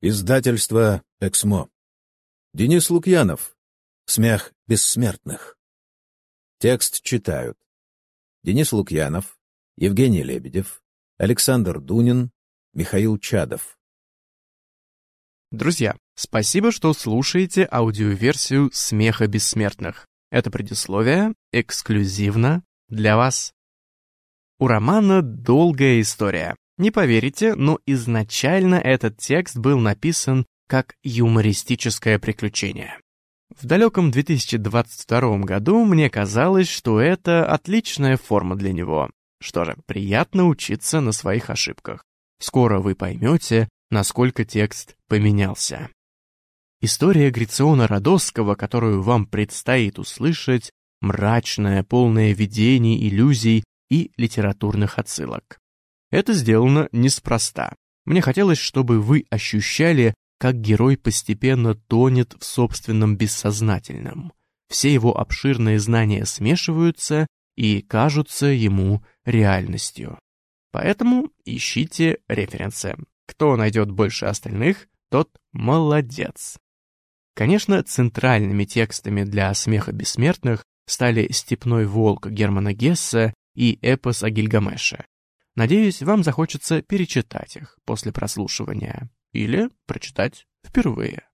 Издательство «Эксмо». Денис Лукьянов. «Смех бессмертных». Текст читают. Денис Лукьянов, Евгений Лебедев, Александр Дунин, Михаил Чадов. Друзья, спасибо, что слушаете аудиоверсию «Смеха бессмертных». Это предисловие эксклюзивно для вас. У романа долгая история. Не поверите, но изначально этот текст был написан как юмористическое приключение. В далеком 2022 году мне казалось, что это отличная форма для него. Что же, приятно учиться на своих ошибках. Скоро вы поймете, насколько текст поменялся. История Грициона Родосского, которую вам предстоит услышать, мрачная, полная видений, иллюзий и литературных отсылок. Это сделано неспроста. Мне хотелось, чтобы вы ощущали, как герой постепенно тонет в собственном бессознательном. Все его обширные знания смешиваются и кажутся ему реальностью. Поэтому ищите референсы. Кто найдет больше остальных, тот молодец. Конечно, центральными текстами для «Смеха бессмертных» стали «Степной волк» Германа Гесса и эпос о Гильгамеше. Надеюсь, вам захочется перечитать их после прослушивания или прочитать впервые.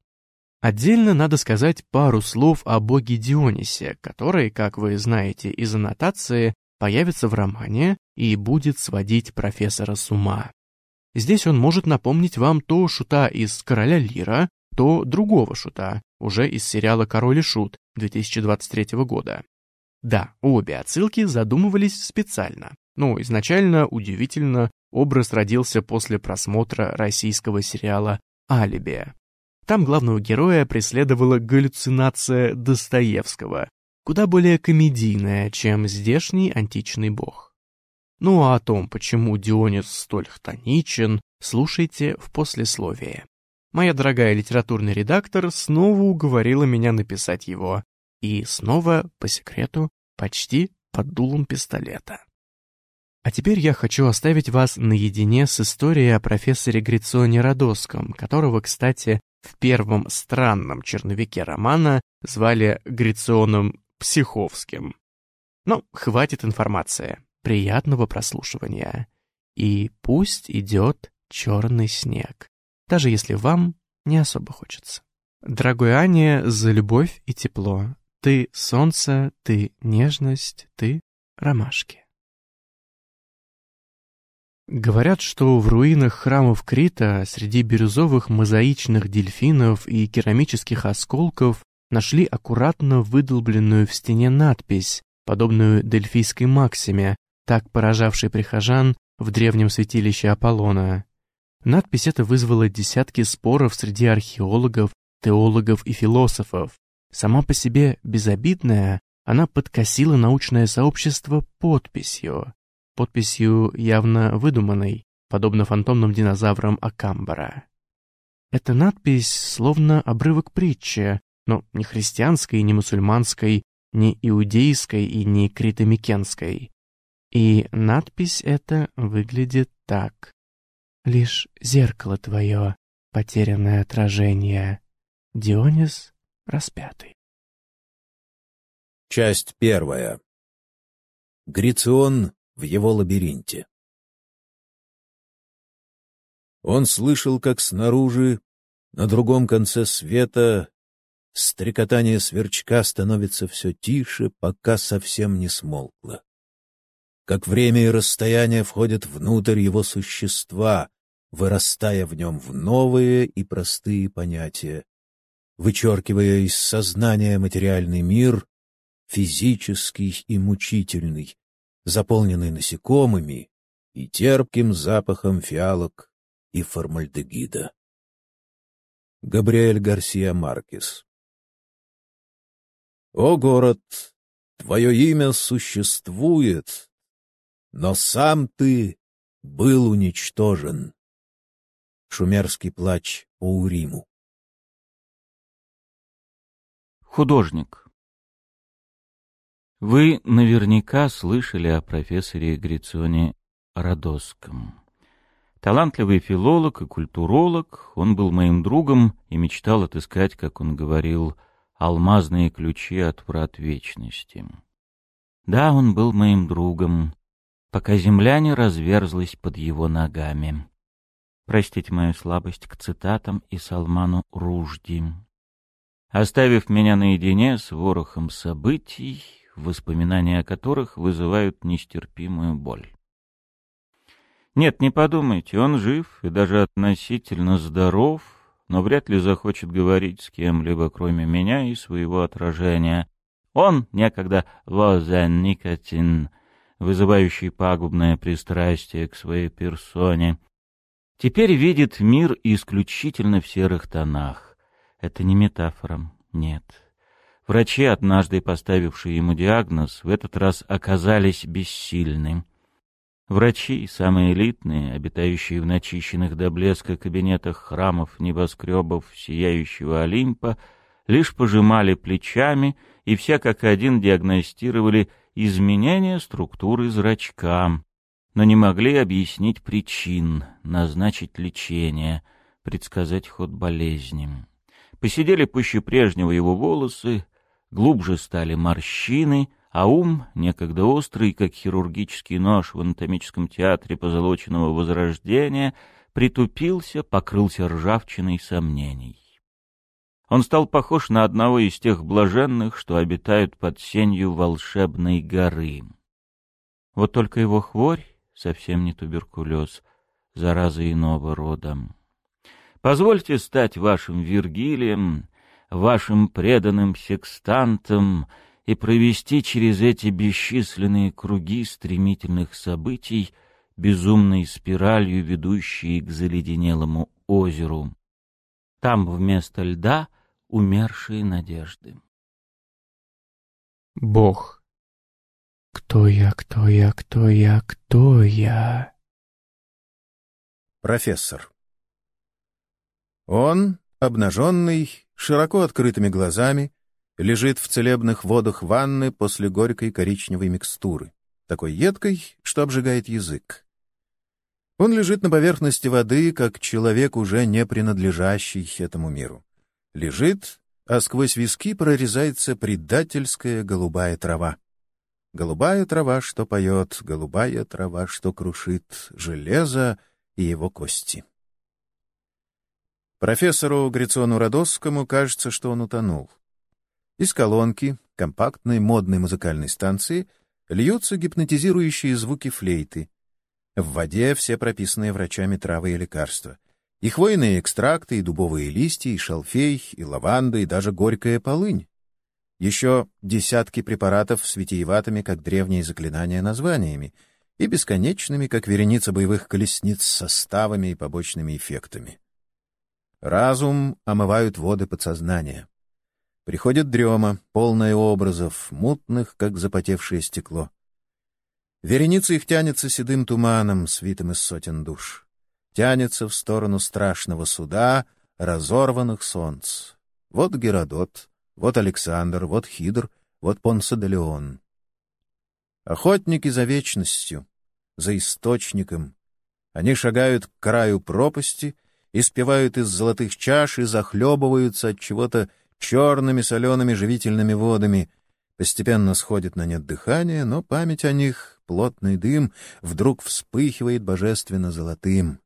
Отдельно надо сказать пару слов о боге Дионисе, который, как вы знаете из аннотации, появится в романе и будет сводить профессора с ума. Здесь он может напомнить вам то шута из «Короля Лира», то другого шута, уже из сериала «Король и шут» 2023 года. Да, обе отсылки задумывались специально. Ну, изначально, удивительно, образ родился после просмотра российского сериала «Алиби». Там главного героя преследовала галлюцинация Достоевского, куда более комедийная, чем здешний античный бог. Ну а о том, почему Дионис столь хтоничен, слушайте в послесловии. Моя дорогая литературный редактор снова уговорила меня написать его. И снова, по секрету, почти под дулом пистолета. А теперь я хочу оставить вас наедине с историей о профессоре Грицоне Родосском, которого, кстати, в первом странном черновике романа звали Гриционом Психовским. Но хватит информации. Приятного прослушивания. И пусть идет черный снег, даже если вам не особо хочется. Дорогой Аня, за любовь и тепло. Ты солнце, ты нежность, ты ромашки. Говорят, что в руинах храмов Крита среди бирюзовых мозаичных дельфинов и керамических осколков нашли аккуратно выдолбленную в стене надпись, подобную дельфийской максиме, так поражавшей прихожан в древнем святилище Аполлона. Надпись эта вызвала десятки споров среди археологов, теологов и философов. Сама по себе безобидная, она подкосила научное сообщество подписью подписью явно выдуманной, подобно фантомным динозаврам Акамбара. Эта надпись словно обрывок притчи, но не христианской, не мусульманской, не иудейской и не критомикенской. И надпись эта выглядит так. «Лишь зеркало твое, потерянное отражение, Дионис распятый». Часть первая. Грицион в его лабиринте. Он слышал, как снаружи, на другом конце света, стрекотание сверчка становится все тише, пока совсем не смолкло. Как время и расстояние входят внутрь его существа, вырастая в нем в новые и простые понятия, вычеркивая из сознания материальный мир, физический и мучительный, заполненный насекомыми и терпким запахом фиалок и формальдегида. Габриэль Гарсия Маркес О город, твое имя существует, но сам ты был уничтожен. Шумерский плач по Уриму. Художник вы наверняка слышали о профессоре Гриционе Родосском. Талантливый филолог и культуролог, он был моим другом и мечтал отыскать, как он говорил, алмазные ключи от врат вечности. Да, он был моим другом, пока земля не разверзлась под его ногами. Простите мою слабость к цитатам и Салману Ружди. Оставив меня наедине с ворохом событий, воспоминания о которых вызывают нестерпимую боль. Нет, не подумайте, он жив и даже относительно здоров, но вряд ли захочет говорить с кем-либо, кроме меня и своего отражения. Он, некогда Лозен Никотин, вызывающий пагубное пристрастие к своей персоне, теперь видит мир исключительно в серых тонах. Это не метафора, нет. Врачи, однажды поставившие ему диагноз, в этот раз оказались бессильны. Врачи, самые элитные, обитающие в начищенных до блеска кабинетах храмов небоскребов сияющего Олимпа, лишь пожимали плечами и все как один диагностировали изменение структуры зрачка, но не могли объяснить причин, назначить лечение, предсказать ход болезни. Посидели пуще прежнего его волосы, глубже стали морщины — а ум, некогда острый, как хирургический нож в анатомическом театре позолоченного возрождения, притупился, покрылся ржавчиной сомнений. Он стал похож на одного из тех блаженных, что обитают под сенью волшебной горы. Вот только его хворь совсем не туберкулез, зараза иного рода. Позвольте стать вашим Вергилием, вашим преданным секстантом — и провести через эти бесчисленные круги стремительных событий, безумной спиралью, ведущие к заледенелому озеру. Там вместо льда умершие надежды. Бог. Кто я, кто я, кто я, кто я? Профессор. Он, обнаженный, широко открытыми глазами, лежит в целебных водах ванны после горькой коричневой микстуры, такой едкой, что обжигает язык. Он лежит на поверхности воды, как человек, уже не принадлежащий этому миру. Лежит, а сквозь виски прорезается предательская голубая трава. Голубая трава, что поет, голубая трава, что крушит железо и его кости. Профессору Грициону Родосскому кажется, что он утонул. Из колонки, компактной модной музыкальной станции, льются гипнотизирующие звуки флейты. В воде все прописанные врачами травы и лекарства. И хвойные экстракты, и дубовые листья, и шалфей, и лаванда, и даже горькая полынь. Еще десятки препаратов с витиеватыми, как древние заклинания, названиями, и бесконечными, как вереница боевых колесниц с составами и побочными эффектами. Разум омывают воды подсознания. Приходит дрема, полная образов, мутных, как запотевшее стекло. Вереница их тянется седым туманом, свитым из сотен душ. Тянется в сторону страшного суда, разорванных солнц. Вот Геродот, вот Александр, вот Хидр, вот Понса де Леон. Охотники за вечностью, за источником. Они шагают к краю пропасти, испевают из золотых чаш и захлебываются от чего-то черными солеными живительными водами. Постепенно сходит на нет дыхание, но память о них, плотный дым, вдруг вспыхивает божественно золотым.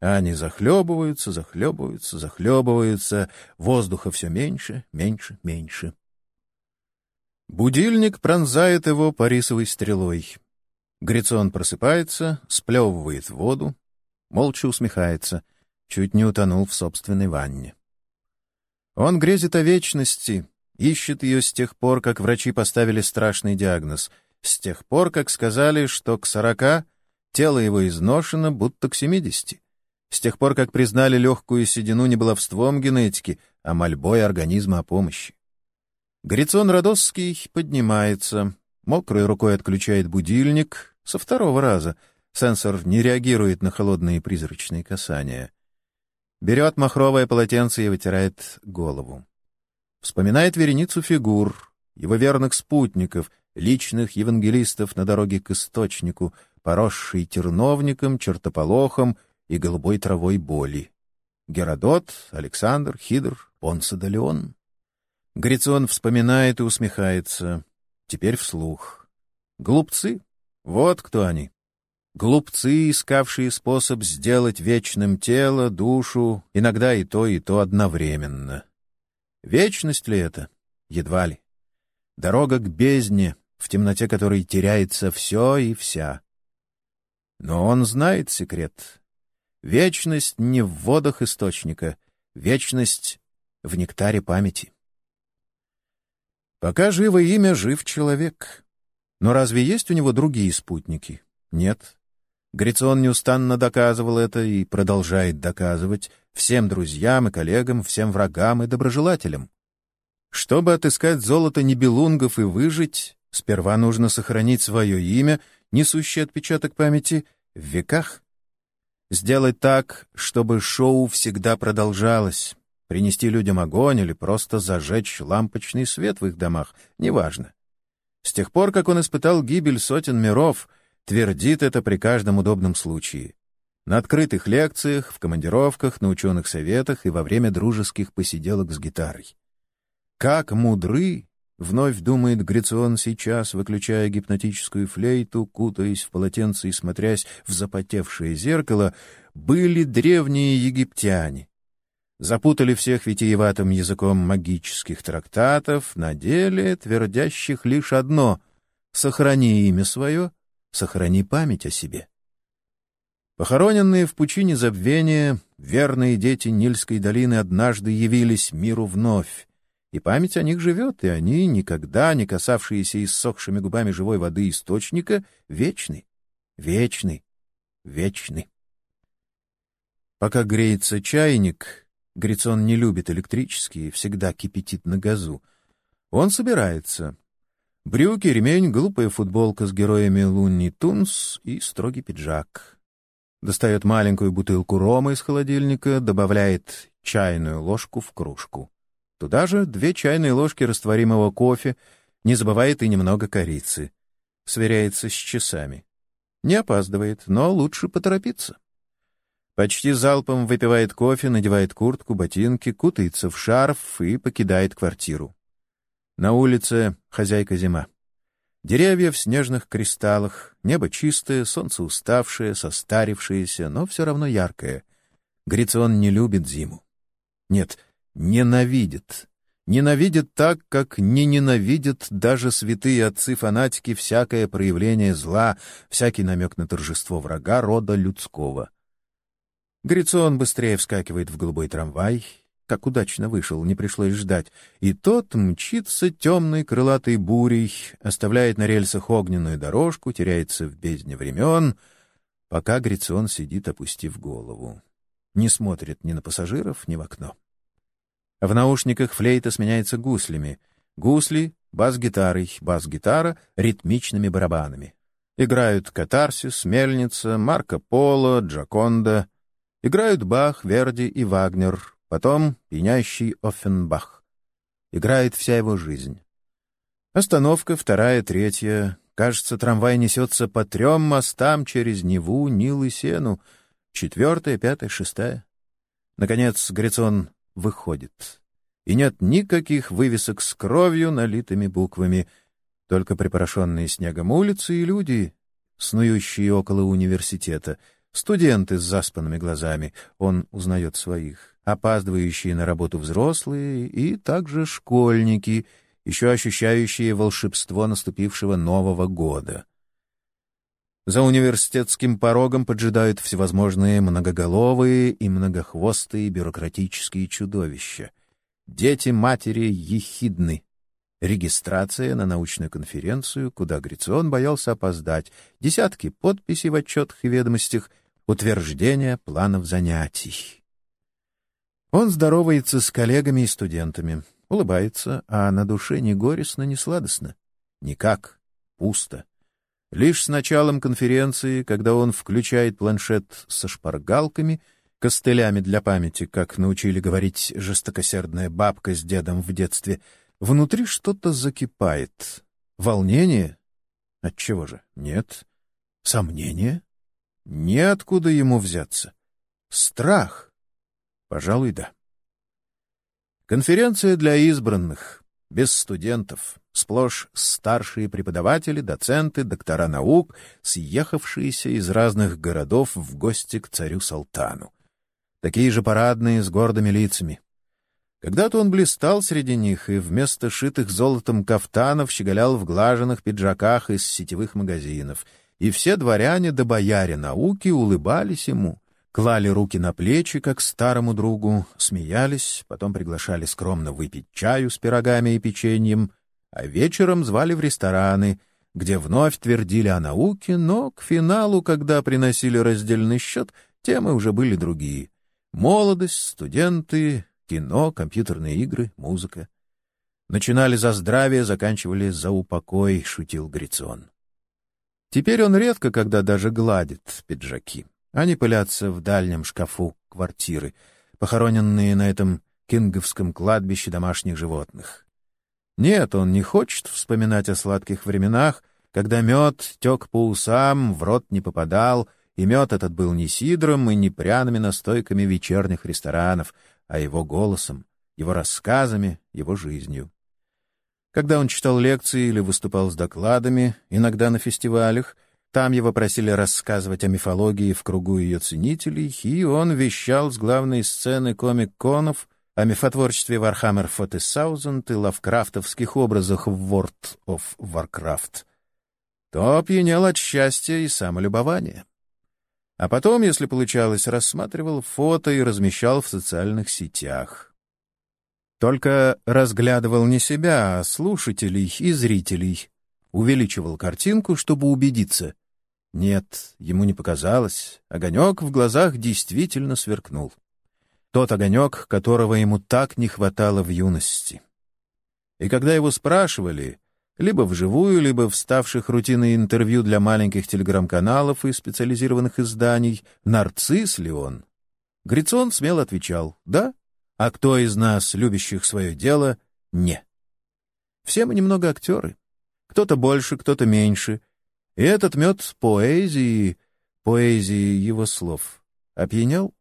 Они захлебываются, захлебываются, захлебываются, воздуха все меньше, меньше, меньше. Будильник пронзает его парисовой стрелой. Грицон просыпается, сплевывает воду, молча усмехается, чуть не утонул в собственной ванне. Он грезит о вечности, ищет ее с тех пор, как врачи поставили страшный диагноз, с тех пор, как сказали, что к сорока тело его изношено, будто к семидесяти, с тех пор, как признали легкую седину не баловством генетики, а мольбой организма о помощи. Грицон Родосский поднимается, мокрой рукой отключает будильник со второго раза. Сенсор не реагирует на холодные призрачные касания — Берет махровое полотенце и вытирает голову. Вспоминает вереницу фигур, его верных спутников, личных евангелистов на дороге к источнику, поросший терновником, чертополохом и голубой травой боли. Геродот, Александр, Хидр, Понса Леон. Грицион вспоминает и усмехается. Теперь вслух. Глупцы. Вот кто они. Глупцы, искавшие способ сделать вечным тело, душу, иногда и то, и то одновременно. Вечность ли это? Едва ли. Дорога к бездне, в темноте которой теряется все и вся. Но он знает секрет. Вечность не в водах источника, вечность в нектаре памяти. Пока живо имя, жив человек. Но разве есть у него другие спутники? Нет. Грицион неустанно доказывал это и продолжает доказывать всем друзьям и коллегам, всем врагам и доброжелателям. Чтобы отыскать золото небелунгов и выжить, сперва нужно сохранить свое имя, несущий отпечаток памяти, в веках. Сделать так, чтобы шоу всегда продолжалось. Принести людям огонь или просто зажечь лампочный свет в их домах, неважно. С тех пор, как он испытал гибель сотен миров — твердит это при каждом удобном случае. На открытых лекциях, в командировках, на ученых советах и во время дружеских посиделок с гитарой. Как мудры, вновь думает Грицион сейчас, выключая гипнотическую флейту, кутаясь в полотенце и смотрясь в запотевшее зеркало, были древние египтяне. Запутали всех витиеватым языком магических трактатов, на деле твердящих лишь одно — сохрани имя свое — сохрани память о себе. Похороненные в пучине забвения, верные дети Нильской долины однажды явились миру вновь, и память о них живет, и они, никогда не касавшиеся иссохшими губами живой воды источника, вечны, вечны, вечны. Пока греется чайник, Грицон не любит электрический, всегда кипятит на газу, он собирается, Брюки, ремень, глупая футболка с героями Лунни Тунс и строгий пиджак. Достает маленькую бутылку рома из холодильника, добавляет чайную ложку в кружку. Туда же две чайные ложки растворимого кофе, не забывает и немного корицы. Сверяется с часами. Не опаздывает, но лучше поторопиться. Почти залпом выпивает кофе, надевает куртку, ботинки, кутается в шарф и покидает квартиру. На улице хозяйка зима. Деревья в снежных кристаллах, небо чистое, солнце уставшее, состарившееся, но все равно яркое. Грицион не любит зиму. Нет, ненавидит. Ненавидит так, как не ненавидят даже святые отцы-фанатики всякое проявление зла, всякий намек на торжество врага рода людского. Грицион быстрее вскакивает в голубой трамвай, как удачно вышел, не пришлось ждать, и тот мчится темной крылатой бурей, оставляет на рельсах огненную дорожку, теряется в бездне времен, пока Грицион сидит, опустив голову. Не смотрит ни на пассажиров, ни в окно. В наушниках флейта сменяется гуслями. Гусли — бас-гитарой, бас-гитара — ритмичными барабанами. Играют Катарсис, Мельница, Марко Поло, Джаконда. Играют Бах, Верди и Вагнер, Потом пьянящий Оффенбах. Играет вся его жизнь. Остановка, вторая, третья. Кажется, трамвай несется по трем мостам через Неву, Нил и Сену. Четвертая, пятая, шестая. Наконец Грицон выходит. И нет никаких вывесок с кровью, налитыми буквами, только припорошенные снегом улицы и люди, снующие около университета, студенты с заспанными глазами. Он узнает своих опаздывающие на работу взрослые и также школьники, еще ощущающие волшебство наступившего Нового года. За университетским порогом поджидают всевозможные многоголовые и многохвостые бюрократические чудовища. Дети матери ехидны. Регистрация на научную конференцию, куда Грицион боялся опоздать, десятки подписей в отчетах и ведомостях, утверждение планов занятий. Он здоровается с коллегами и студентами, улыбается, а на душе ни горестно, ни сладостно. Никак. Пусто. Лишь с началом конференции, когда он включает планшет со шпаргалками, костылями для памяти, как научили говорить жестокосердная бабка с дедом в детстве, внутри что-то закипает. Волнение? Отчего же? Нет. Сомнение? Неоткуда ему взяться. Страх? Пожалуй, да. Конференция для избранных, без студентов, сплошь старшие преподаватели, доценты, доктора наук, съехавшиеся из разных городов в гости к царю Салтану. Такие же парадные, с гордыми лицами. Когда-то он блистал среди них и вместо шитых золотом кафтанов щеголял в глаженных пиджаках из сетевых магазинов, и все дворяне да бояре науки улыбались ему, клали руки на плечи, как старому другу, смеялись, потом приглашали скромно выпить чаю с пирогами и печеньем, а вечером звали в рестораны, где вновь твердили о науке, но к финалу, когда приносили раздельный счет, темы уже были другие. Молодость, студенты, кино, компьютерные игры, музыка. Начинали за здравие, заканчивали за упокой, шутил Грицион. Теперь он редко, когда даже гладит пиджаки. Они пылятся в дальнем шкафу квартиры, похороненные на этом кинговском кладбище домашних животных. Нет, он не хочет вспоминать о сладких временах, когда мед тек по усам, в рот не попадал, и мед этот был не сидром и не пряными настойками вечерних ресторанов, а его голосом, его рассказами, его жизнью. Когда он читал лекции или выступал с докладами, иногда на фестивалях, там его просили рассказывать о мифологии в кругу ее ценителей, и он вещал с главной сцены комик-конов о мифотворчестве Warhammer 40,000 и лавкрафтовских образах в World of Warcraft, то опьянел от счастья и самолюбования. А потом, если получалось, рассматривал фото и размещал в социальных сетях. Только разглядывал не себя, а слушателей и зрителей. Увеличивал картинку, чтобы убедиться. Нет, ему не показалось. Огонек в глазах действительно сверкнул. Тот огонек, которого ему так не хватало в юности. И когда его спрашивали, либо вживую, либо в ставших рутиной интервью для маленьких телеграм-каналов и специализированных изданий, нарцисс ли он, Грицон смело отвечал «да», а кто из нас, любящих свое дело, не. Все мы немного актеры. Кто-то больше, кто-то меньше — и этот мед поэзии, поэзии его слов, опьянял?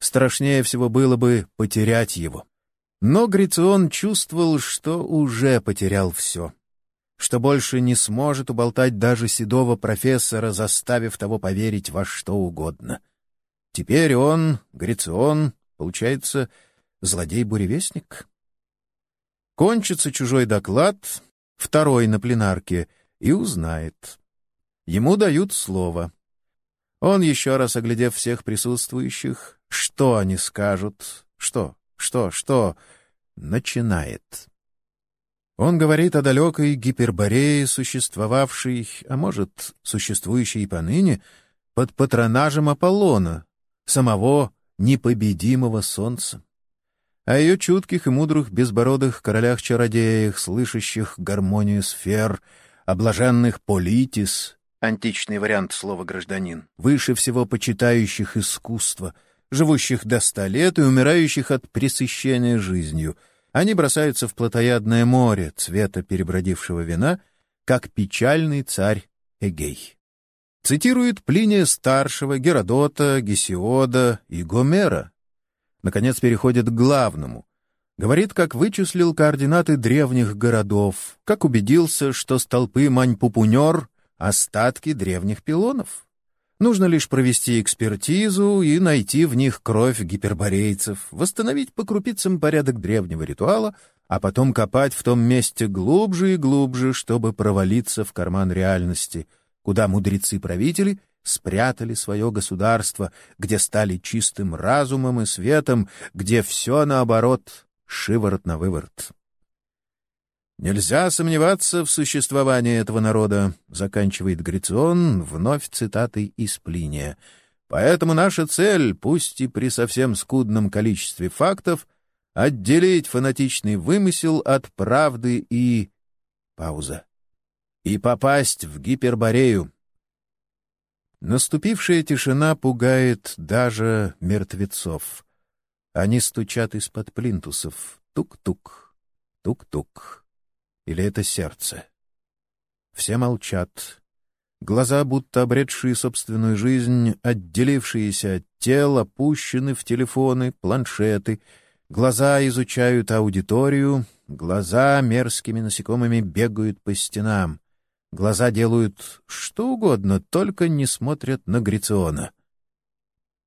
Страшнее всего было бы потерять его. Но Грицион чувствовал, что уже потерял все, что больше не сможет уболтать даже седого профессора, заставив того поверить во что угодно. Теперь он, Грицион, получается, злодей-буревестник? Кончится чужой доклад, второй на пленарке — и узнает. Ему дают слово. Он, еще раз оглядев всех присутствующих, что они скажут, что, что, что, начинает. Он говорит о далекой гиперборее, существовавшей, а может, существующей и поныне, под патронажем Аполлона, самого непобедимого солнца о ее чутких и мудрых безбородых королях-чародеях, слышащих гармонию сфер, о блаженных политис, античный вариант слова «гражданин», выше всего почитающих искусство, живущих до ста лет и умирающих от пресыщения жизнью. Они бросаются в плотоядное море цвета перебродившего вина, как печальный царь Эгей. Цитирует Плиния Старшего, Геродота, Гесиода и Гомера. Наконец переходит к главному — Говорит, как вычислил координаты древних городов, как убедился, что столпы Маньпупунер — остатки древних пилонов. Нужно лишь провести экспертизу и найти в них кровь гиперборейцев, восстановить по крупицам порядок древнего ритуала, а потом копать в том месте глубже и глубже, чтобы провалиться в карман реальности, куда мудрецы-правители спрятали свое государство, где стали чистым разумом и светом, где все наоборот шиворот на выворот. «Нельзя сомневаться в существовании этого народа», — заканчивает Грицион вновь цитатой из Плиния. «Поэтому наша цель, пусть и при совсем скудном количестве фактов, отделить фанатичный вымысел от правды и...» Пауза. «И попасть в гиперборею». Наступившая тишина пугает даже мертвецов. Они стучат из-под плинтусов. Тук-тук, тук-тук. Или это сердце? Все молчат. Глаза, будто обретшие собственную жизнь, отделившиеся от тел, опущены в телефоны, планшеты. Глаза изучают аудиторию, глаза мерзкими насекомыми бегают по стенам. Глаза делают что угодно, только не смотрят на Грициона.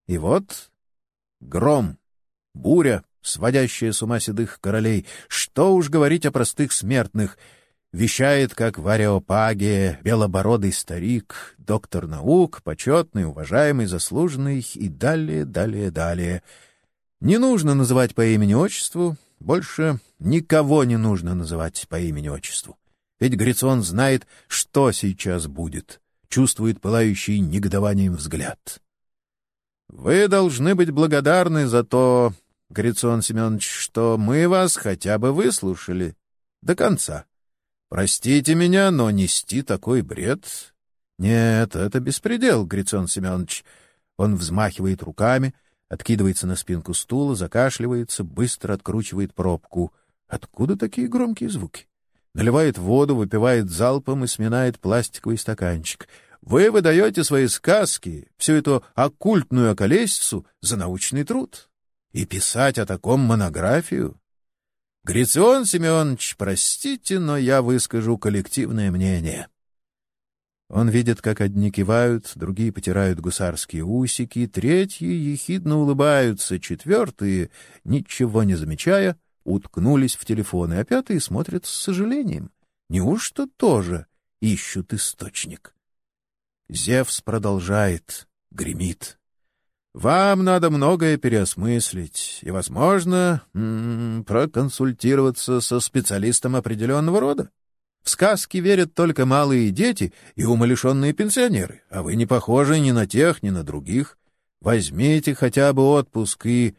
И вот гром, буря, сводящая с ума седых королей. Что уж говорить о простых смертных — вещает, как в Ареопаге, белобородый старик, доктор наук, почетный, уважаемый, заслуженный и далее, далее, далее. Не нужно называть по имени-отчеству, больше никого не нужно называть по имени-отчеству. Ведь Грицион знает, что сейчас будет, чувствует пылающий негодованием взгляд. «Вы должны быть благодарны за то, Грицион Семенович, что мы вас хотя бы выслушали до конца». Простите меня, но нести такой бред... Нет, это беспредел, Грицон Семенович. Он взмахивает руками, откидывается на спинку стула, закашливается, быстро откручивает пробку. Откуда такие громкие звуки? Наливает воду, выпивает залпом и сминает пластиковый стаканчик. Вы выдаете свои сказки, всю эту оккультную околесицу за научный труд. И писать о таком монографию Грицион Семенович, простите, но я выскажу коллективное мнение. Он видит, как одни кивают, другие потирают гусарские усики, третьи ехидно улыбаются, четвертые, ничего не замечая, уткнулись в телефоны, а пятые смотрят с сожалением. Неужто тоже ищут источник? Зевс продолжает, гремит. Вам надо многое переосмыслить и, возможно, м -м, проконсультироваться со специалистом определенного рода. В сказки верят только малые дети и умалишенные пенсионеры, а вы не похожи ни на тех, ни на других. Возьмите хотя бы отпуск и,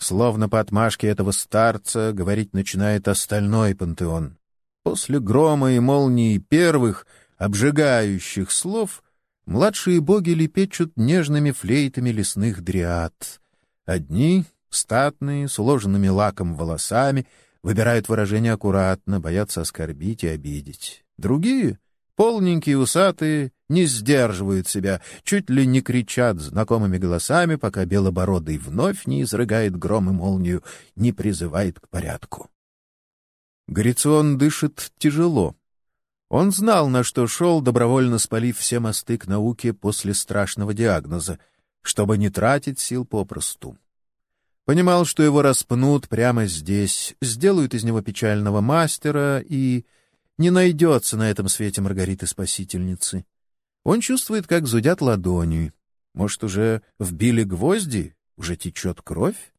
словно по отмашке этого старца, говорить начинает остальной пантеон. После грома и молнии первых, обжигающих слов — Младшие боги лепечут нежными флейтами лесных дриад. Одни, статные, с уложенными лаком волосами, выбирают выражение аккуратно, боятся оскорбить и обидеть. Другие, полненькие, усатые, не сдерживают себя, чуть ли не кричат знакомыми голосами, пока Белобородый вновь не изрыгает гром и молнию, не призывает к порядку. Грицион дышит тяжело, он знал, на что шел, добровольно спалив все мосты к науке после страшного диагноза, чтобы не тратить сил попросту. Понимал, что его распнут прямо здесь, сделают из него печального мастера, и не найдется на этом свете Маргариты-спасительницы. Он чувствует, как зудят ладони. Может, уже вбили гвозди, уже течет кровь?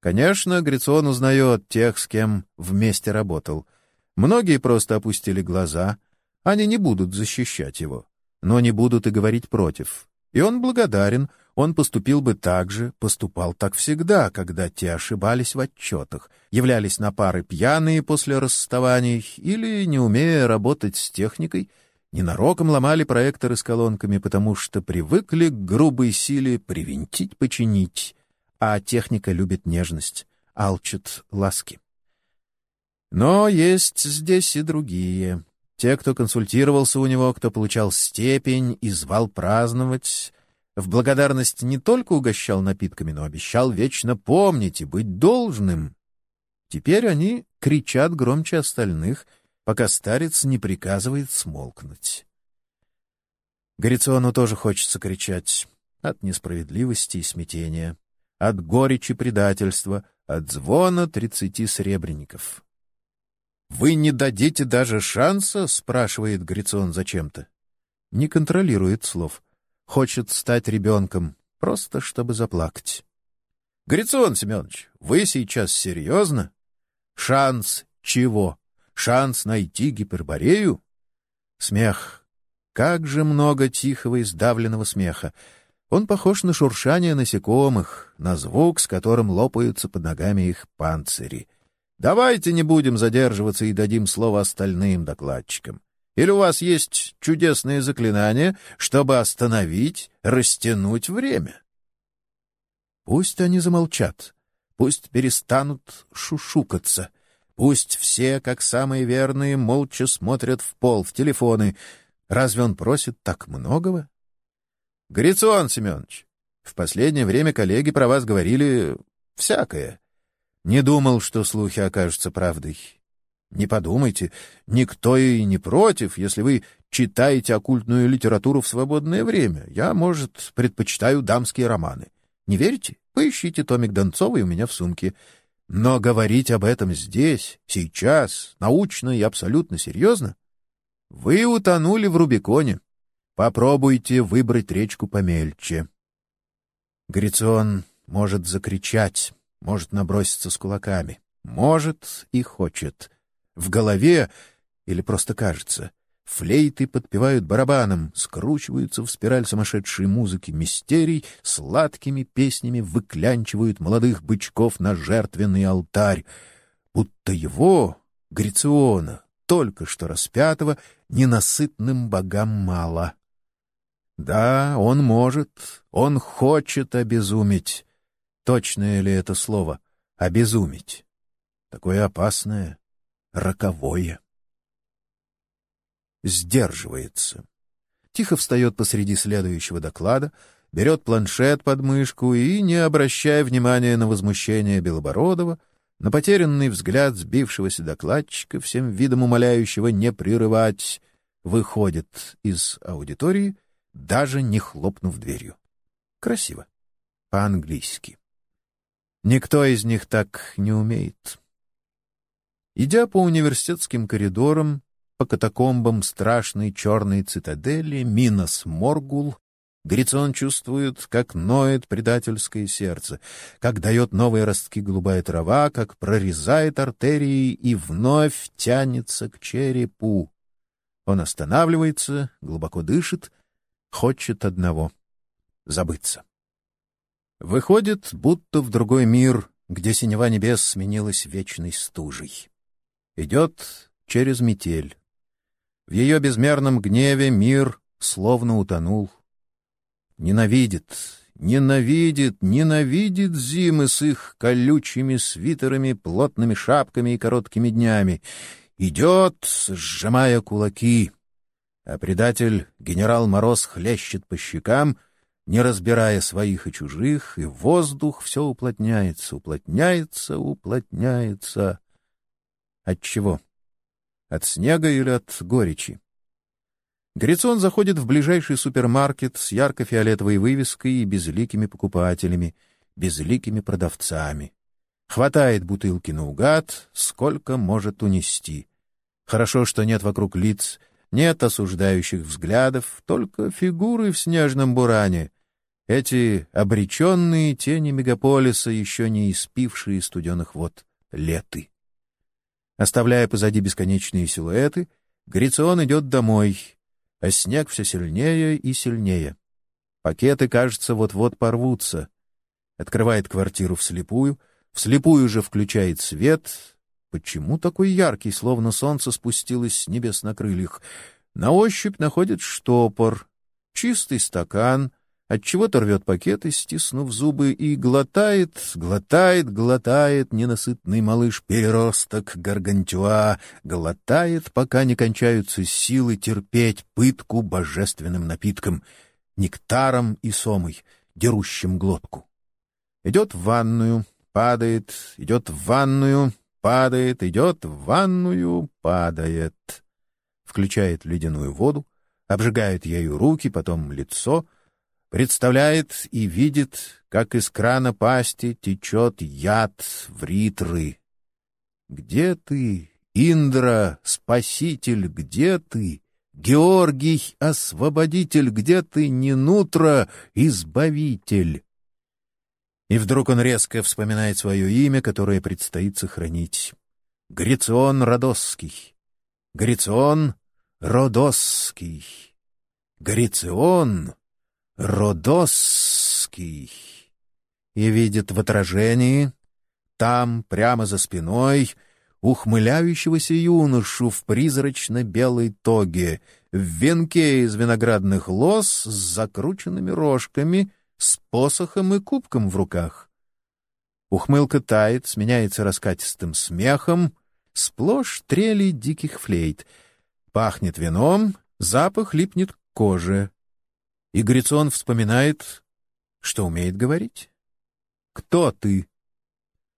Конечно, Грицион узнает тех, с кем вместе работал — Многие просто опустили глаза. Они не будут защищать его, но не будут и говорить против. И он благодарен, он поступил бы так же, поступал так всегда, когда те ошибались в отчетах, являлись на пары пьяные после расставаний или, не умея работать с техникой, ненароком ломали проекторы с колонками, потому что привыкли к грубой силе привинтить, починить, а техника любит нежность, алчит ласки. Но есть здесь и другие. Те, кто консультировался у него, кто получал степень и звал праздновать, в благодарность не только угощал напитками, но обещал вечно помнить и быть должным. Теперь они кричат громче остальных, пока старец не приказывает смолкнуть. Горициону тоже хочется кричать от несправедливости и смятения, от горечи предательства, от звона тридцати сребреников. «Вы не дадите даже шанса?» — спрашивает Грицион зачем-то. Не контролирует слов. Хочет стать ребенком, просто чтобы заплакать. «Грицион Семенович, вы сейчас серьезно? Шанс чего? Шанс найти гиперборею?» Смех. Как же много тихого и сдавленного смеха. Он похож на шуршание насекомых, на звук, с которым лопаются под ногами их панцири — Давайте не будем задерживаться и дадим слово остальным докладчикам. Или у вас есть чудесные заклинания, чтобы остановить, растянуть время? Пусть они замолчат, пусть перестанут шушукаться, пусть все, как самые верные, молча смотрят в пол, в телефоны. Разве он просит так многого? Грицион Семенович, в последнее время коллеги про вас говорили всякое. Не думал, что слухи окажутся правдой. Не подумайте, никто и не против, если вы читаете оккультную литературу в свободное время. Я, может, предпочитаю дамские романы. Не верите? Поищите томик Донцовой у меня в сумке. Но говорить об этом здесь, сейчас, научно и абсолютно серьезно? Вы утонули в Рубиконе. Попробуйте выбрать речку помельче. Грицион может закричать, может наброситься с кулаками, может и хочет. В голове, или просто кажется, флейты подпевают барабаном, скручиваются в спираль сумасшедшей музыки мистерий, сладкими песнями выклянчивают молодых бычков на жертвенный алтарь, будто его, Грициона, только что распятого, ненасытным богам мало. Да, он может, он хочет обезумить. Точное ли это слово — обезумить? Такое опасное, роковое. Сдерживается. Тихо встает посреди следующего доклада, берет планшет под мышку и, не обращая внимания на возмущение Белобородова, на потерянный взгляд сбившегося докладчика, всем видом умоляющего не прерывать, выходит из аудитории, даже не хлопнув дверью. Красиво. По-английски. Никто из них так не умеет. Идя по университетским коридорам, по катакомбам страшной черной цитадели Минос Моргул, Грицон чувствует, как ноет предательское сердце, как дает новые ростки голубая трава, как прорезает артерии и вновь тянется к черепу. Он останавливается, глубоко дышит, хочет одного — забыться. Выходит, будто в другой мир, где синева небес сменилась вечной стужей. Идет через метель. В ее безмерном гневе мир словно утонул. Ненавидит, ненавидит, ненавидит зимы с их колючими свитерами, плотными шапками и короткими днями. Идет, сжимая кулаки. А предатель генерал Мороз хлещет по щекам, не разбирая своих и чужих, и воздух все уплотняется, уплотняется, уплотняется. От чего? От снега или от горечи? Грицон заходит в ближайший супермаркет с ярко-фиолетовой вывеской и безликими покупателями, безликими продавцами. Хватает бутылки наугад, сколько может унести. Хорошо, что нет вокруг лиц, нет осуждающих взглядов, только фигуры в снежном буране. Эти обреченные тени мегаполиса, еще не испившие студеных вод леты. Оставляя позади бесконечные силуэты, Грицион идет домой, а снег все сильнее и сильнее. Пакеты, кажется, вот-вот порвутся. Открывает квартиру вслепую, вслепую же включает свет. Почему такой яркий, словно солнце спустилось с небес на крыльях? На ощупь находит штопор, чистый стакан — Отчего-то рвет пакеты, стиснув зубы, и глотает, глотает, глотает ненасытный малыш-переросток Гаргантюа, глотает, пока не кончаются силы терпеть пытку божественным напитком, нектаром и сомой, дерущим глотку. Идет в ванную, падает, идет в ванную, падает, идет в ванную, падает. Включает ледяную воду, обжигает ею руки, потом лицо — представляет и видит, как из крана пасти течет яд в ритры. Где ты, Индра, спаситель, где ты? Георгий, освободитель, где ты, Нинутра, избавитель? И вдруг он резко вспоминает свое имя, которое предстоит сохранить. Грицион Родосский. Грицион Родосский. Грицион Родосский. И видит в отражении, там, прямо за спиной, ухмыляющегося юношу в призрачно-белой тоге, в венке из виноградных лоз с закрученными рожками, с посохом и кубком в руках. Ухмылка тает, сменяется раскатистым смехом, сплошь трели диких флейт. Пахнет вином, Запах липнет к коже. И Грицион вспоминает, что умеет говорить. «Кто ты?»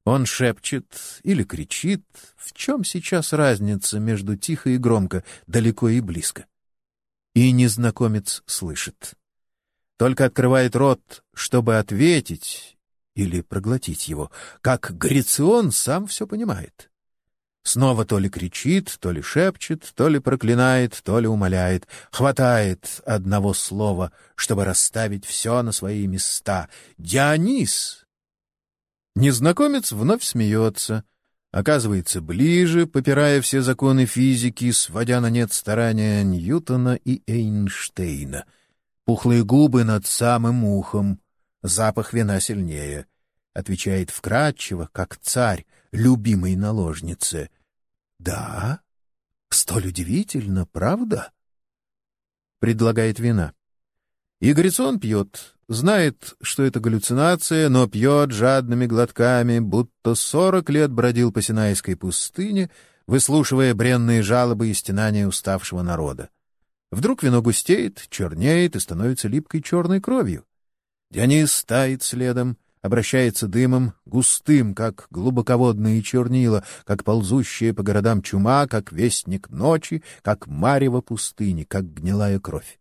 Он шепчет или кричит. В чем сейчас разница между тихо и громко, далеко и близко? И незнакомец слышит. Только открывает рот, чтобы ответить или проглотить его, как Грицион сам все понимает. Снова то ли кричит, то ли шепчет, то ли проклинает, то ли умоляет. Хватает одного слова, чтобы расставить все на свои места. «Дионис!» Незнакомец вновь смеется, оказывается ближе, попирая все законы физики, сводя на нет старания Ньютона и Эйнштейна. Пухлые губы над самым ухом, запах вина сильнее. Отвечает вкратчиво, как царь, любимой наложнице. «Да? Столь удивительно, правда?» Предлагает вина. Игорецон пьет, знает, что это галлюцинация, но пьет жадными глотками, будто сорок лет бродил по Синайской пустыне, выслушивая бренные жалобы и стенания уставшего народа. Вдруг вино густеет, чернеет и становится липкой черной кровью. Дионис стает следом, обращается дымом, густым, как глубоководные чернила, как ползущая по городам чума, как вестник ночи, как марево пустыни, как гнилая кровь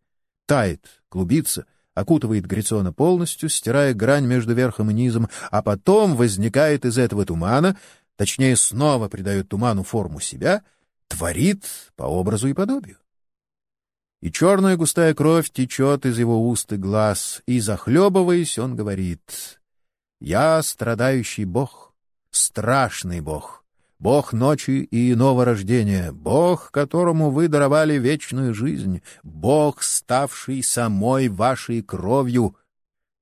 тает, клубится, окутывает Грицона полностью, стирая грань между верхом и низом, а потом возникает из этого тумана, точнее, снова придает туману форму себя, творит по образу и подобию. И черная густая кровь течет из его уст и глаз, и, захлебываясь, он говорит, «Я страдающий бог, страшный бог, Бог ночи и иного рождения, Бог, которому вы даровали вечную жизнь, Бог, ставший самой вашей кровью.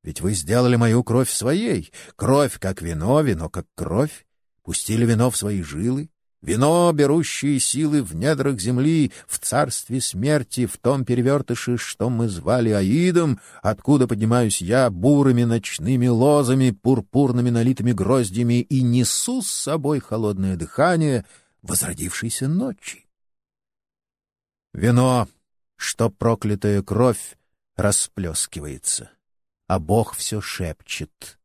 Ведь вы сделали мою кровь своей, кровь как вино, вино как кровь, пустили вино в свои жилы, Вино, берущие силы в недрах земли, в царстве смерти, в том перевертыше, что мы звали Аидом, откуда поднимаюсь я бурыми ночными лозами, пурпурными налитыми гроздьями и несу с собой холодное дыхание возродившейся ночи. Вино, что проклятая кровь, расплескивается, а Бог все шепчет.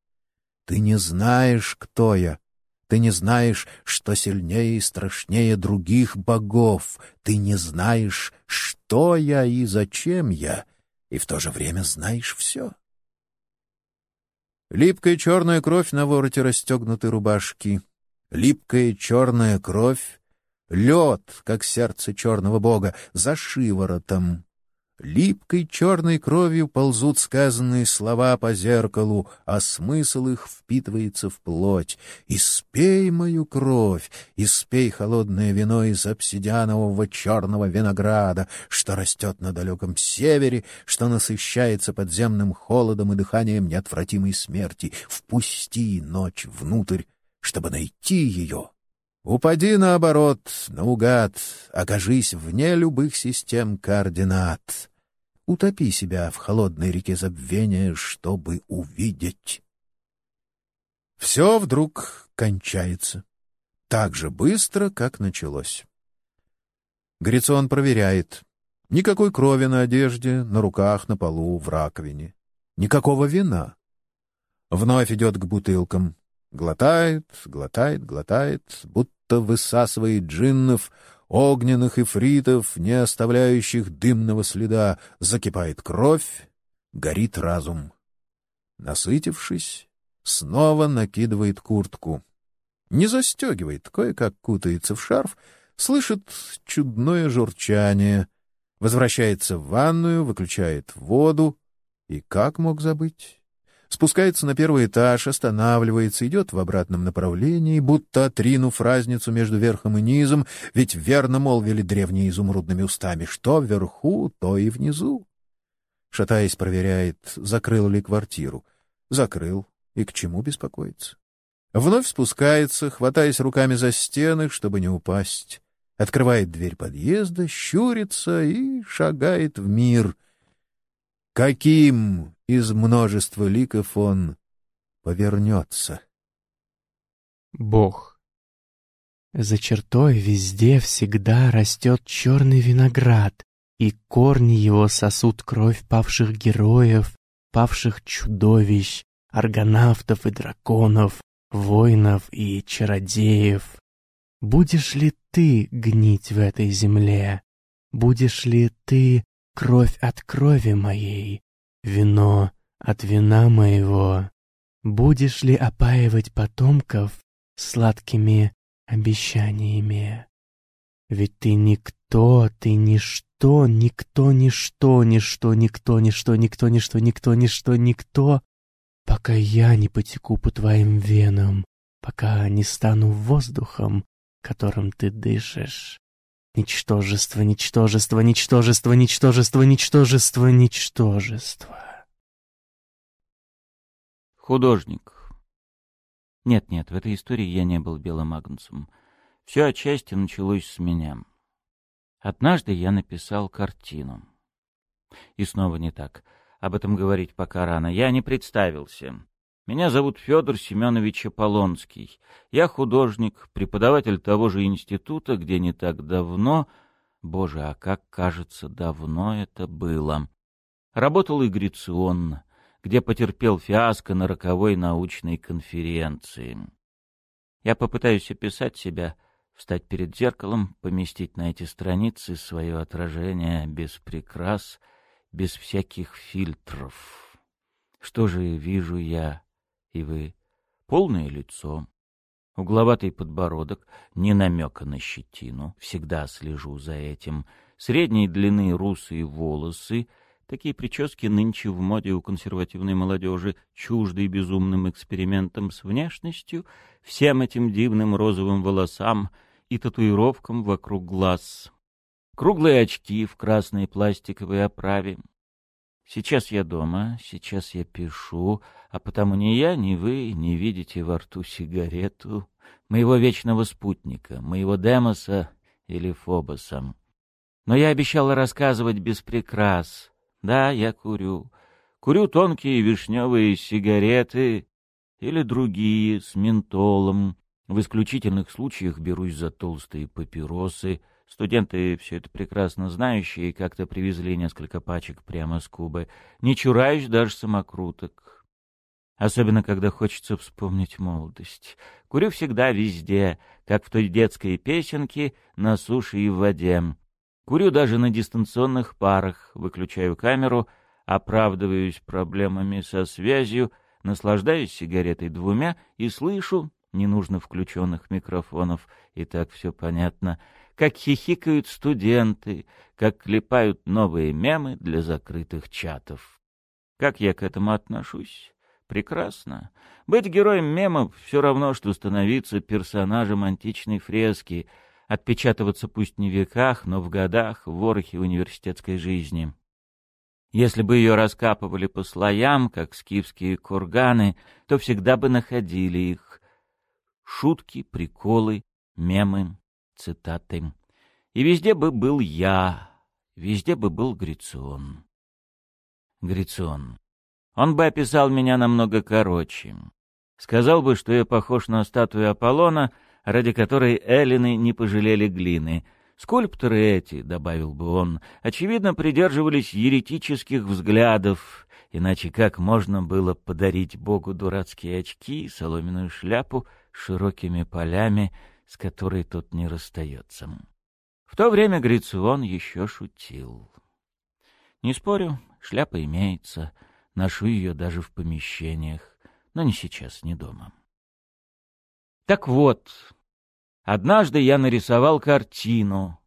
Ты не знаешь, кто я, ты не знаешь, что сильнее и страшнее других богов. Ты не знаешь, что я и зачем я, и в то же время знаешь все. Липкая черная кровь на вороте расстегнутой рубашки. Липкая черная кровь. Лед, как сердце черного бога, за шиворотом. Липкой черной кровью ползут сказанные слова по зеркалу, а смысл их впитывается в плоть. «Испей мою кровь, испей холодное вино из обсидианового черного винограда, что растет на далеком севере, что насыщается подземным холодом и дыханием неотвратимой смерти. Впусти ночь внутрь, чтобы найти ее». Упади наоборот, наугад, окажись вне любых систем координат. Утопи себя в холодной реке забвения, чтобы увидеть. Все вдруг кончается. Так же быстро, как началось. Грицион проверяет. Никакой крови на одежде, на руках, на полу, в раковине. Никакого вина. Вновь идет к бутылкам. Глотает, глотает, глотает, будто высасывает джиннов, огненных эфритов, не оставляющих дымного следа, закипает кровь, горит разум. Насытившись, снова накидывает куртку. Не застегивает, кое-как кутается в шарф, слышит чудное журчание, возвращается в ванную, выключает воду. И как мог забыть? Спускается на первый этаж, останавливается, идет в обратном направлении, будто отринув разницу между верхом и низом, ведь верно молвили древние изумрудными устами, что вверху, то и внизу. Шатаясь, проверяет, закрыл ли квартиру. Закрыл. И к чему беспокоиться? Вновь спускается, хватаясь руками за стены, чтобы не упасть. Открывает дверь подъезда, щурится и шагает в мир. Каким из множества ликов он повернется. Бог. За чертой везде всегда растет черный виноград, и корни его сосут кровь павших героев, павших чудовищ, аргонавтов и драконов, воинов и чародеев. Будешь ли ты гнить в этой земле? Будешь ли ты кровь от крови моей, вино от вина моего? Будешь ли опаивать потомков сладкими обещаниями? Ведь ты никто, ты ничто, никто, ничто, ничто, никто, ничто, никто, ничто, никто, ничто, никто, пока я не потеку по твоим венам, пока не стану воздухом, которым ты дышишь. Ничтожество, ничтожество, ничтожество, ничтожество, ничтожество, ничтожество. Художник. Нет-нет, в этой истории я не был белым агнцем. Все отчасти началось с меня. Однажды я написал картину. И снова не так. Об этом говорить пока рано. Я не представился. Меня зовут Федор Семенович Аполлонский. Я художник, преподаватель того же института, где не так давно... Боже, а как кажется, давно это было. Работал игриционно, где потерпел фиаско на роковой научной конференции. Я попытаюсь описать себя, встать перед зеркалом, поместить на эти страницы свое отражение без прикрас — без всяких фильтров. Что же вижу я и вы? Полное лицо, угловатый подбородок, не намека на щетину, всегда слежу за этим, средней длины русые волосы, такие прически нынче в моде у консервативной молодежи, чуждые безумным экспериментам с внешностью, всем этим дивным розовым волосам и татуировкам вокруг глаз. Круглые очки в красной пластиковой оправе. Сейчас я дома, сейчас я пишу, а потому ни я, ни вы не видите во рту сигарету моего вечного спутника, моего Демоса или Фобоса. Но я обещал рассказывать без прикрас. Да, я курю. Курю тонкие вишневые сигареты или другие с ментолом. В исключительных случаях берусь за толстые папиросы — Студенты, все это прекрасно знающие, как-то привезли несколько пачек прямо с Кубы. Не чураюсь даже самокруток. Особенно, когда хочется вспомнить молодость. Курю всегда везде, как в той детской песенке «На суше и в воде». Курю даже на дистанционных парах, выключаю камеру, оправдываюсь проблемами со связью, наслаждаюсь сигаретой двумя и слышу, не нужно включенных микрофонов, и так все понятно — как хихикают студенты, как клепают новые мемы для закрытых чатов. Как я к этому отношусь? Прекрасно. Быть героем мемов все равно, что становиться персонажем античной фрески, отпечатываться пусть не в веках, но в годах в ворохе университетской жизни. Если бы ее раскапывали по слоям, как скифские курганы, то всегда бы находили их. Шутки, приколы, мемы, цитаты. И везде бы был я, везде бы был Грицион. Грицион. Он бы описал меня намного короче. Сказал бы, что я похож на статую Аполлона, ради которой эллины не пожалели глины. Скульпторы эти, — добавил бы он, — очевидно придерживались еретических взглядов, иначе как можно было подарить Богу дурацкие очки, соломенную шляпу с широкими полями, с которой тот не расстается. В то время Грицион еще шутил. Не спорю, шляпа имеется, ношу ее даже в помещениях, но не сейчас, не дома. Так вот, однажды я нарисовал картину.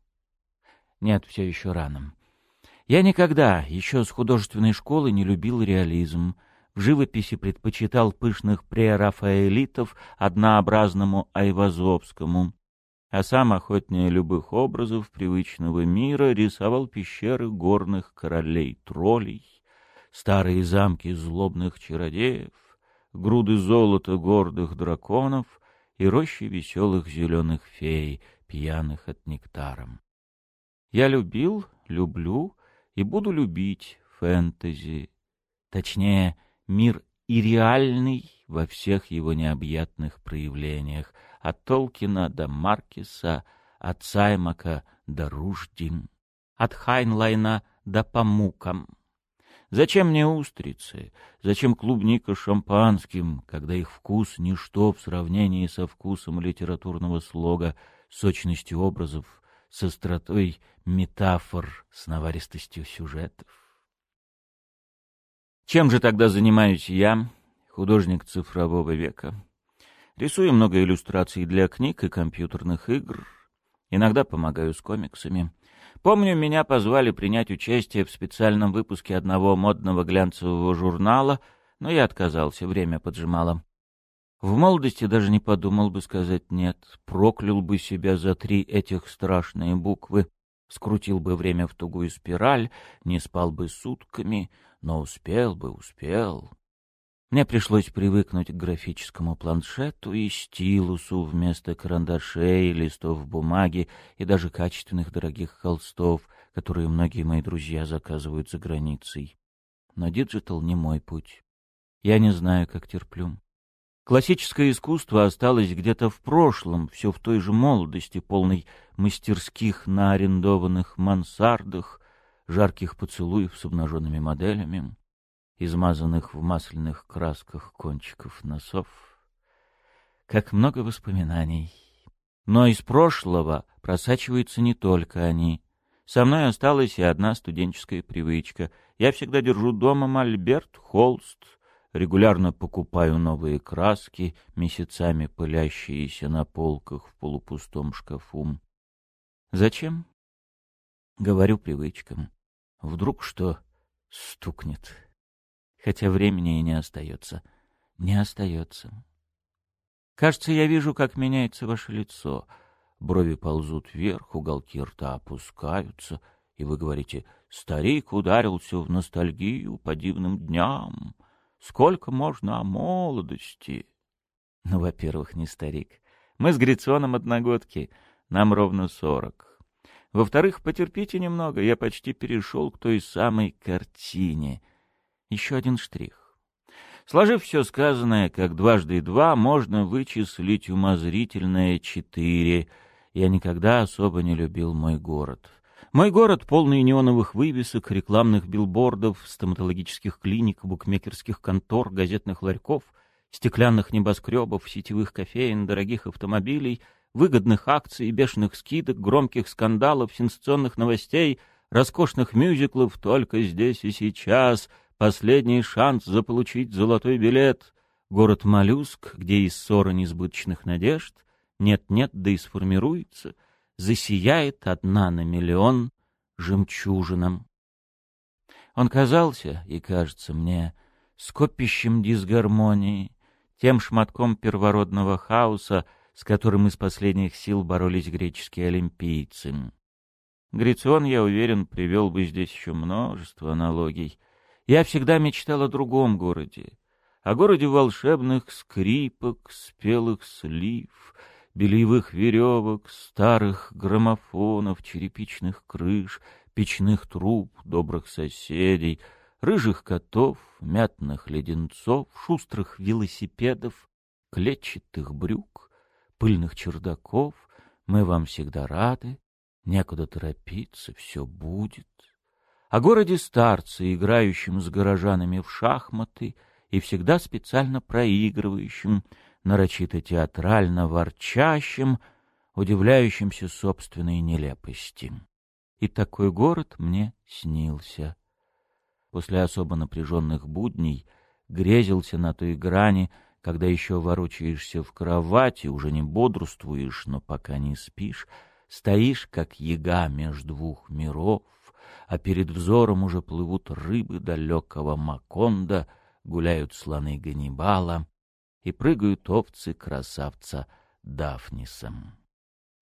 Нет, все еще рано. Я никогда, еще с художественной школы, не любил реализм, в живописи предпочитал пышных прерафаэлитов однообразному айвазовскому, а сам охотнее любых образов привычного мира рисовал пещеры горных королей-троллей, старые замки злобных чародеев, груды золота гордых драконов и рощи веселых зеленых фей, пьяных от нектаром. Я любил, люблю и буду любить фэнтези, точнее, мир и реальный во всех его необъятных проявлениях, от Толкина до Маркеса, от Саймака до Руждин. от Хайнлайна до Памука. Зачем мне устрицы? Зачем клубника шампанским, когда их вкус — ничто в сравнении со вкусом литературного слога, сочностью образов, с остротой метафор, с наваристостью сюжетов? Чем же тогда занимаюсь я, художник цифрового века? Рисую много иллюстраций для книг и компьютерных игр. Иногда помогаю с комиксами. Помню, меня позвали принять участие в специальном выпуске одного модного глянцевого журнала, но я отказался, время поджимало. В молодости даже не подумал бы сказать «нет», проклял бы себя за три этих страшные буквы, скрутил бы время в тугую спираль, не спал бы сутками, но успел бы, успел. Мне пришлось привыкнуть к графическому планшету и стилусу вместо карандашей, листов бумаги и даже качественных дорогих холстов, которые многие мои друзья заказывают за границей. Но диджитал не мой путь. Я не знаю, как терплю. Классическое искусство осталось где-то в прошлом, все в той же молодости, полной мастерских на арендованных мансардах, жарких поцелуев с обнаженными моделями измазанных в масляных красках кончиков носов. Как много воспоминаний. Но из прошлого просачиваются не только они. Со мной осталась и одна студенческая привычка. Я всегда держу дома мольберт, холст, регулярно покупаю новые краски, месяцами пылящиеся на полках в полупустом шкафу. Зачем? Говорю привычкам. Вдруг что стукнет хотя времени и не остается. Не остается. Кажется, я вижу, как меняется ваше лицо. Брови ползут вверх, уголки рта опускаются, и вы говорите «Старик ударился в ностальгию по дивным дням. Сколько можно о молодости?» Ну, во-первых, не старик. Мы с Гриционом одногодки, нам ровно сорок. Во-вторых, потерпите немного, я почти перешел к той самой картине — еще один штрих. Сложив все сказанное, как дважды два, можно вычислить умозрительное четыре. Я никогда особо не любил мой город. Мой город, полный неоновых вывесок, рекламных билбордов, стоматологических клиник, букмекерских контор, газетных ларьков, стеклянных небоскребов, сетевых кофеин, дорогих автомобилей, выгодных акций, бешеных скидок, громких скандалов, сенсационных новостей, роскошных мюзиклов только здесь и сейчас — Последний шанс заполучить золотой билет. Город Моллюск, где из ссора несбыточных надежд нет-нет, да и сформируется, засияет одна на миллион жемчужинам. Он казался, и кажется мне, скопищем дисгармонии, тем шматком первородного хаоса, с которым из последних сил боролись греческие олимпийцы. Грицион, я уверен, привел бы здесь еще множество аналогий. Я всегда мечтал о другом городе, о городе волшебных скрипок, спелых слив, бельевых веревок, старых граммофонов, черепичных крыш, печных труб, добрых соседей, рыжих котов, мятных леденцов, шустрых велосипедов, клетчатых брюк, пыльных чердаков. Мы вам всегда рады, некуда торопиться, все будет. О городе старца, играющем с горожанами в шахматы и всегда специально проигрывающим, нарочито театрально ворчащим, удивляющимся собственной нелепости. И такой город мне снился. После особо напряженных будней грезился на той грани, когда еще ворочаешься в кровати, уже не бодрствуешь, но пока не спишь, стоишь, как яга между двух миров, а перед взором уже плывут рыбы далекого Маконда, гуляют слоны Ганнибала и прыгают овцы красавца Дафнисом.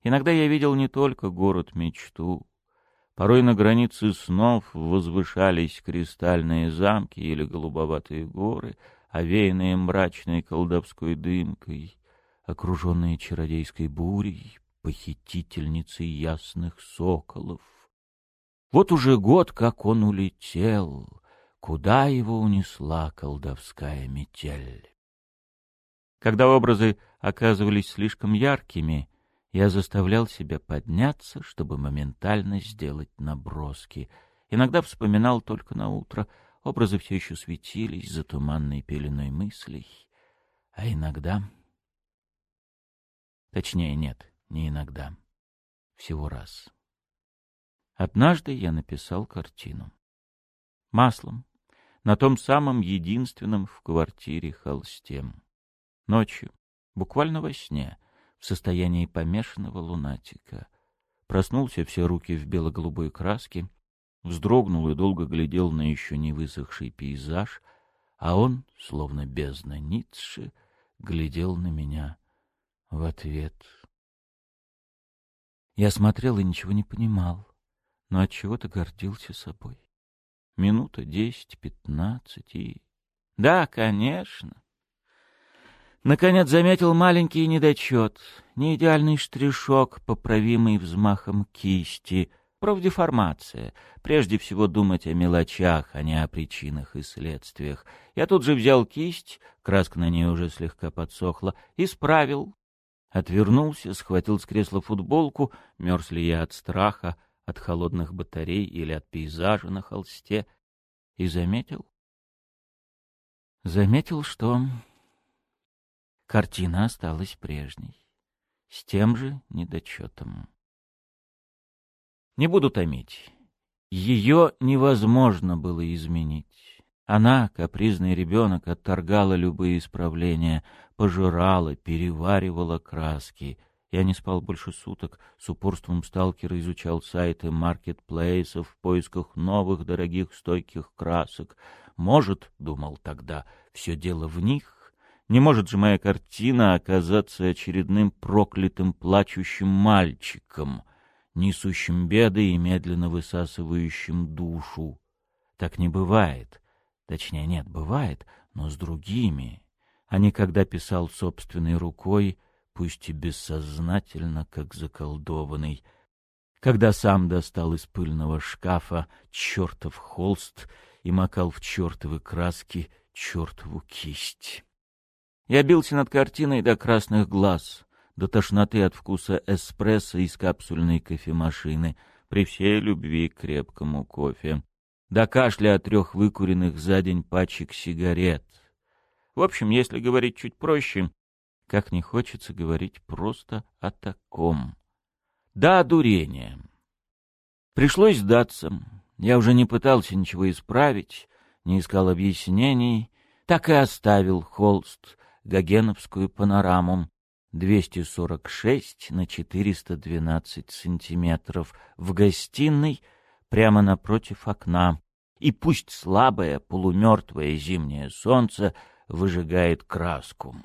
Иногда я видел не только город-мечту. Порой на границе снов возвышались кристальные замки или голубоватые горы, овеянные мрачной колдовской дымкой, окруженные чародейской бурей, похитительницей ясных соколов. Вот уже год, как он улетел, куда его унесла колдовская метель. Когда образы оказывались слишком яркими, Я заставлял себя подняться, чтобы моментально сделать наброски. Иногда вспоминал только на утро. Образы все еще светились за туманной пеленой мыслей. А иногда... Точнее, нет, не иногда. Всего раз. Однажды я написал картину. Маслом. На том самом единственном в квартире холсте. Ночью, буквально во сне, в состоянии помешанного лунатика. Проснулся все руки в бело-голубой краске, вздрогнул и долго глядел на еще не высохший пейзаж, а он, словно бездна Ницше, глядел на меня в ответ. Я смотрел и ничего не понимал, но от чего то гордился собой. Минута десять-пятнадцать и... Да, конечно. Наконец заметил маленький недочет, неидеальный штришок, поправимый взмахом кисти. Профдеформация. Прежде всего думать о мелочах, а не о причинах и следствиях. Я тут же взял кисть, краска на ней уже слегка подсохла, исправил, Отвернулся, схватил с кресла футболку, мерз ли я от страха, от холодных батарей или от пейзажа на холсте, и заметил. Заметил, что картина осталась прежней, с тем же недочетом. Не буду томить. Ее невозможно было изменить. Она, капризный ребенок, отторгала любые исправления, пожирала, переваривала краски. Я не спал больше суток, с упорством сталкера изучал сайты маркетплейсов в поисках новых дорогих стойких красок. Может, думал тогда, все дело в них? Не может же моя картина оказаться очередным проклятым плачущим мальчиком, несущим беды и медленно высасывающим душу. Так не бывает. Точнее, нет, бывает, но с другими. А не когда писал собственной рукой, пусть и бессознательно, как заколдованный, когда сам достал из пыльного шкафа чертов холст и макал в чертовы краски чертову кисть. Я бился над картиной до красных глаз, до тошноты от вкуса эспрессо из капсульной кофемашины, при всей любви к крепкому кофе до кашля от трех выкуренных за день пачек сигарет. В общем, если говорить чуть проще, как не хочется говорить просто о таком. Да, дурение. Пришлось сдаться. Я уже не пытался ничего исправить, не искал объяснений, так и оставил холст, гогеновскую панораму, 246 на 412 сантиметров, в гостиной — прямо напротив окна, и пусть слабое полумертвое зимнее солнце выжигает краску.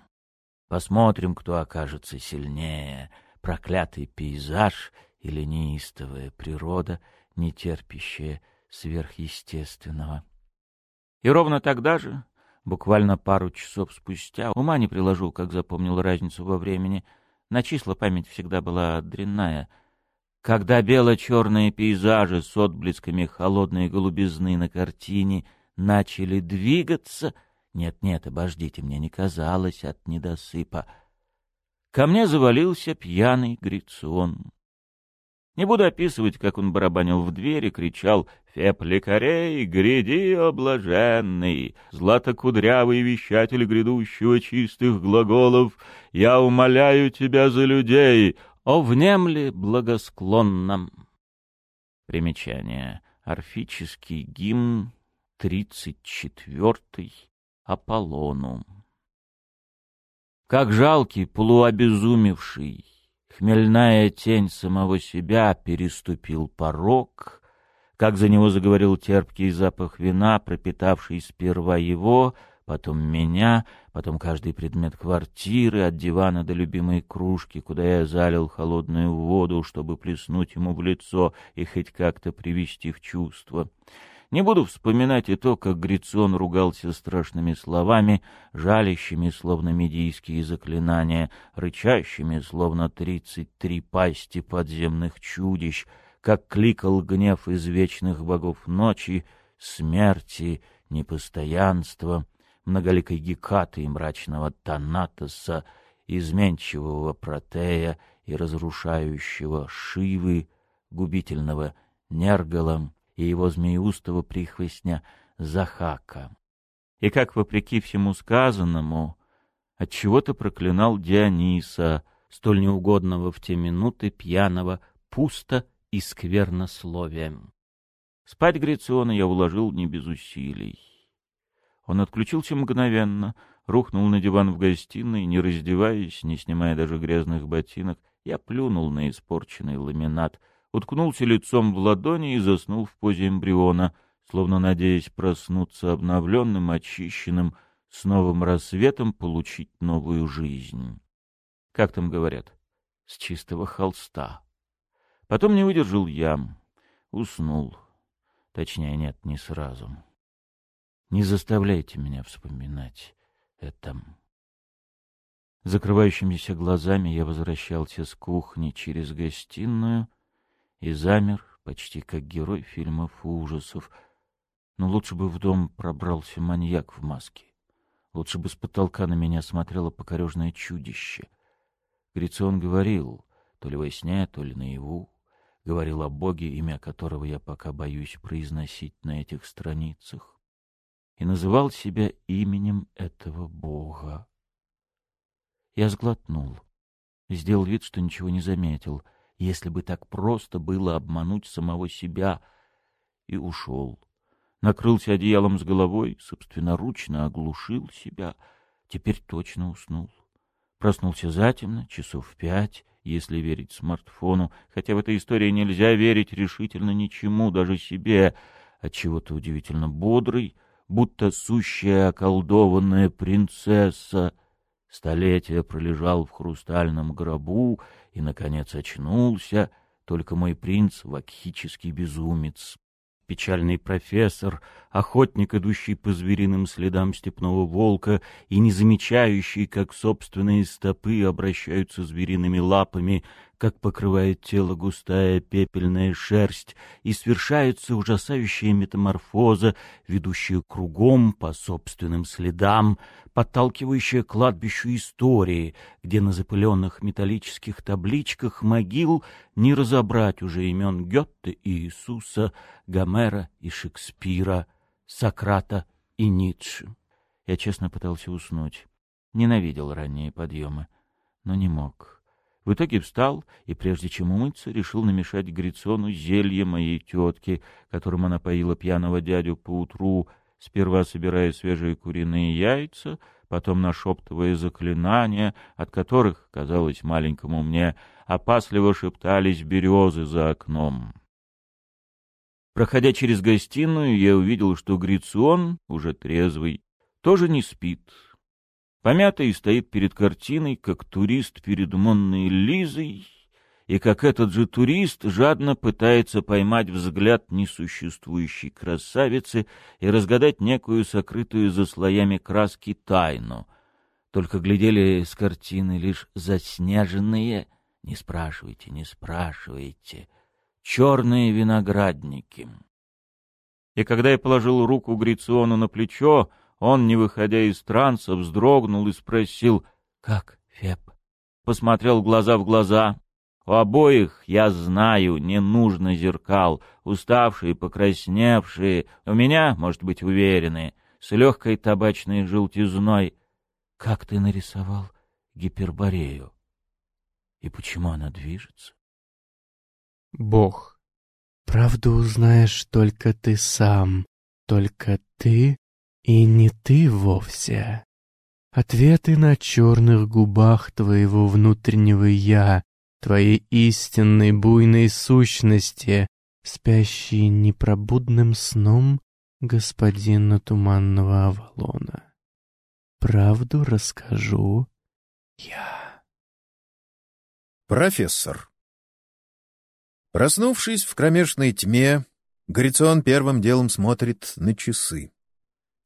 Посмотрим, кто окажется сильнее, проклятый пейзаж или неистовая природа, не терпящая сверхъестественного. И ровно тогда же, буквально пару часов спустя, ума не приложу, как запомнил разницу во времени, на числа память всегда была дрянная — когда бело-черные пейзажи с отблесками холодной голубизны на картине начали двигаться... Нет-нет, обождите, мне не казалось от недосыпа. Ко мне завалился пьяный Грицон. Не буду описывать, как он барабанил в дверь и кричал «Феп лекарей, гряди, облаженный, златокудрявый вещатель грядущего чистых глаголов, я умоляю тебя за людей, о внемли благосклонном. Примечание. Орфический гимн, тридцать четвертый, Аполлону. Как жалкий, полуобезумевший, хмельная тень самого себя переступил порог, как за него заговорил терпкий запах вина, пропитавший сперва его — потом меня, потом каждый предмет квартиры, от дивана до любимой кружки, куда я залил холодную воду, чтобы плеснуть ему в лицо и хоть как-то привести в чувство. Не буду вспоминать и то, как Грицон ругался страшными словами, жалящими, словно медийские заклинания, рычащими, словно тридцать три пасти подземных чудищ, как кликал гнев из вечных богов ночи, смерти, непостоянства — многоликой Гекаты и мрачного Танатоса, изменчивого протея и разрушающего Шивы, губительного Нергалом и его змееустого прихвостня Захака. И как, вопреки всему сказанному, отчего-то проклинал Диониса, столь неугодного в те минуты пьяного, пусто и сквернословием. Спать Грициона я уложил не без усилий. Он отключился мгновенно, рухнул на диван в гостиной, не раздеваясь, не снимая даже грязных ботинок. Я плюнул на испорченный ламинат, уткнулся лицом в ладони и заснул в позе эмбриона, словно надеясь проснуться обновленным, очищенным, с новым рассветом получить новую жизнь. Как там говорят? С чистого холста. Потом не выдержал ям. Уснул. Точнее, нет, не сразу. Не заставляйте меня вспоминать это. Закрывающимися глазами я возвращался с кухни через гостиную и замер, почти как герой фильмов ужасов. Но лучше бы в дом пробрался маньяк в маске. Лучше бы с потолка на меня смотрело покорежное чудище. Грицион говорил, то ли во сне, то ли наяву, говорил о Боге, имя которого я пока боюсь произносить на этих страницах, и называл себя именем этого Бога. Я сглотнул, сделал вид, что ничего не заметил, если бы так просто было обмануть самого себя, и ушел. Накрылся одеялом с головой, собственноручно оглушил себя, теперь точно уснул. Проснулся затемно, часов в пять, если верить смартфону, хотя в этой истории нельзя верить решительно ничему, даже себе, от чего то удивительно бодрый, будто сущая околдованная принцесса. Столетия пролежал в хрустальном гробу и, наконец, очнулся, только мой принц — вакхический безумец. Печальный профессор, охотник, идущий по звериным следам степного волка и не замечающий, как собственные стопы обращаются звериными лапами, как покрывает тело густая пепельная шерсть, и свершается ужасающая метаморфоза, ведущая кругом по собственным следам, подталкивающая к кладбищу истории, где на запыленных металлических табличках могил не разобрать уже имен Гетте и Иисуса, Гомера и Шекспира, Сократа и Ницше. Я честно пытался уснуть. Ненавидел ранние подъемы, но не мог. В итоге встал и, прежде чем умыться, решил намешать Грицону зелье моей тетки, которым она поила пьяного дядю поутру, сперва собирая свежие куриные яйца, потом нашептывая заклинания, от которых, казалось маленькому мне, опасливо шептались березы за окном. Проходя через гостиную, я увидел, что Грицион, уже трезвый, тоже не спит, Помятый стоит перед картиной, как турист перед Монной Лизой, и как этот же турист жадно пытается поймать взгляд несуществующей красавицы и разгадать некую сокрытую за слоями краски тайну. Только глядели с картины лишь заснеженные, не спрашивайте, не спрашивайте, черные виноградники. И когда я положил руку Грициону на плечо, он, не выходя из транса, вздрогнул и спросил, «Как, Феб?» Посмотрел глаза в глаза. У обоих, я знаю, не нужно зеркал, уставшие, покрасневшие, у меня, может быть, уверенные, с легкой табачной желтизной. Как ты нарисовал гиперборею? И почему она движется? Бог, правду узнаешь только ты сам, только ты и не ты вовсе. Ответы на черных губах твоего внутреннего «я», твоей истинной буйной сущности, спящей непробудным сном господина Туманного Авалона. Правду расскажу я. Профессор Проснувшись в кромешной тьме, Горицион первым делом смотрит на часы.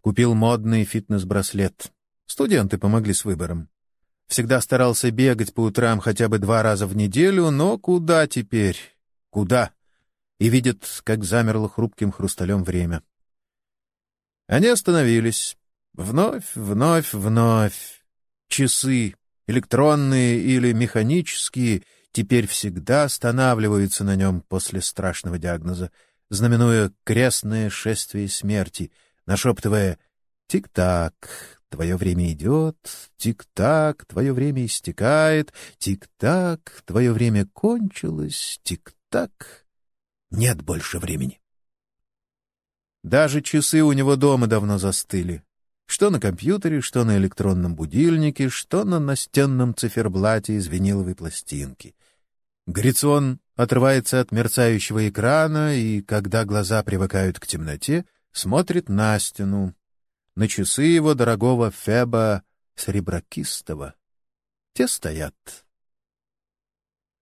Купил модный фитнес-браслет. Студенты помогли с выбором. Всегда старался бегать по утрам хотя бы два раза в неделю, но куда теперь? Куда? И видит, как замерло хрупким хрусталем время. Они остановились. Вновь, вновь, вновь. Часы. электронные или механические, теперь всегда останавливаются на нем после страшного диагноза, знаменуя крестное шествие смерти, нашептывая «Тик-так, твое время идет, тик-так, твое время истекает, тик-так, твое время кончилось, тик-так, нет больше времени». Даже часы у него дома давно застыли. Что на компьютере, что на электронном будильнике, что на настенном циферблате из виниловой пластинки. Грицион отрывается от мерцающего экрана и, когда глаза привыкают к темноте, смотрит на стену, на часы его дорогого Феба Сребракистого. Те стоят.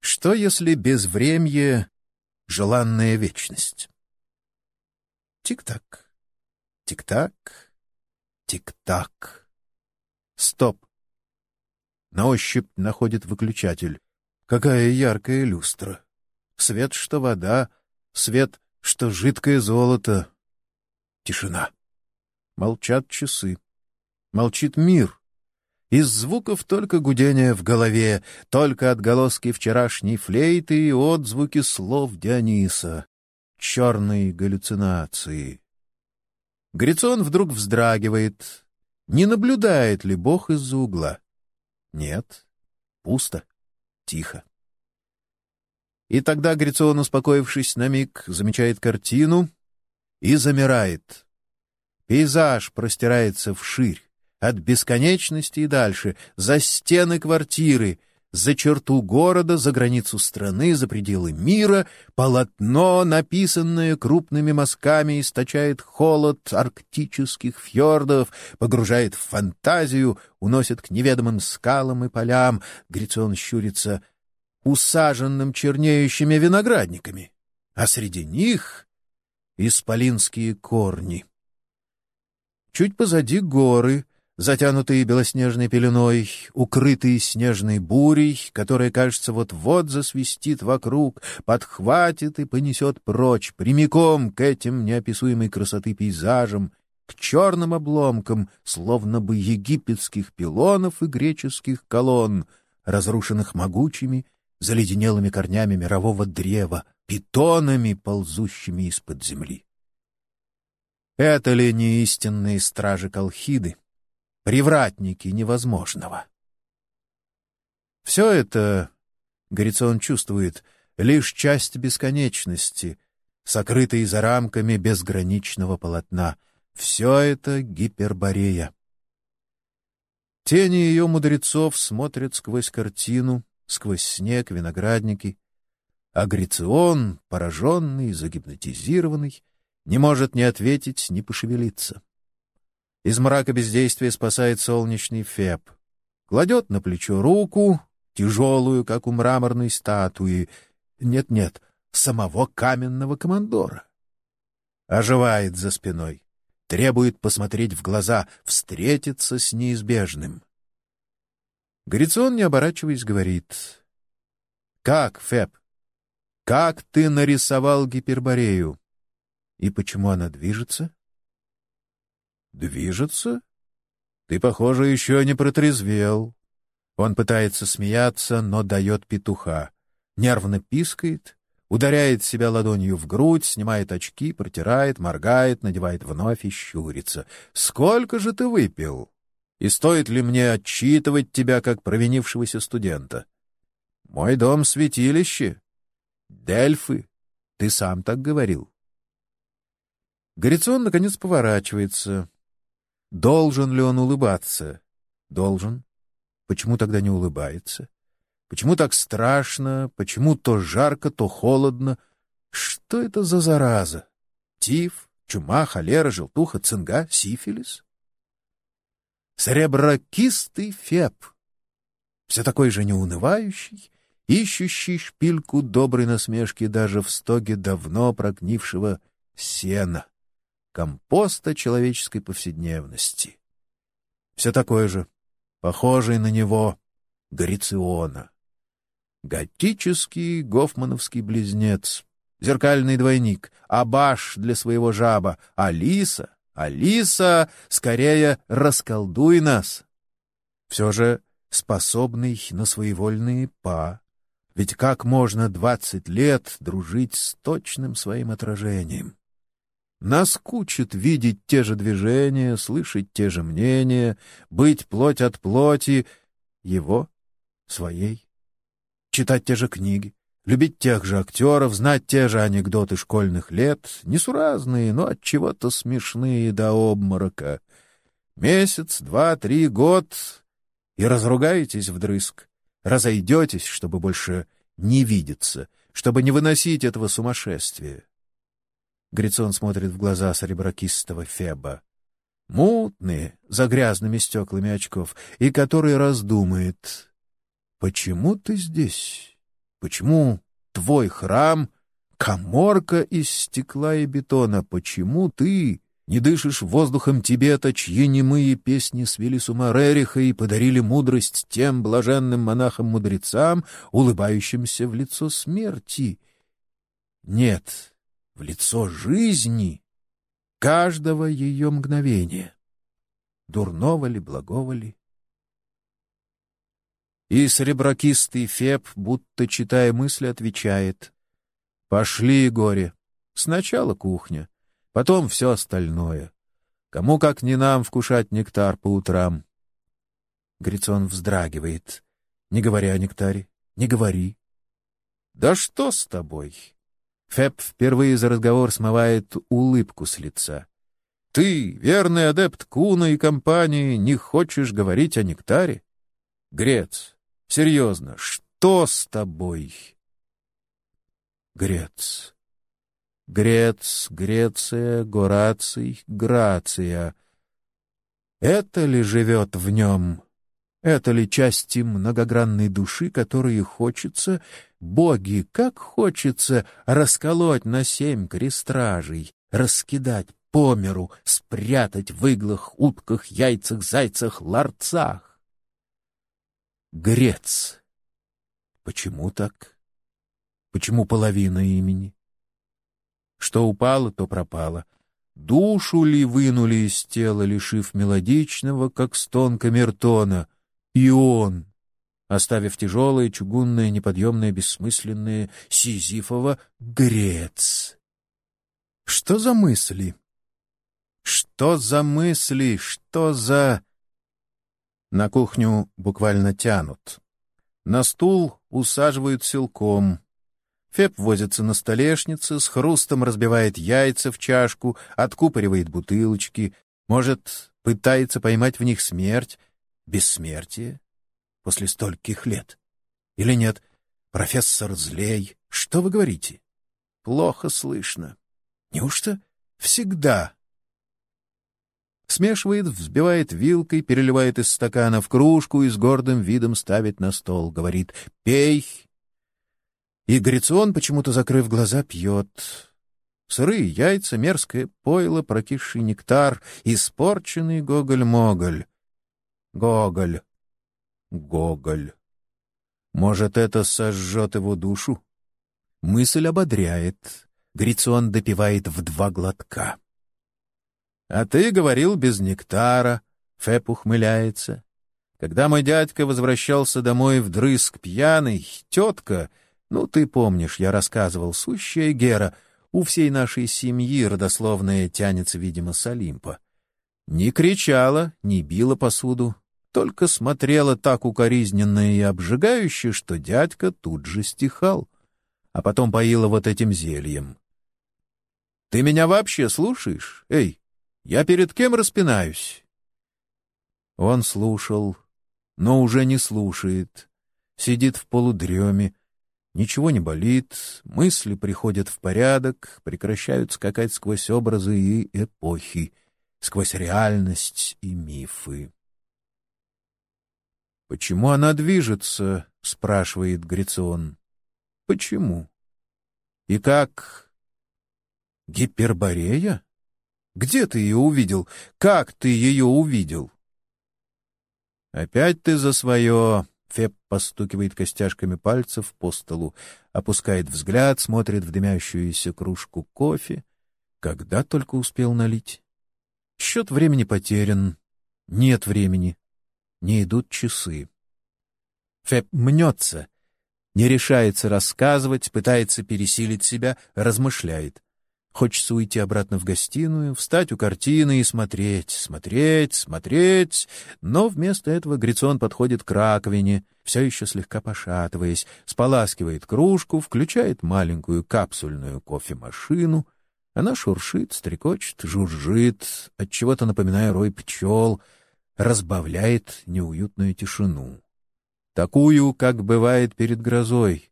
Что, если безвремье — желанная вечность? Тик-так, тик-так, тик-так. Стоп. На ощупь находит выключатель. Какая яркая люстра. Свет, что вода, свет, что жидкое золото. Тишина. Молчат часы. Молчит мир. Из звуков только гудение в голове, только отголоски вчерашней флейты и отзвуки слов Диониса. Черные галлюцинации. Грицон вдруг вздрагивает. Не наблюдает ли Бог из-за угла? Нет. Пусто. Тихо. И тогда Грицион, успокоившись на миг, замечает картину и замирает. Пейзаж простирается вширь, от бесконечности и дальше, за стены квартиры, за черту города, за границу страны, за пределы мира, полотно, написанное крупными мазками, источает холод арктических фьордов, погружает в фантазию, уносит к неведомым скалам и полям. Грицион щурится усаженным чернеющими виноградниками, а среди них — исполинские корни. Чуть позади горы, затянутые белоснежной пеленой, укрытые снежной бурей, которая, кажется, вот-вот засвистит вокруг, подхватит и понесет прочь, прямиком к этим неописуемой красоты пейзажам, к черным обломкам, словно бы египетских пилонов и греческих колонн, разрушенных могучими, заледенелыми корнями мирового древа, питонами, ползущими из-под земли. Это ли не истинные стражи Колхиды, привратники невозможного? Все это, Горицон чувствует, лишь часть бесконечности, сокрытые за рамками безграничного полотна. Все это гиперборея. Тени ее мудрецов смотрят сквозь картину, сквозь снег, виноградники. А Грицион, пораженный, загипнотизированный, не может ни ответить, ни пошевелиться. Из мрака бездействия спасает солнечный Феб. Кладет на плечо руку, тяжелую, как у мраморной статуи. Нет-нет, самого каменного командора. Оживает за спиной, требует посмотреть в глаза, встретиться с неизбежным. Горицион, не оборачиваясь, говорит. — Как, Феб? Как ты нарисовал Гиперборею? И почему она движется? Движется? Ты, похоже, еще не протрезвел. Он пытается смеяться, но дает петуха. Нервно пискает, ударяет себя ладонью в грудь, снимает очки, протирает, моргает, надевает вновь и щурится. Сколько же ты выпил? И стоит ли мне отчитывать тебя как провинившегося студента? Мой дом — святилище. Дельфы. Ты сам так говорил. Горицон, наконец, поворачивается. Должен ли он улыбаться? Должен. Почему тогда не улыбается? Почему так страшно? Почему то жарко, то холодно? Что это за зараза? Тиф, чума, холера, желтуха, цинга, сифилис? Среброкистый феб. Все такой же неунывающий, ищущий шпильку доброй насмешки даже в стоге давно прогнившего сена компоста человеческой повседневности. Все такое же, похожий на него, Горициона. Готический гофмановский близнец, зеркальный двойник, Абаш для своего жаба, Алиса, Алиса, скорее расколдуй нас. Все же способный на своевольные па. Ведь как можно двадцать лет дружить с точным своим отражением? Наскучит видеть те же движения, слышать те же мнения, быть плоть от плоти его, своей, читать те же книги, любить тех же актеров, знать те же анекдоты школьных лет, несуразные, но от чего-то смешные до обморока. Месяц, два, три, год — и разругаетесь вдрызг, разойдетесь, чтобы больше не видеться, чтобы не выносить этого сумасшествия. Грицон смотрит в глаза сереброкистого Феба. Мутные, за грязными стеклами очков, и который раздумает. «Почему ты здесь? Почему твой храм — коморка из стекла и бетона? Почему ты не дышишь воздухом Тибета, чьи немые песни свели с ума Рериха и подарили мудрость тем блаженным монахам-мудрецам, улыбающимся в лицо смерти? Нет, в лицо жизни, каждого ее мгновения, дурного ли, благого ли. И среброкистый Феб, будто читая мысли, отвечает. «Пошли, горе. Сначала кухня, потом все остальное. Кому, как не нам, вкушать нектар по утрам?» Грицон вздрагивает. «Не говори о нектаре, не говори». «Да что с тобой? Фэб впервые за разговор смывает улыбку с лица. «Ты, верный адепт Куна и компании, не хочешь говорить о нектаре? Грец, серьезно, что с тобой?» Грец. Грец, Греция, Гораций, Грация. Это ли живет в нем? Это ли части многогранной души, которые хочется Боги, как хочется расколоть на семь крестражей, раскидать по миру, спрятать в иглах, утках, яйцах, зайцах, ларцах. Грец. Почему так? Почему половина имени? Что упало, то пропало. Душу ли вынули из тела, лишив мелодичного, как стон камертона? И он, оставив тяжелое, чугунное, неподъемное, бессмысленное Сизифово грец. Что за мысли? Что за мысли? Что за... На кухню буквально тянут. На стул усаживают силком. Феб возится на столешнице, с хрустом разбивает яйца в чашку, откупоривает бутылочки. Может, пытается поймать в них смерть, бессмертие? после стольких лет? Или нет? Профессор Злей, что вы говорите? Плохо слышно. Неужто всегда? Смешивает, взбивает вилкой, переливает из стакана в кружку и с гордым видом ставит на стол. Говорит «Пей!» И Грицион, почему-то закрыв глаза, пьет. Сырые яйца, мерзкое пойло, прокисший нектар, испорченный Гоголь-Моголь. Гоголь. Гоголь. Может, это сожжет его душу? Мысль ободряет. Грицион допивает в два глотка. — А ты говорил без нектара, — Фэп ухмыляется. Когда мой дядька возвращался домой вдрызг пьяный, тетка, ну, ты помнишь, я рассказывал, сущая Гера, у всей нашей семьи родословная тянется, видимо, с Олимпа. Не кричала, не била посуду, только смотрела так укоризненно и обжигающе, что дядька тут же стихал, а потом поила вот этим зельем. — Ты меня вообще слушаешь? Эй, я перед кем распинаюсь? Он слушал, но уже не слушает, сидит в полудреме, ничего не болит, мысли приходят в порядок, прекращают скакать сквозь образы и эпохи, сквозь реальность и мифы. «Почему она движется?» — спрашивает Грицион. «Почему?» «И как?» «Гиперборея? Где ты ее увидел? Как ты ее увидел?» «Опять ты за свое...» — Феб постукивает костяшками пальцев по столу, опускает взгляд, смотрит в дымящуюся кружку кофе. Когда только успел налить? Счет времени потерян. Нет времени. Не идут часы. Феб мнется, не решается рассказывать, пытается пересилить себя, размышляет. Хочется уйти обратно в гостиную, встать у картины и смотреть, смотреть, смотреть. Но вместо этого Грицон подходит к раковине, все еще слегка пошатываясь, споласкивает кружку, включает маленькую капсульную кофемашину. Она шуршит, стрекочет, жужжит, отчего-то напоминая рой пчел, разбавляет неуютную тишину. Такую, как бывает перед грозой,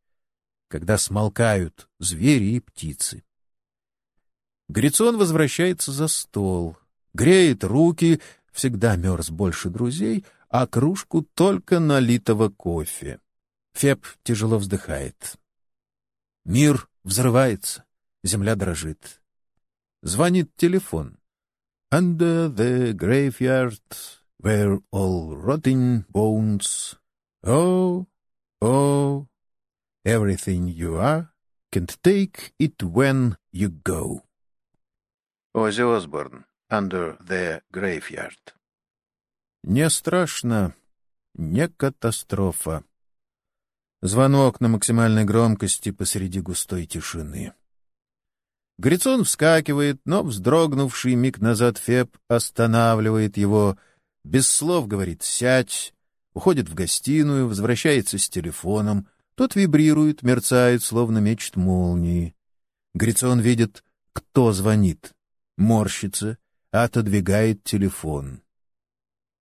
когда смолкают звери и птицы. Грицон возвращается за стол, греет руки, всегда мерз больше друзей, а кружку только налитого кофе. Феб тяжело вздыхает. Мир взрывается, земля дрожит. Звонит телефон. Under the graveyard where all rotting bones. Oh, oh, everything you are, can't take it when you go. Оззи Осборн, Under the Graveyard. Не страшно, не катастрофа. Звонок на максимальной громкости посреди густой тишины. Грицон вскакивает, но вздрогнувший миг назад Феб останавливает его, без слов говорит «сядь», уходит в гостиную, возвращается с телефоном, тот вибрирует, мерцает, словно мечет молнии. Грицон видит, кто звонит морщится, отодвигает телефон.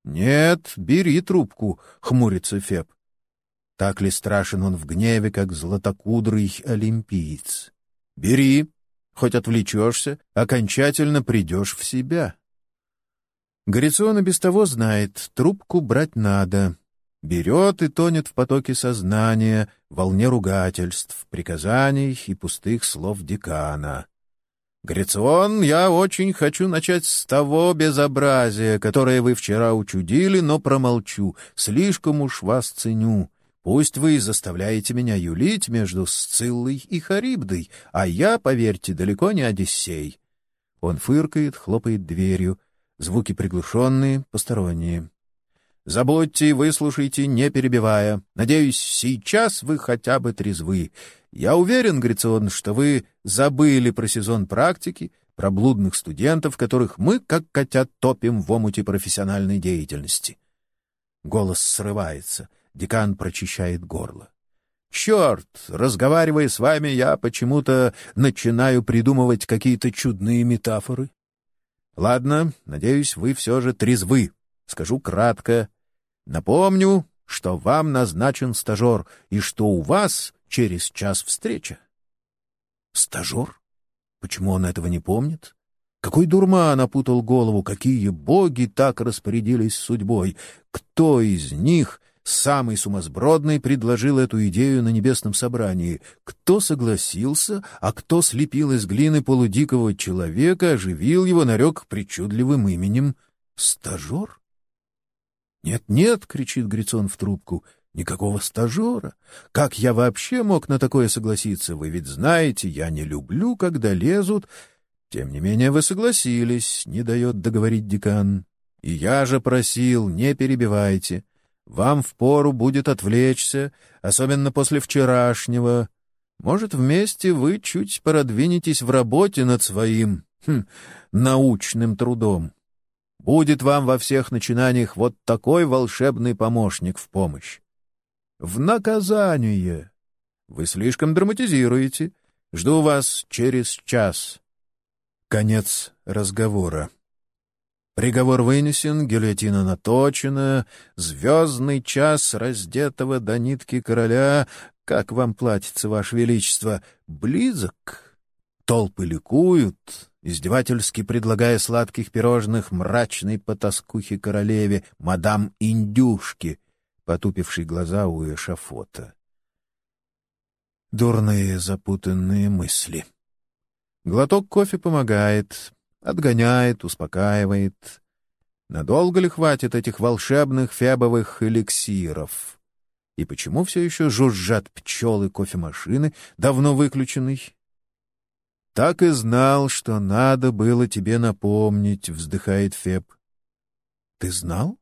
«Нет, бери трубку», — хмурится Феб. Так ли страшен он в гневе, как златокудрый олимпиец? «Бери, хоть отвлечешься, окончательно придешь в себя». Горицон и без того знает, трубку брать надо. Берет и тонет в потоке сознания, волне ругательств, приказаний и пустых слов декана. Грицион, я очень хочу начать с того безобразия, которое вы вчера учудили, но промолчу. Слишком уж вас ценю. Пусть вы заставляете меня юлить между Сциллой и Харибдой, а я, поверьте, далеко не Одиссей. Он фыркает, хлопает дверью. Звуки приглушенные, посторонние. Забудьте, выслушайте, не перебивая. Надеюсь, сейчас вы хотя бы трезвы. Я уверен, Грицион, что вы забыли про сезон практики, про блудных студентов, которых мы, как котят, топим в омуте профессиональной деятельности. Голос срывается. Декан прочищает горло. Черт, разговаривая с вами, я почему-то начинаю придумывать какие-то чудные метафоры. Ладно, надеюсь, вы все же трезвы. Скажу кратко. Напомню, что вам назначен стажер, и что у вас через час встреча. Стажер? Почему он этого не помнит? Какой дурман опутал голову, какие боги так распорядились судьбой? Кто из них, самый сумасбродный, предложил эту идею на небесном собрании? Кто согласился, а кто слепил из глины полудикого человека, оживил его, нарек причудливым именем «стажер»? «Нет-нет!» — кричит Грицон в трубку — Никакого стажера. Как я вообще мог на такое согласиться? Вы ведь знаете, я не люблю, когда лезут. Тем не менее вы согласились, не дает договорить декан. И я же просил, не перебивайте. Вам впору будет отвлечься, особенно после вчерашнего. Может, вместе вы чуть продвинетесь в работе над своим хм, научным трудом. Будет вам во всех начинаниях вот такой волшебный помощник в помощь в наказание. Вы слишком драматизируете. Жду вас через час. Конец разговора. Приговор вынесен, гильотина наточена, звездный час раздетого до нитки короля, как вам платится, ваше величество, близок. Толпы ликуют, издевательски предлагая сладких пирожных мрачной потаскухе королеве, мадам Индюшке — потупивший глаза у эшафота. Дурные запутанные мысли. Глоток кофе помогает, отгоняет, успокаивает. Надолго ли хватит этих волшебных фебовых эликсиров? И почему все еще жужжат пчелы кофемашины, давно выключенной? Так и знал, что надо было тебе напомнить, — вздыхает Феб. Ты знал?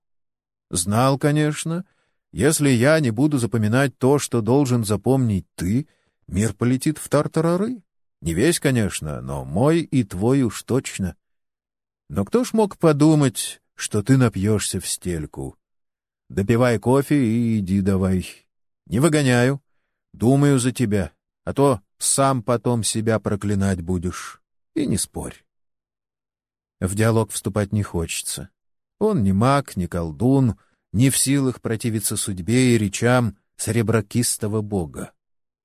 Знал, конечно, Если я не буду запоминать то, что должен запомнить ты, мир полетит в тартарары. Не весь, конечно, но мой и твой уж точно. Но кто ж мог подумать, что ты напьешься в стельку? Допивай кофе и иди давай. Не выгоняю. Думаю за тебя, а то сам потом себя проклинать будешь. И не спорь. В диалог вступать не хочется. Он не маг, не колдун, не в силах противиться судьбе и речам сереброкистого бога.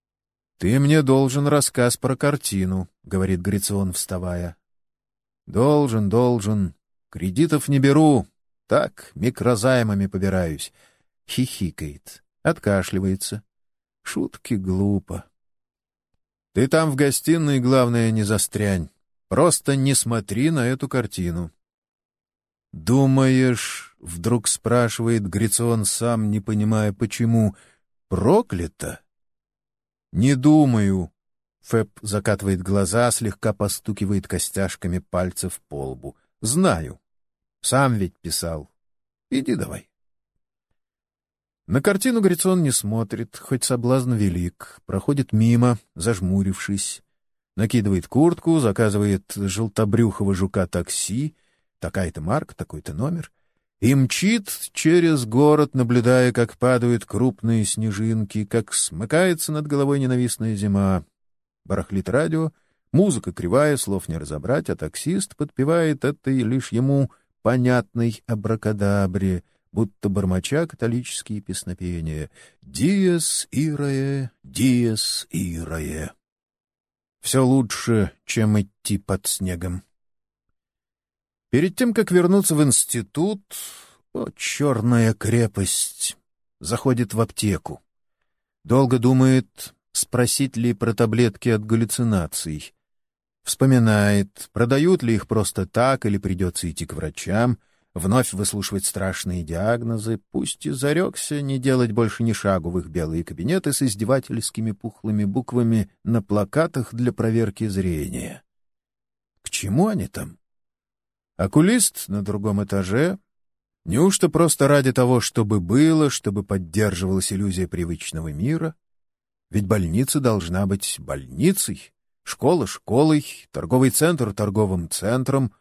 — Ты мне должен рассказ про картину, — говорит Грицион, вставая. — Должен, должен. Кредитов не беру. Так, микрозаймами побираюсь. Хихикает, откашливается. Шутки глупо. — Ты там в гостиной, главное, не застрянь. Просто не смотри на эту картину. «Думаешь, — вдруг спрашивает Грицион сам, не понимая почему, — проклято?» «Не думаю», — Фэб закатывает глаза, слегка постукивает костяшками пальцев по лбу. «Знаю. Сам ведь писал. Иди давай». На картину Грицион не смотрит, хоть соблазн велик, проходит мимо, зажмурившись, накидывает куртку, заказывает желтобрюхого жука такси, такая-то марка, такой-то номер, и мчит через город, наблюдая, как падают крупные снежинки, как смыкается над головой ненавистная зима. Барахлит радио, музыка кривая, слов не разобрать, а таксист подпевает этой лишь ему понятной абракадабре, будто бормоча католические песнопения «Диес ирае, диес ирае». Все лучше, чем идти под снегом. Перед тем, как вернуться в институт, о, черная крепость, заходит в аптеку. Долго думает, спросить ли про таблетки от галлюцинаций. Вспоминает, продают ли их просто так или придется идти к врачам, вновь выслушивать страшные диагнозы, пусть и зарекся не делать больше ни шагу в их белые кабинеты с издевательскими пухлыми буквами на плакатах для проверки зрения. К чему они там? Окулист на другом этаже. Неужто просто ради того, чтобы было, чтобы поддерживалась иллюзия привычного мира? Ведь больница должна быть больницей, школа — школой, торговый центр — торговым центром.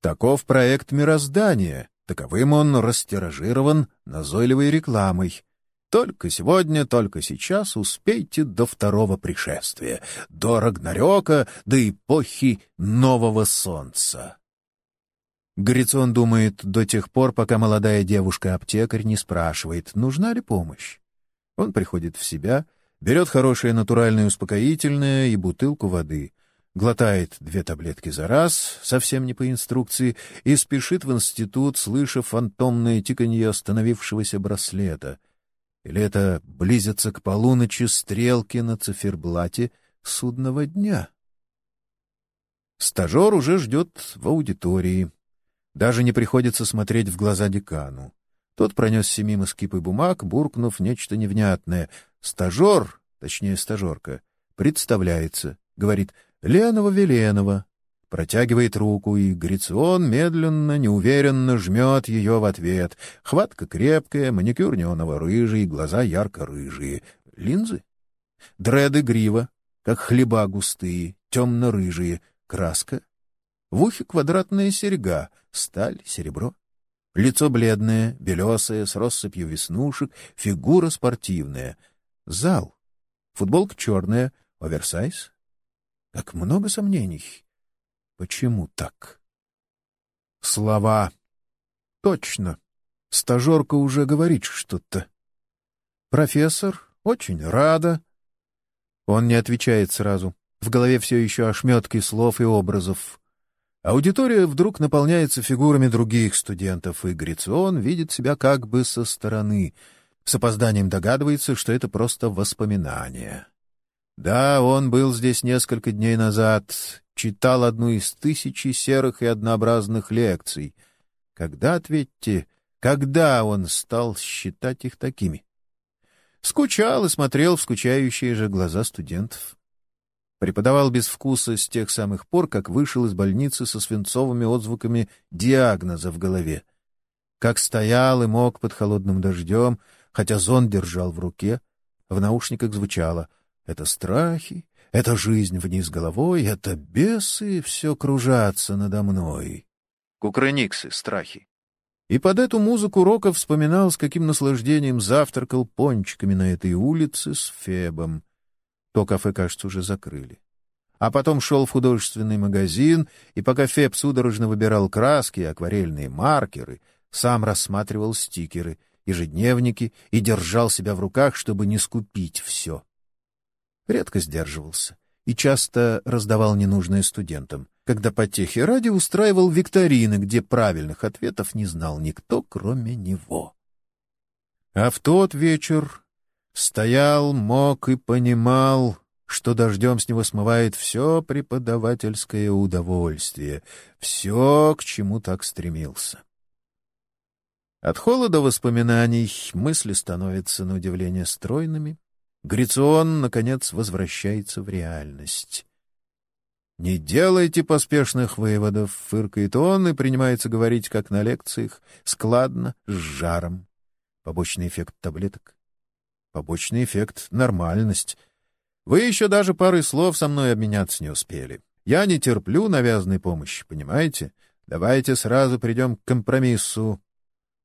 Таков проект мироздания, таковым он растиражирован назойливой рекламой. Только сегодня, только сейчас успейте до второго пришествия, до Рагнарёка, до эпохи нового солнца. Грицон думает до тех пор, пока молодая девушка-аптекарь не спрашивает, нужна ли помощь. Он приходит в себя, берет хорошее натуральное успокоительное и бутылку воды, глотает две таблетки за раз, совсем не по инструкции, и спешит в институт, слыша фантомное тиканье остановившегося браслета. Или это близятся к полуночи стрелки на циферблате судного дня? Стажер уже ждет в аудитории. Даже не приходится смотреть в глаза декану. Тот пронесся мимо с кипой бумаг, буркнув нечто невнятное. Стажер, точнее стажерка, представляется, говорит «Ленова-Веленова», протягивает руку, и Грицион медленно, неуверенно жмет ее в ответ. Хватка крепкая, маникюр неоново-рыжий, глаза ярко-рыжие. Линзы? Дреды грива, как хлеба густые, темно-рыжие. Краска в ухе квадратная серьга, сталь, серебро. Лицо бледное, белесое, с россыпью веснушек, фигура спортивная. Зал. Футболка черная, оверсайз. Как много сомнений. Почему так? Слова. Точно. Стажерка уже говорит что-то. Профессор, очень рада. Он не отвечает сразу. В голове все еще ошметки слов и образов. Аудитория вдруг наполняется фигурами других студентов, и Грицион видит себя как бы со стороны. С опозданием догадывается, что это просто воспоминание. Да, он был здесь несколько дней назад, читал одну из тысячи серых и однообразных лекций. Когда, ответьте, когда он стал считать их такими? Скучал и смотрел в скучающие же глаза студентов. Преподавал без вкуса с тех самых пор, как вышел из больницы со свинцовыми отзвуками диагноза в голове. Как стоял и мог под холодным дождем, хотя зонт держал в руке. В наушниках звучало «Это страхи, это жизнь вниз головой, это бесы все кружатся надо мной». Кукрыниксы, страхи. И под эту музыку Роков вспоминал, с каким наслаждением завтракал пончиками на этой улице с Фебом. То кафе, кажется, уже закрыли. А потом шел в художественный магазин, и пока Феб судорожно выбирал краски, акварельные маркеры, сам рассматривал стикеры, ежедневники и держал себя в руках, чтобы не скупить все. Редко сдерживался и часто раздавал ненужное студентам — когда потехи ради устраивал викторины, где правильных ответов не знал никто, кроме него. А в тот вечер стоял, мог и понимал, что дождем с него смывает все преподавательское удовольствие, все, к чему так стремился. От холода воспоминаний мысли становятся на удивление стройными. Грицион, наконец, возвращается в реальность. «Не делайте поспешных выводов», — фыркает он и принимается говорить, как на лекциях, складно, с жаром. Побочный эффект таблеток. Побочный эффект — нормальность. Вы еще даже парой слов со мной обменяться не успели. Я не терплю навязанной помощи, понимаете? Давайте сразу придем к компромиссу.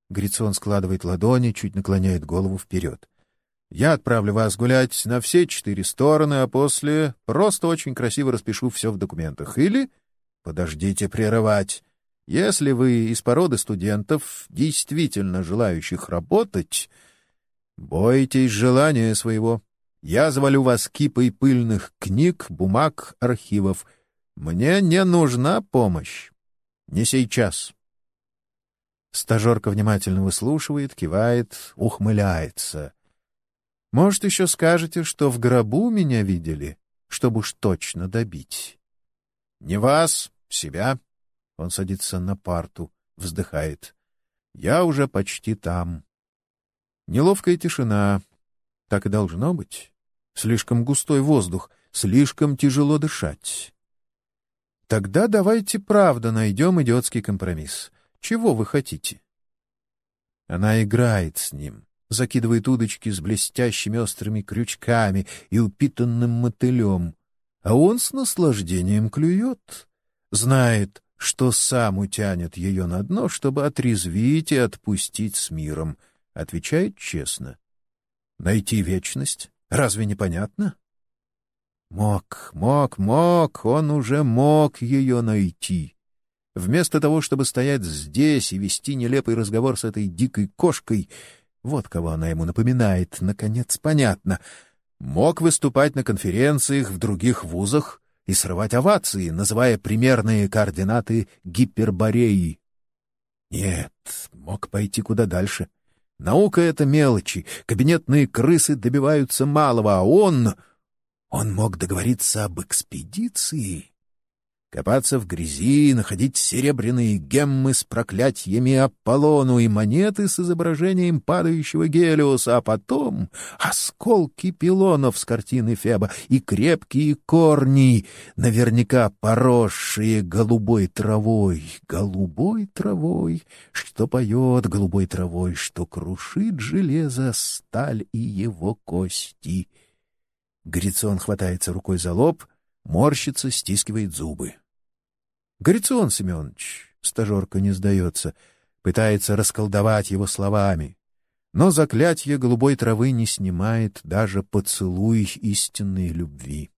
Грицион складывает ладони, чуть наклоняет голову вперед. Я отправлю вас гулять на все четыре стороны, а после просто очень красиво распишу все в документах. Или... Подождите прерывать. Если вы из породы студентов, действительно желающих работать, бойтесь желания своего. Я завалю вас кипой пыльных книг, бумаг, архивов. Мне не нужна помощь. Не сейчас. Стажерка внимательно выслушивает, кивает, ухмыляется. Может, еще скажете, что в гробу меня видели, чтобы уж точно добить. — Не вас, себя. Он садится на парту, вздыхает. — Я уже почти там. Неловкая тишина. Так и должно быть. Слишком густой воздух, слишком тяжело дышать. Тогда давайте правда найдем идиотский компромисс. Чего вы хотите? Она играет с ним закидывает удочки с блестящими острыми крючками и упитанным мотылем, а он с наслаждением клюет, знает, что сам утянет ее на дно, чтобы отрезвить и отпустить с миром, отвечает честно. Найти вечность? Разве непонятно? Мог, мог, мог, он уже мог ее найти. Вместо того, чтобы стоять здесь и вести нелепый разговор с этой дикой кошкой, вот кого она ему напоминает, наконец понятно. Мог выступать на конференциях в других вузах и срывать овации, называя примерные координаты гипербореи. Нет, мог пойти куда дальше. Наука — это мелочи, кабинетные крысы добиваются малого, а он... Он мог договориться об экспедиции копаться в грязи, находить серебряные геммы с проклятиями Аполлону и монеты с изображением падающего Гелиоса, а потом осколки пилонов с картины Феба и крепкие корни, наверняка поросшие голубой травой, голубой травой, что поет голубой травой, что крушит железо, сталь и его кости. Грицон хватается рукой за лоб — морщится, стискивает зубы. Горицион Семенович, стажерка не сдается, пытается расколдовать его словами. Но заклятие голубой травы не снимает даже поцелуй истинной любви.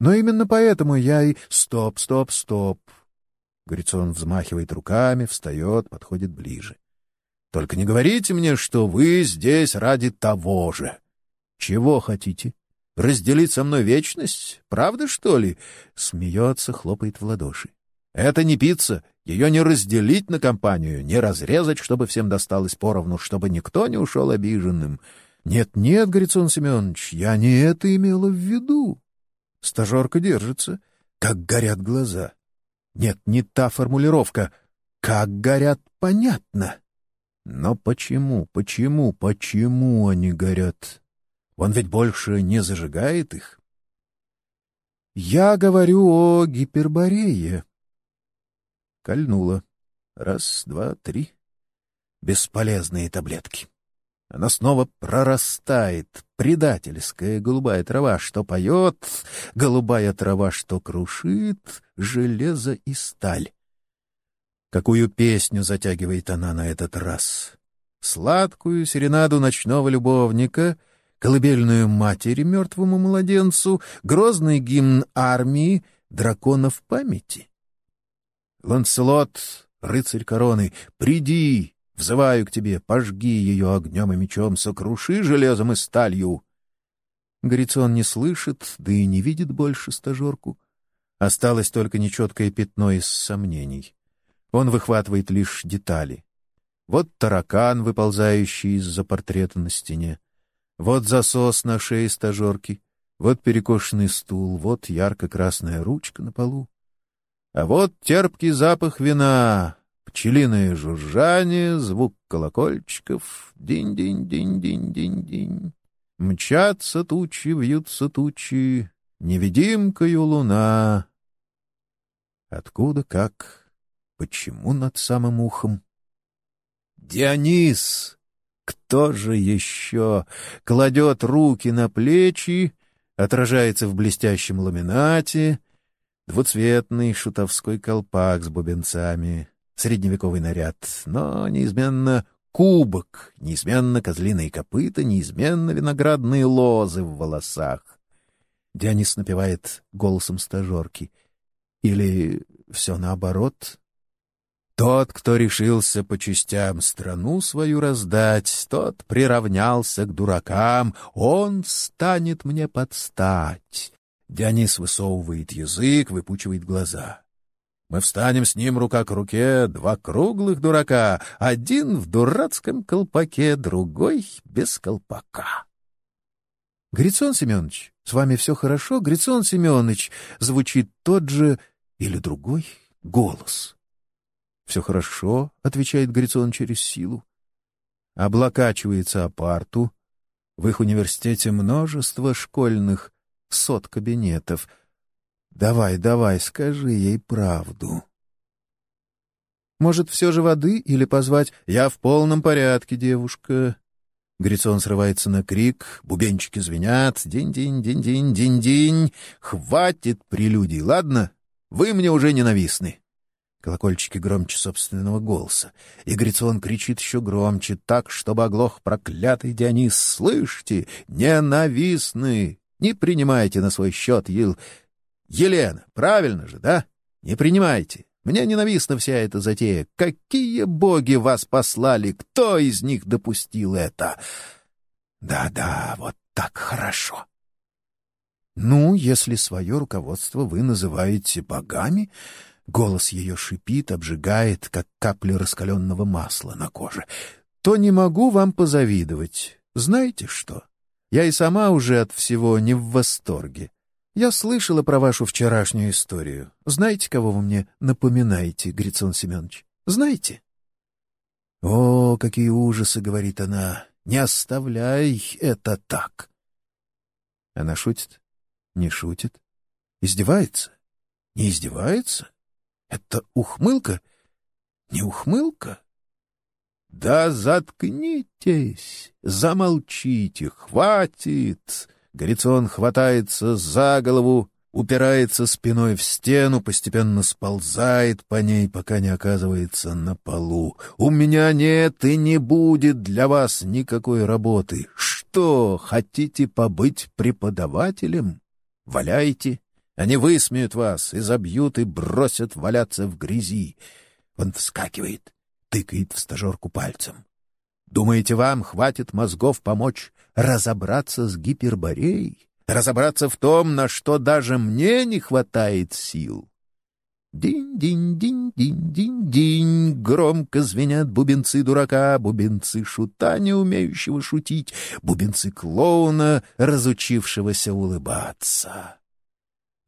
Но именно поэтому я и... Стоп, стоп, стоп. Горицион взмахивает руками, встает, подходит ближе. Только не говорите мне, что вы здесь ради того же. Чего хотите? Разделить со мной вечность? Правда, что ли? Смеется, хлопает в ладоши. Это не пицца, ее не разделить на компанию, не разрезать, чтобы всем досталось поровну, чтобы никто не ушел обиженным. Нет-нет, Грицон Семенович, я не это имела в виду. Стажерка держится. Как горят глаза. Нет, не та формулировка. Как горят, понятно. Но почему, почему, почему они горят? Он ведь больше не зажигает их. Я говорю о гиперборее, Кольнуло. Раз, два, три. Бесполезные таблетки. Она снова прорастает, предательская голубая трава, что поет, голубая трава, что крушит, железо и сталь. Какую песню затягивает она на этот раз? Сладкую серенаду ночного любовника, колыбельную матери мертвому младенцу, грозный гимн армии, драконов памяти. Ланселот, рыцарь короны, приди, взываю к тебе, пожги ее огнем и мечом, сокруши железом и сталью. Горицон не слышит, да и не видит больше стажерку. Осталось только нечеткое пятно из сомнений. Он выхватывает лишь детали. Вот таракан, выползающий из-за портрета на стене. Вот засос на шее стажерки. Вот перекошенный стул. Вот ярко-красная ручка на полу. А вот терпкий запах вина, пчелиное жужжание, звук колокольчиков. Динь-динь-динь-динь-динь-динь. Мчатся тучи, вьются тучи, невидимкою луна. Откуда, как, почему над самым ухом? Дионис! Кто же еще кладет руки на плечи, отражается в блестящем ламинате, двуцветный шутовской колпак с бубенцами, средневековый наряд, но неизменно кубок, неизменно козлиные копыта, неизменно виноградные лозы в волосах. Дионис напевает голосом стажерки. Или все наоборот? Тот, кто решился по частям страну свою раздать, тот приравнялся к дуракам, он станет мне подстать. Дионис высовывает язык, выпучивает глаза. Мы встанем с ним рука к руке, два круглых дурака, один в дурацком колпаке, другой без колпака. — Грицон Семенович, с вами все хорошо? Грицон Семенович, звучит тот же или другой голос. — Все хорошо, — отвечает Грицон через силу. Облокачивается о парту. В их университете множество школьных сот кабинетов. Давай, давай, скажи ей правду. Может, все же воды или позвать «Я в полном порядке, девушка». Грицон срывается на крик, бубенчики звенят, динь-динь, динь-динь, динь-динь. Хватит прелюдий, ладно? Вы мне уже ненавистны. Колокольчики громче собственного голоса. И Грицион кричит еще громче, так, чтобы оглох проклятый Дионис. «Слышите? Ненавистны! Не принимайте на свой счет, Ел... Елена, правильно же, да? Не принимайте. Мне ненавистна вся эта затея. Какие боги вас послали? Кто из них допустил это? Да-да, вот так хорошо. Ну, если свое руководство вы называете богами, голос ее шипит, обжигает, как капли раскаленного масла на коже, то не могу вам позавидовать. Знаете что? Я и сама уже от всего не в восторге. Я слышала про вашу вчерашнюю историю. Знаете, кого вы мне напоминаете, Грицон Семенович? Знаете? О, какие ужасы, говорит она. Не оставляй это так. Она шутит? Не шутит? Издевается? Не издевается? Это ухмылка? Не ухмылка? Да заткнитесь, замолчите, хватит. Горицон хватается за голову, упирается спиной в стену, постепенно сползает по ней, пока не оказывается на полу. «У меня нет и не будет для вас никакой работы. Что, хотите побыть преподавателем? Валяйте. Они высмеют вас, изобьют и бросят валяться в грязи». Он вскакивает тыкает в стажерку пальцем. Думаете, вам хватит мозгов помочь разобраться с гипербореей? Разобраться в том, на что даже мне не хватает сил? Динь-динь-динь-динь-динь-динь Громко звенят бубенцы дурака, бубенцы шута, не умеющего шутить, бубенцы клоуна, разучившегося улыбаться.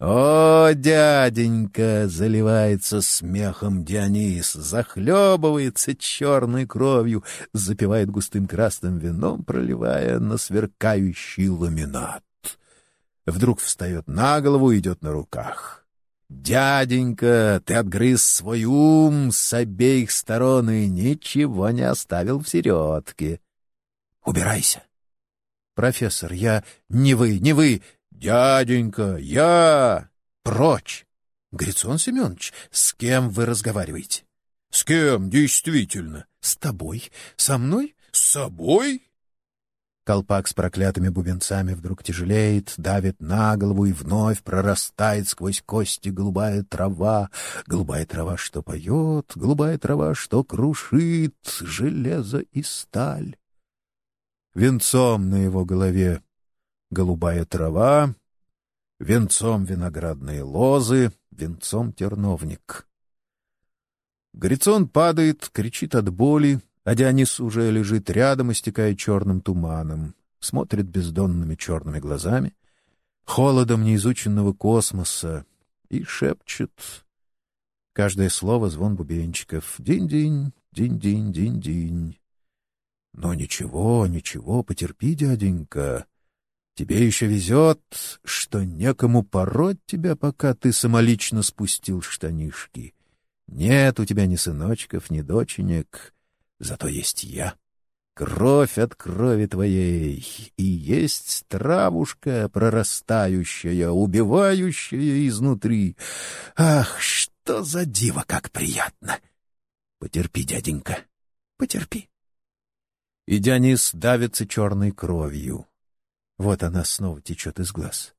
«О, дяденька!» — заливается смехом Дионис, захлебывается черной кровью, запивает густым красным вином, проливая на сверкающий ламинат. Вдруг встает на голову, идет на руках. «Дяденька, ты отгрыз свой ум с обеих сторон и ничего не оставил в середке». Убирайся. Профессор, я... Не вы, не вы. Дяденька, я... Прочь. Грицон Семенович, с кем вы разговариваете? С кем, действительно? С тобой. Со мной? С собой? Колпак с проклятыми бубенцами вдруг тяжелеет, давит на голову и вновь прорастает сквозь кости голубая трава. Голубая трава, что поет, голубая трава, что крушит железо и сталь. Венцом на его голове голубая трава, венцом виноградные лозы, венцом терновник. Грицон падает, кричит от боли, а Дионис уже лежит рядом, истекая черным туманом, смотрит бездонными черными глазами, холодом неизученного космоса и шепчет. Каждое слово — звон бубенчиков. Динь-динь, динь-динь, динь-динь. Но ничего, ничего, потерпи, дяденька. Тебе еще везет, что некому пороть тебя, пока ты самолично спустил штанишки. Нет у тебя ни сыночков, ни доченек. Зато есть я. Кровь от крови твоей, и есть травушка прорастающая, убивающая изнутри. Ах, что за диво, как приятно! Потерпи, дяденька, потерпи. И Дионис давится черной кровью. Вот она снова течет из глаз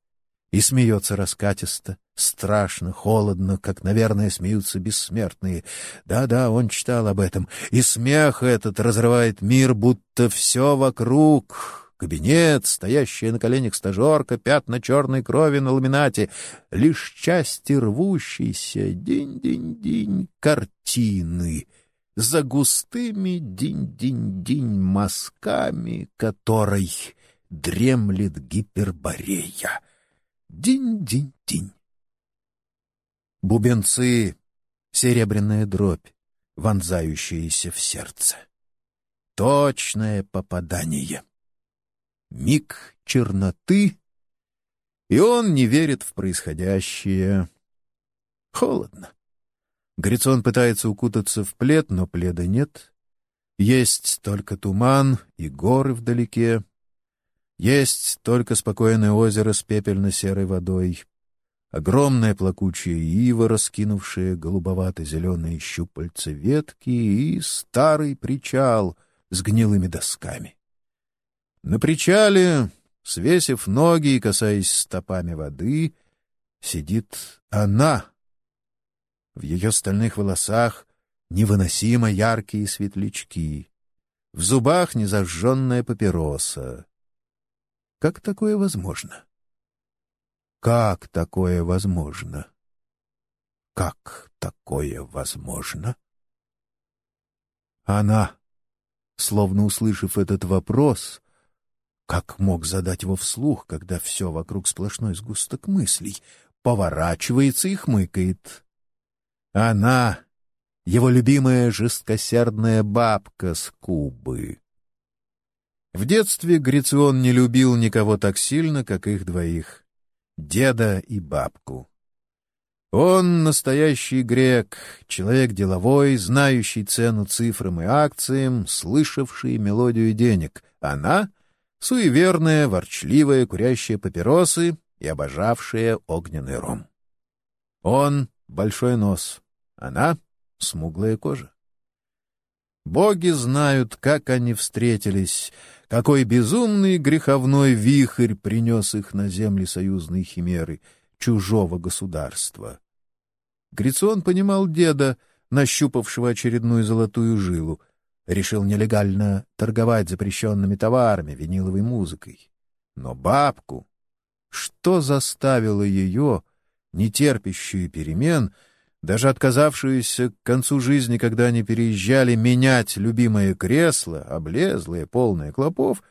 и смеется раскатисто, страшно, холодно, как, наверное, смеются бессмертные. Да-да, он читал об этом, и смех этот разрывает мир, будто все вокруг. Кабинет, стоящая на коленях стажерка, пятна черной крови на ламинате, лишь части рвущейся, динь-динь-динь, картины — за густыми динь-динь-динь мазками, которой дремлет гиперборея. Динь-динь-динь. Бубенцы — серебряная дробь, вонзающаяся в сердце. Точное попадание. Миг черноты, и он не верит в происходящее. Холодно. Грицон пытается укутаться в плед, но пледа нет. Есть только туман и горы вдалеке. Есть только спокойное озеро с пепельно-серой водой, огромная плакучая ива, раскинувшая голубовато-зеленые щупальца ветки, и старый причал с гнилыми досками. На причале, свесив ноги и касаясь стопами воды, сидит она. В ее стальных волосах невыносимо яркие светлячки, в зубах незажженная папироса. Как такое возможно? Как такое возможно? Как такое возможно? Она, словно услышав этот вопрос, как мог задать его вслух, когда все вокруг сплошной сгусток мыслей, поворачивается и хмыкает. Она, его любимая жесткосердная бабка с Кубы. В детстве Грицион не любил никого так сильно, как их двоих — деда и бабку. Он настоящий грек, человек деловой, знающий цену цифрам и акциям, слышавший мелодию денег. Она — суеверная, ворчливая, курящая папиросы и обожавшая огненный ром. Он — большой нос, она — смуглая кожа. Боги знают, как они встретились, какой безумный греховной вихрь принес их на земли союзной химеры, чужого государства. Грицион понимал деда, нащупавшего очередную золотую жилу, решил нелегально торговать запрещенными товарами, виниловой музыкой. Но бабку, что заставило ее, нетерпящую перемен, — даже отказавшуюся к концу жизни, когда они переезжали, менять любимое кресло, облезлое, полное клопов,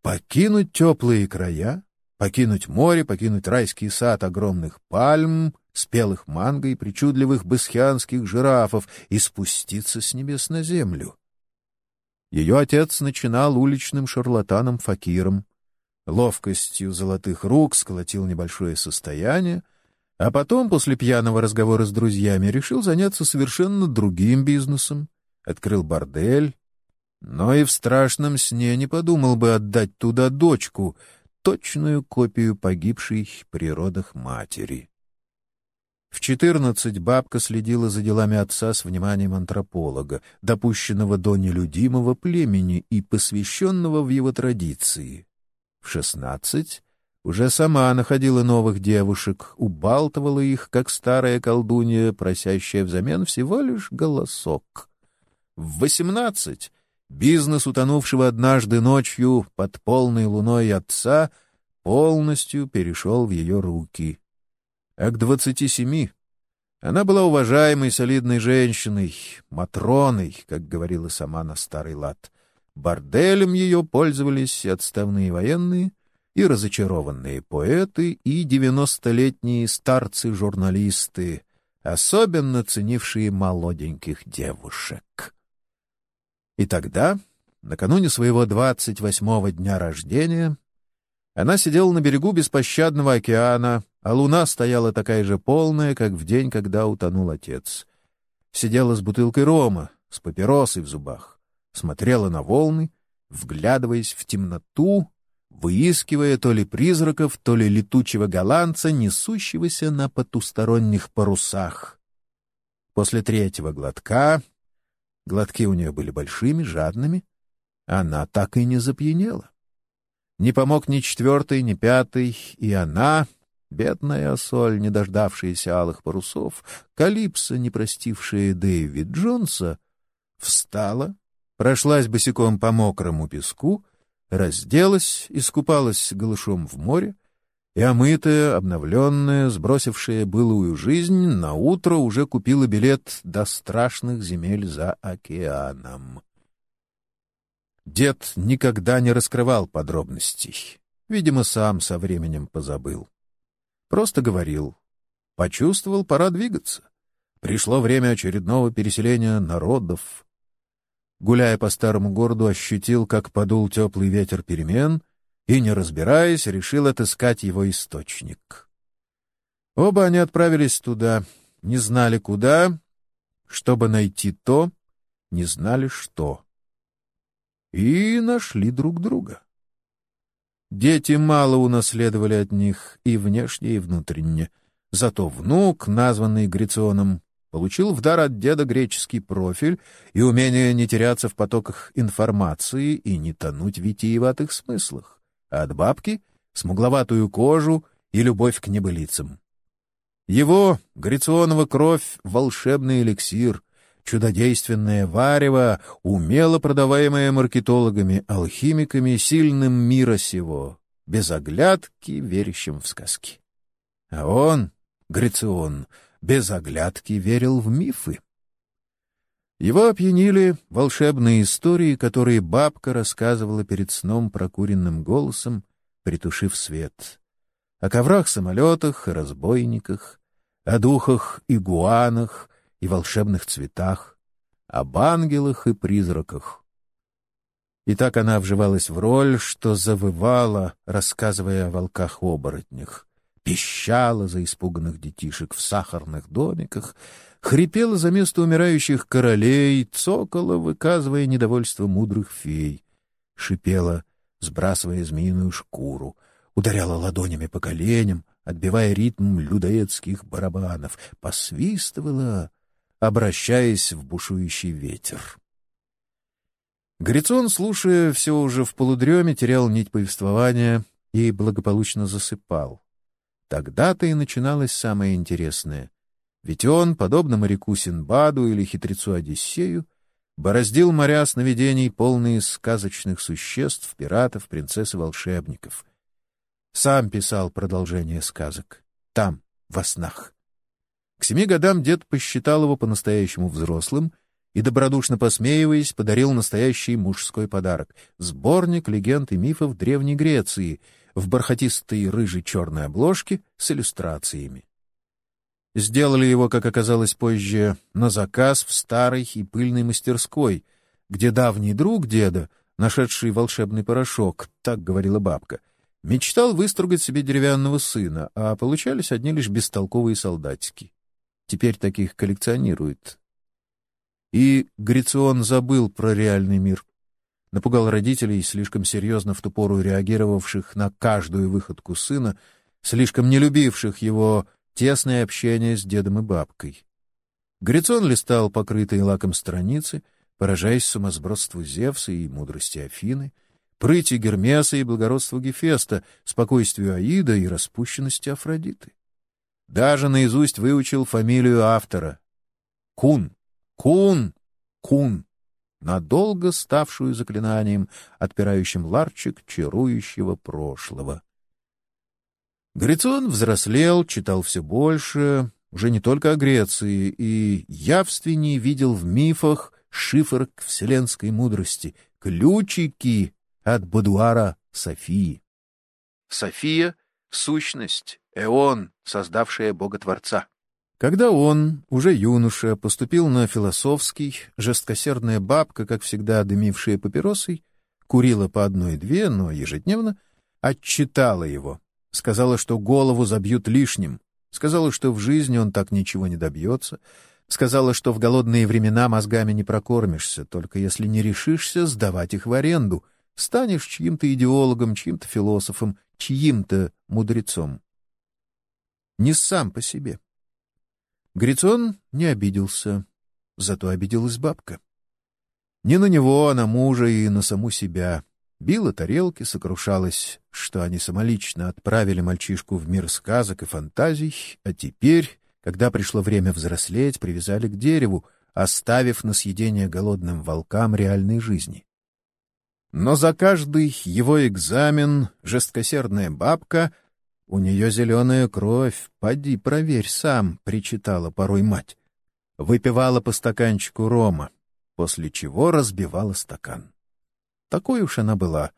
покинуть теплые края, покинуть море, покинуть райский сад огромных пальм, спелых манго и причудливых басхианских жирафов и спуститься с небес на землю. Ее отец начинал уличным шарлатаном-факиром, ловкостью золотых рук сколотил небольшое состояние — а потом, после пьяного разговора с друзьями, решил заняться совершенно другим бизнесом. Открыл бордель. но и в страшном сне не подумал бы отдать туда дочку, точную копию погибшей при родах матери. В четырнадцать бабка следила за делами отца с вниманием антрополога, допущенного до нелюдимого племени и посвященного в его традиции. В шестнадцать уже сама находила новых девушек, убалтывала их, как старая колдунья, просящая взамен всего лишь голосок. В восемнадцать бизнес утонувшего однажды ночью под полной луной отца полностью перешел в ее руки. А к двадцати семи она была уважаемой солидной женщиной, матроной, как говорила сама на старый лад. Борделем ее пользовались отставные военные, и разочарованные поэты, и девяностолетние старцы-журналисты, особенно ценившие молоденьких девушек. И тогда, накануне своего двадцать восьмого дня рождения, она сидела на берегу беспощадного океана, а луна стояла такая же полная, как в день, когда утонул отец. Сидела с бутылкой рома, с папиросой в зубах, смотрела на волны, вглядываясь в темноту, выискивая то ли призраков, то ли летучего голландца, несущегося на потусторонних парусах. После третьего глотка, глотки у нее были большими, жадными, она так и не запьянела. Не помог ни четвертый, ни пятый, и она, бедная соль, не дождавшаяся алых парусов, Калипсо, не простившая Дэвид Джонса, встала, прошлась босиком по мокрому песку — разделась, искупалась голышом в море, и омытая, обновленная, сбросившая былую жизнь, на утро уже купила билет до страшных земель за океаном. Дед никогда не раскрывал подробностей. Видимо, сам со временем позабыл. Просто говорил. Почувствовал, пора двигаться. Пришло время очередного переселения народов, гуляя по старому городу, ощутил, как подул теплый ветер перемен и, не разбираясь, решил отыскать его источник. Оба они отправились туда, не знали куда, чтобы найти то, не знали что. И нашли друг друга. Дети мало унаследовали от них и внешне, и внутренне. Зато внук, названный Гриционом, Получил в дар от деда греческий профиль и умение не теряться в потоках информации и не тонуть в витиеватых смыслах, а от бабки — смугловатую кожу и любовь к небылицам. Его, Гриционова кровь — волшебный эликсир, чудодейственное варево, умело продаваемое маркетологами, алхимиками, сильным мира сего, без оглядки, верящим в сказки. А он, Грицион, — без оглядки верил в мифы. Его опьянили волшебные истории, которые бабка рассказывала перед сном прокуренным голосом, притушив свет. О коврах-самолетах и разбойниках, о духах-игуанах и волшебных цветах, об ангелах и призраках. И так она вживалась в роль, что завывала, рассказывая о волках-оборотнях пищала за испуганных детишек в сахарных домиках, хрипела за место умирающих королей, цокала, выказывая недовольство мудрых фей, шипела, сбрасывая змеиную шкуру, ударяла ладонями по коленям, отбивая ритм людоедских барабанов, посвистывала, обращаясь в бушующий ветер. Грицон, слушая все уже в полудреме, терял нить повествования и благополучно засыпал. Тогда-то и начиналось самое интересное. Ведь он, подобно моряку Синбаду или хитрецу Одиссею, бороздил моря сновидений, полные сказочных существ, пиратов, принцесс и волшебников. Сам писал продолжение сказок. Там, во снах. К семи годам дед посчитал его по-настоящему взрослым и, добродушно посмеиваясь, подарил настоящий мужской подарок — сборник легенд и мифов Древней Греции — в бархатистой рыжей черной обложке с иллюстрациями. Сделали его, как оказалось позже, на заказ в старой и пыльной мастерской, где давний друг деда, нашедший волшебный порошок, так говорила бабка, мечтал выстругать себе деревянного сына, а получались одни лишь бестолковые солдатики. Теперь таких коллекционируют. И Грицион забыл про реальный мир, напугал родителей, слишком серьезно в ту пору реагировавших на каждую выходку сына, слишком не любивших его тесное общение с дедом и бабкой. Грицон листал покрытые лаком страницы, поражаясь сумасбродству Зевса и мудрости Афины, прыти Гермеса и благородству Гефеста, спокойствию Аида и распущенности Афродиты. Даже наизусть выучил фамилию автора. Кун, Кун, Кун, надолго ставшую заклинанием, отпирающим ларчик чарующего прошлого. Грицон взрослел, читал все больше, уже не только о Греции, и явственнее видел в мифах шифр к вселенской мудрости, ключики от будуара Софии. София — сущность, эон, создавшая Бога-творца. Когда он, уже юноша, поступил на философский, жесткосердная бабка, как всегда дымившая папиросой, курила по одной-две, но ежедневно, отчитала его. Сказала, что голову забьют лишним. Сказала, что в жизни он так ничего не добьется. Сказала, что в голодные времена мозгами не прокормишься, только если не решишься сдавать их в аренду. Станешь чьим-то идеологом, чьим-то философом, чьим-то мудрецом. Не сам по себе. Грицон не обиделся, зато обиделась бабка. Не на него, а на мужа и на саму себя. Била тарелки, сокрушалась, что они самолично отправили мальчишку в мир сказок и фантазий, а теперь, когда пришло время взрослеть, привязали к дереву, оставив на съедение голодным волкам реальной жизни. Но за каждый его экзамен жесткосердная бабка — у нее зеленая кровь, поди проверь сам, — причитала порой мать. Выпивала по стаканчику рома, после чего разбивала стакан. Такой уж она была,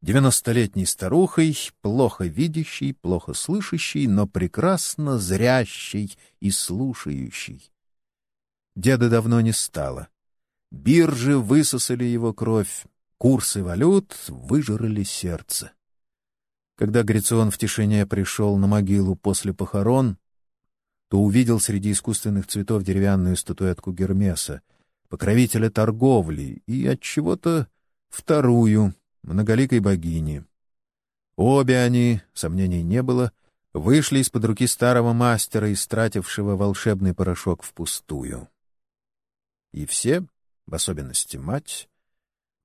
девяностолетней старухой, плохо видящей, плохо слышащей, но прекрасно зрящей и слушающей. Деда давно не стало. Биржи высосали его кровь, курсы валют выжрали сердце. Когда Грицион в тишине пришел на могилу после похорон, то увидел среди искусственных цветов деревянную статуэтку Гермеса, покровителя торговли, и от чего-то вторую, многоликой богини. Обе они, сомнений не было, вышли из-под руки старого мастера, истратившего волшебный порошок впустую. И все, в особенности мать,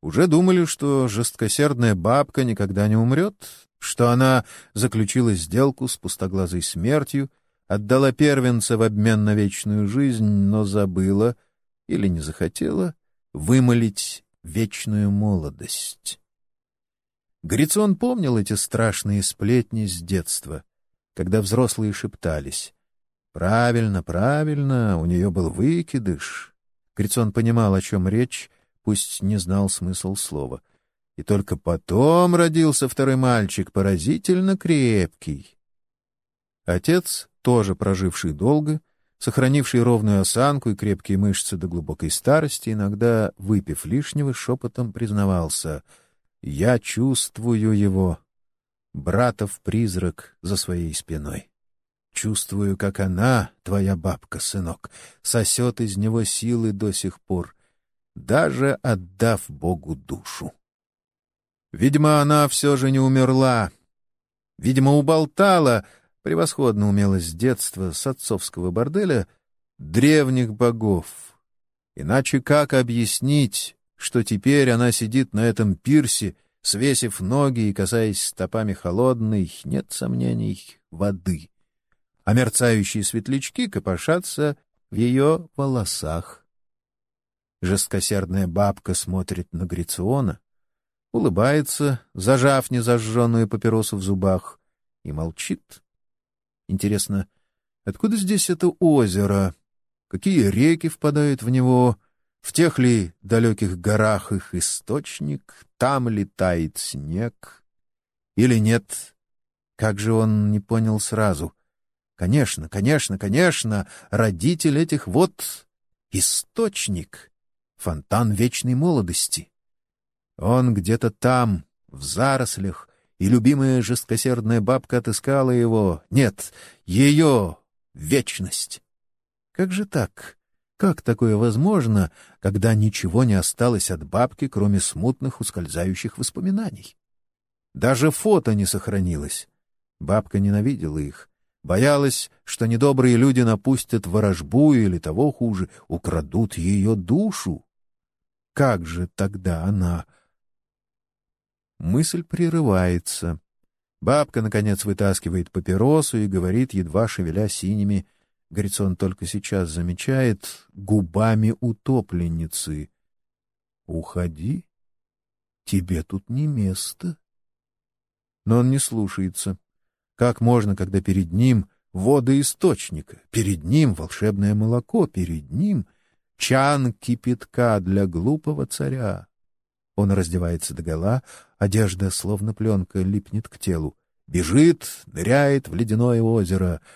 уже думали, что жесткосердная бабка никогда не умрет, что она заключила сделку с пустоглазой смертью, отдала первенца в обмен на вечную жизнь, но забыла или не захотела вымолить вечную молодость. Грицон помнил эти страшные сплетни с детства, когда взрослые шептались. «Правильно, правильно, у нее был выкидыш». Грицон понимал, о чем речь, пусть не знал смысл слова. И только потом родился второй мальчик, поразительно крепкий. Отец, тоже проживший долго, сохранивший ровную осанку и крепкие мышцы до глубокой старости, иногда, выпив лишнего, шепотом признавался «Я чувствую его, братов-призрак за своей спиной. Чувствую, как она, твоя бабка, сынок, сосет из него силы до сих пор, даже отдав Богу душу. Видимо, она все же не умерла. Видимо, уболтала, превосходно умела с детства, с отцовского борделя, древних богов. Иначе как объяснить, что теперь она сидит на этом пирсе, свесив ноги и касаясь стопами холодной, нет сомнений, воды, а мерцающие светлячки копошатся в ее волосах. Жесткосердная бабка смотрит на Грициона, улыбается, зажав незажженную папиросу в зубах, и молчит. Интересно, откуда здесь это озеро? Какие реки впадают в него? В тех ли далеких горах их источник? Там ли тает снег? Или нет? Как же он не понял сразу? Конечно, конечно, конечно, родитель этих вот — источник, фонтан вечной молодости. Он где-то там, в зарослях, и любимая жесткосердная бабка отыскала его. Нет, ее вечность. Как же так? Как такое возможно, когда ничего не осталось от бабки, кроме смутных ускользающих воспоминаний? Даже фото не сохранилось. Бабка ненавидела их, боялась, что недобрые люди напустят ворожбу или, того хуже, украдут ее душу. Как же тогда она... Мысль прерывается. Бабка, наконец, вытаскивает папиросу и говорит, едва шевеля синими, — Грицон только сейчас замечает губами утопленницы. «Уходи, тебе тут не место». Но он не слушается. Как можно, когда перед ним воды источника, перед ним волшебное молоко, перед ним чан кипятка для глупого царя? Он раздевается догола, одежда, словно пленка, липнет к телу. Бежит, ныряет в ледяное озеро —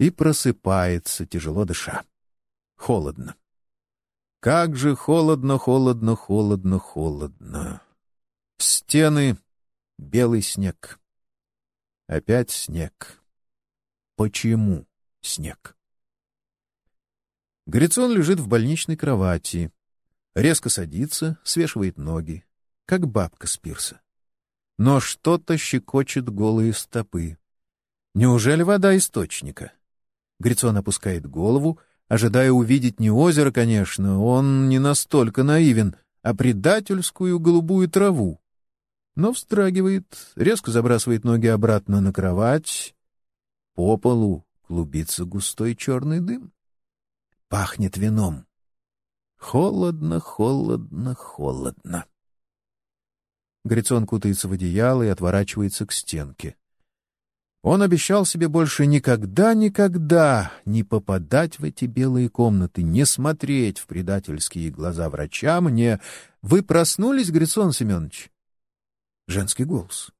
и просыпается, тяжело дыша. Холодно. Как же холодно, холодно, холодно, холодно. Стены — белый снег. Опять снег. Почему снег? Грицон лежит в больничной кровати. Резко садится, свешивает ноги, как бабка с пирса. Но что-то щекочет голые стопы. Неужели вода источника? Грицон опускает голову, ожидая увидеть не озеро, конечно, он не настолько наивен, а предательскую голубую траву. Но встрагивает, резко забрасывает ноги обратно на кровать. По полу клубится густой черный дым. Пахнет вином. Холодно, холодно, холодно. Грицон кутается в одеяло и отворачивается к стенке. Он обещал себе больше никогда-никогда не попадать в эти белые комнаты, не смотреть в предательские глаза врачам, не... «Вы проснулись, Грицон Семенович?» Женский голос.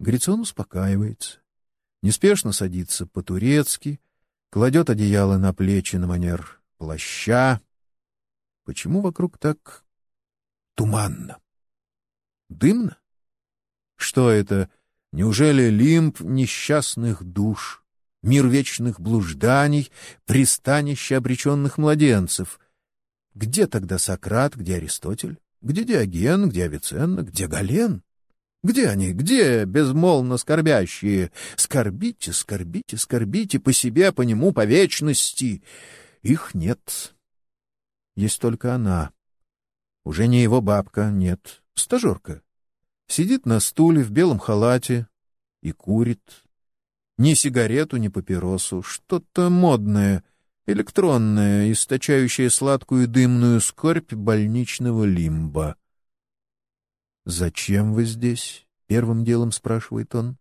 Грицон успокаивается. Неспешно садится по-турецки, кладет одеяло на плечи на манер плаща. Почему вокруг так туманно? Дымно? Что это Неужели лимб несчастных душ, мир вечных блужданий, пристанище обреченных младенцев? Где тогда Сократ, где Аристотель? Где Диоген, где Авиценна, где Гален? Где они? Где безмолвно скорбящие? Скорбите, скорбите, скорбите по себе, по нему, по вечности. Их нет. Есть только она. Уже не его бабка, нет, стажерка. Сидит на стуле в белом халате и курит. Ни сигарету, ни папиросу, что-то модное, электронное, источающее сладкую дымную скорбь больничного лимба. «Зачем вы здесь?» — первым делом спрашивает он.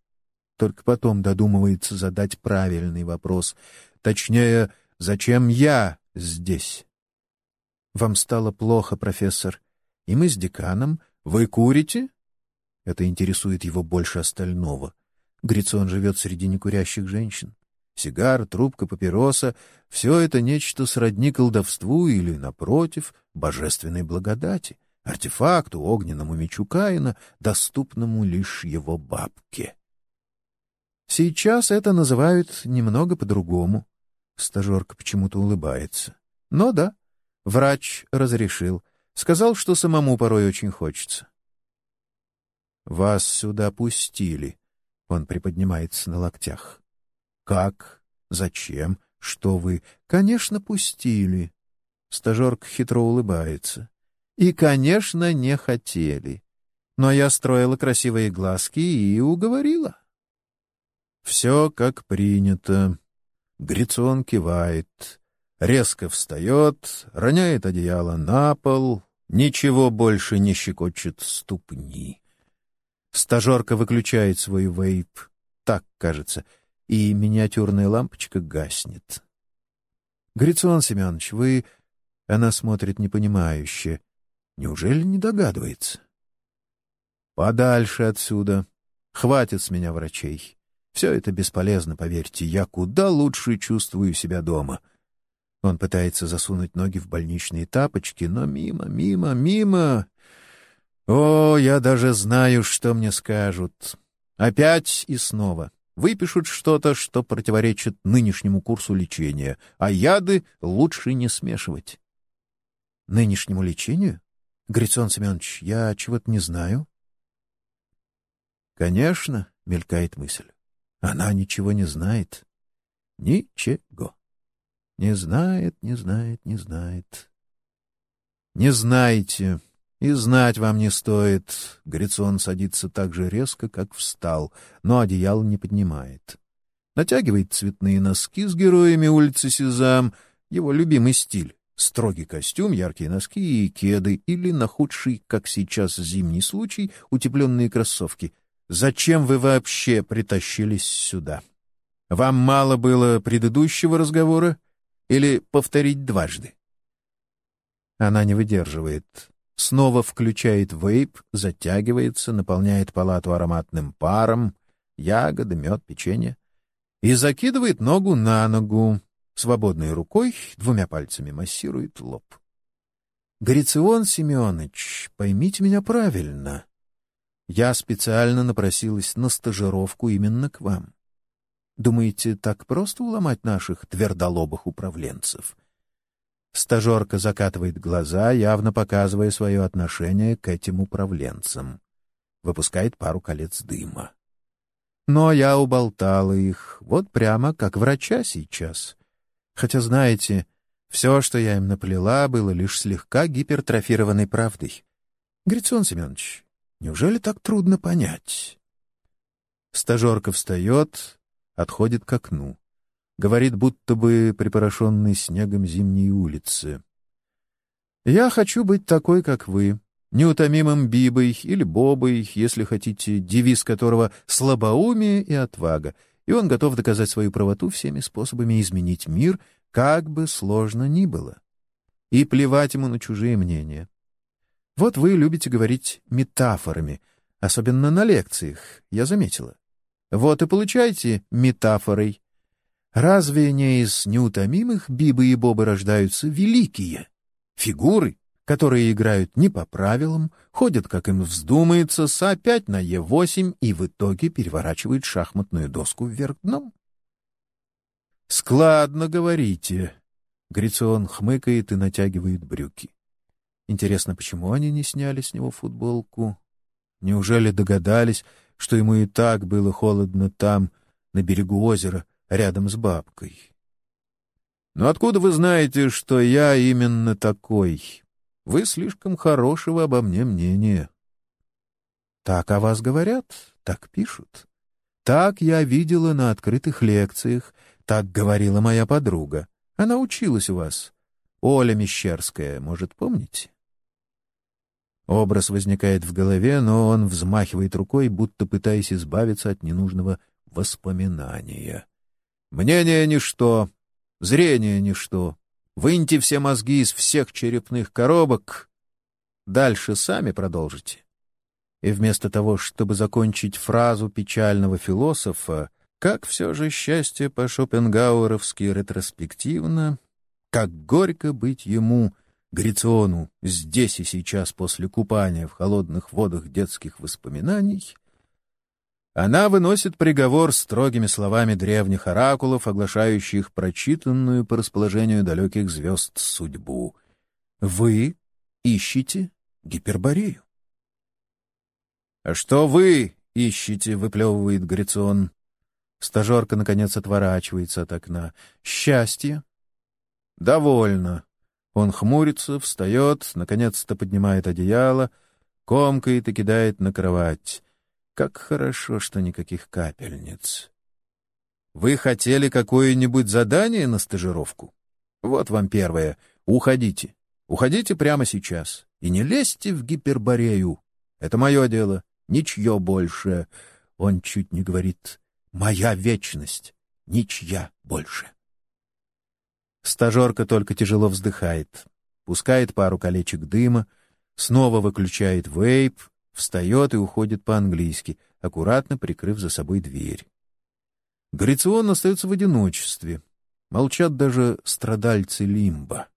Только потом додумывается задать правильный вопрос. Точнее, зачем я здесь? «Вам стало плохо, профессор, и мы с деканом. Вы курите?» Это интересует его больше остального. Грицон живет среди некурящих женщин. Сигар, трубка, папироса — все это нечто сродни колдовству или, напротив, божественной благодати, артефакту, огненному мечу Каина, доступному лишь его бабке. Сейчас это называют немного по-другому. Стажерка почему-то улыбается. Но да, врач разрешил. Сказал, что самому порой очень хочется. Вас сюда пустили. Он приподнимается на локтях. Как? Зачем? Что вы? Конечно, пустили. Стажерка хитро улыбается. И, конечно, не хотели. Но я строила красивые глазки и уговорила. Все как принято. Грицон кивает. Резко встает, роняет одеяло на пол. Ничего больше не щекочет ступни. Стажерка выключает свой вейп. Так, кажется. И миниатюрная лампочка гаснет. «Грицион Семенович, вы...» Она смотрит непонимающе. Неужели не догадывается? «Подальше отсюда. Хватит с меня врачей. Все это бесполезно, поверьте. Я куда лучше чувствую себя дома». Он пытается засунуть ноги в больничные тапочки, но мимо, мимо, мимо. О, я даже знаю, что мне скажут. Опять и снова. выпишут что-то, что противоречит нынешнему курсу лечения, а яды лучше не смешивать. Нынешнему лечению? Грицон Семенович, я чего-то не знаю. Конечно, мелькает мысль. Она ничего не знает. Ничего. Не знает, не знает, не знает. Не знаете, и знать вам не стоит. Грицон садится так же резко, как встал, но одеяло не поднимает. Натягивает цветные носки с героями улицы Сезам, его любимый стиль. Строгий костюм, яркие носки и кеды, или, на худший, как сейчас зимний случай, утепленные кроссовки. Зачем вы вообще притащились сюда? Вам мало было предыдущего разговора? Или повторить дважды? Она не выдерживает снова включает вейп, затягивается, наполняет палату ароматным паром, ягоды, мед, печенье, и закидывает ногу на ногу, свободной рукой двумя пальцами массирует лоб. «Грицион Семенович, поймите меня правильно. Я специально напросилась на стажировку именно к вам. Думаете, так просто уломать наших твердолобых управленцев?» Стажерка закатывает глаза, явно показывая свое отношение к этим управленцам. Выпускает пару колец дыма. Но я уболтала их, вот прямо как врача сейчас. Хотя, знаете, все, что я им наплела, было лишь слегка гипертрофированной правдой. Грицон Семенович, неужели так трудно понять? Стажерка встает, отходит к окну. Говорит, будто бы припорошенный снегом зимней улицы. «Я хочу быть такой, как вы, неутомимым Бибой или Бобой, если хотите, девиз которого «слабоумие и отвага», и он готов доказать свою правоту всеми способами изменить мир, как бы сложно ни было. И плевать ему на чужие мнения. Вот вы любите говорить метафорами, особенно на лекциях, я заметила. Вот и получайте метафорой. Разве не из неутомимых Бибы и Бобы рождаются великие? Фигуры, которые играют не по правилам, ходят, как им вздумается, с опять на Е8 и в итоге переворачивают шахматную доску вверх дном? «Складно говорите», — Грицион хмыкает и натягивает брюки. Интересно, почему они не сняли с него футболку? Неужели догадались, что ему и так было холодно там, на берегу озера, рядом с бабкой. «Но откуда вы знаете, что я именно такой? Вы слишком хорошего обо мне мнения». «Так о вас говорят, так пишут. Так я видела на открытых лекциях, так говорила моя подруга. Она училась у вас. Оля Мещерская, может, помните?» Образ возникает в голове, но он взмахивает рукой, будто пытаясь избавиться от ненужного воспоминания. Мнение — ничто, зрение — ничто. Выньте все мозги из всех черепных коробок. Дальше сами продолжите. И вместо того, чтобы закончить фразу печального философа, как все же счастье по-шопенгауэровски ретроспективно, как горько быть ему, Грициону, здесь и сейчас после купания в холодных водах детских воспоминаний — она выносит приговор строгими словами древних оракулов, оглашающих прочитанную по расположению далеких звезд судьбу. Вы ищете гиперборею. — А что вы ищете? — выплевывает Грицион. Стажерка, наконец, отворачивается от окна. — Счастье. — Довольно. Он хмурится, встает, наконец-то поднимает одеяло, комкает и кидает на кровать. Как хорошо, что никаких капельниц. Вы хотели какое-нибудь задание на стажировку? Вот вам первое. Уходите. Уходите прямо сейчас. И не лезьте в гиперборею. Это мое дело. Ничье больше. Он чуть не говорит «моя вечность». Ничья больше. Стажерка только тяжело вздыхает, пускает пару колечек дыма, снова выключает вейп, встает и уходит по-английски, аккуратно прикрыв за собой дверь. Грицион остается в одиночестве. Молчат даже страдальцы Лимба.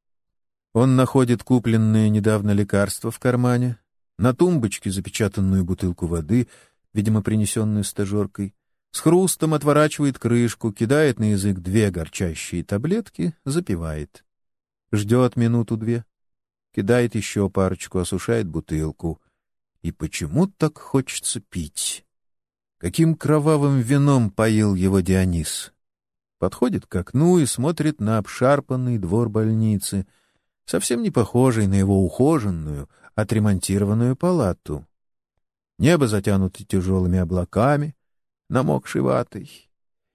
Он находит купленное недавно лекарство в кармане, на тумбочке запечатанную бутылку воды, видимо, принесенную стажеркой, с хрустом отворачивает крышку, кидает на язык две горчащие таблетки, запивает. Ждет минуту-две, кидает еще парочку, осушает бутылку. И почему так хочется пить? Каким кровавым вином поил его Дионис? Подходит к окну и смотрит на обшарпанный двор больницы, совсем не похожий на его ухоженную, отремонтированную палату. Небо затянуто тяжелыми облаками, намокшей ватой.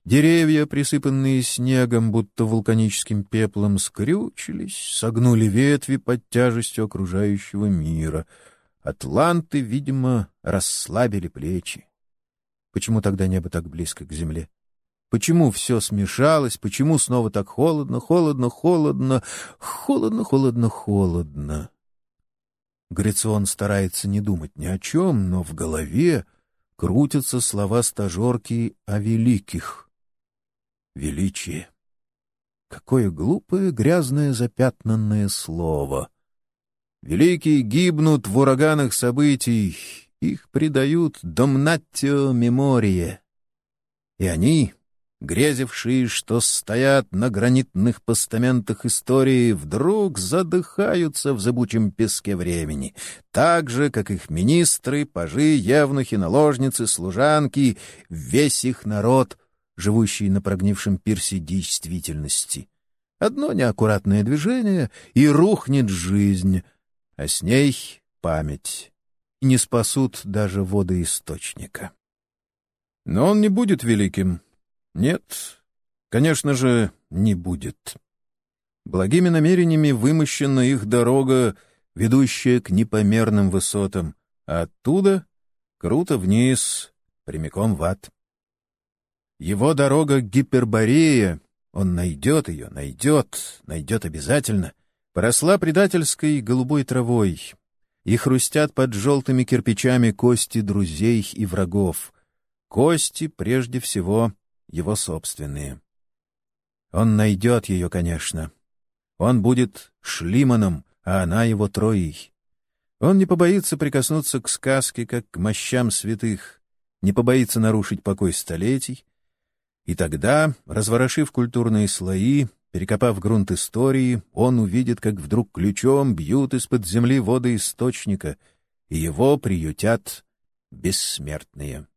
Деревья, присыпанные снегом, будто вулканическим пеплом, скрючились, согнули ветви под тяжестью окружающего мира. Атланты, видимо, расслабили плечи. Почему тогда небо так близко к земле? Почему все смешалось? Почему снова так холодно, холодно, холодно, холодно, холодно, холодно? Грицион старается не думать ни о чем, но в голове крутятся слова стажерки о великих. Величие. Какое глупое, грязное, запятнанное слово. Великие гибнут в ураганах событий, их предают домнаттио меморие. И они, грезившие, что стоят на гранитных постаментах истории, вдруг задыхаются в зыбучем песке времени, так же, как их министры, пажи, евнухи, наложницы, служанки, весь их народ, живущий на прогнившем пирсе действительности. Одно неаккуратное движение — и рухнет жизнь, а с ней — память. И не спасут даже водоисточника. Но он не будет великим, нет, конечно же, не будет. Благими намерениями вымощена их дорога, ведущая к непомерным высотам, а оттуда — круто вниз, прямиком в ад. Его дорога Гиперборея, он найдет ее, найдет, найдет обязательно, поросла предательской голубой травой, и хрустят под желтыми кирпичами кости друзей и врагов. Кости, прежде всего, его собственные. Он найдет ее, конечно. Он будет Шлиманом, а она его Троей. Он не побоится прикоснуться к сказке, как к мощам святых, не побоится нарушить покой столетий. И тогда, разворошив культурные слои, перекопав грунт истории, он увидит, как вдруг ключом бьют из-под земли воды источника, и его приютят бессмертные.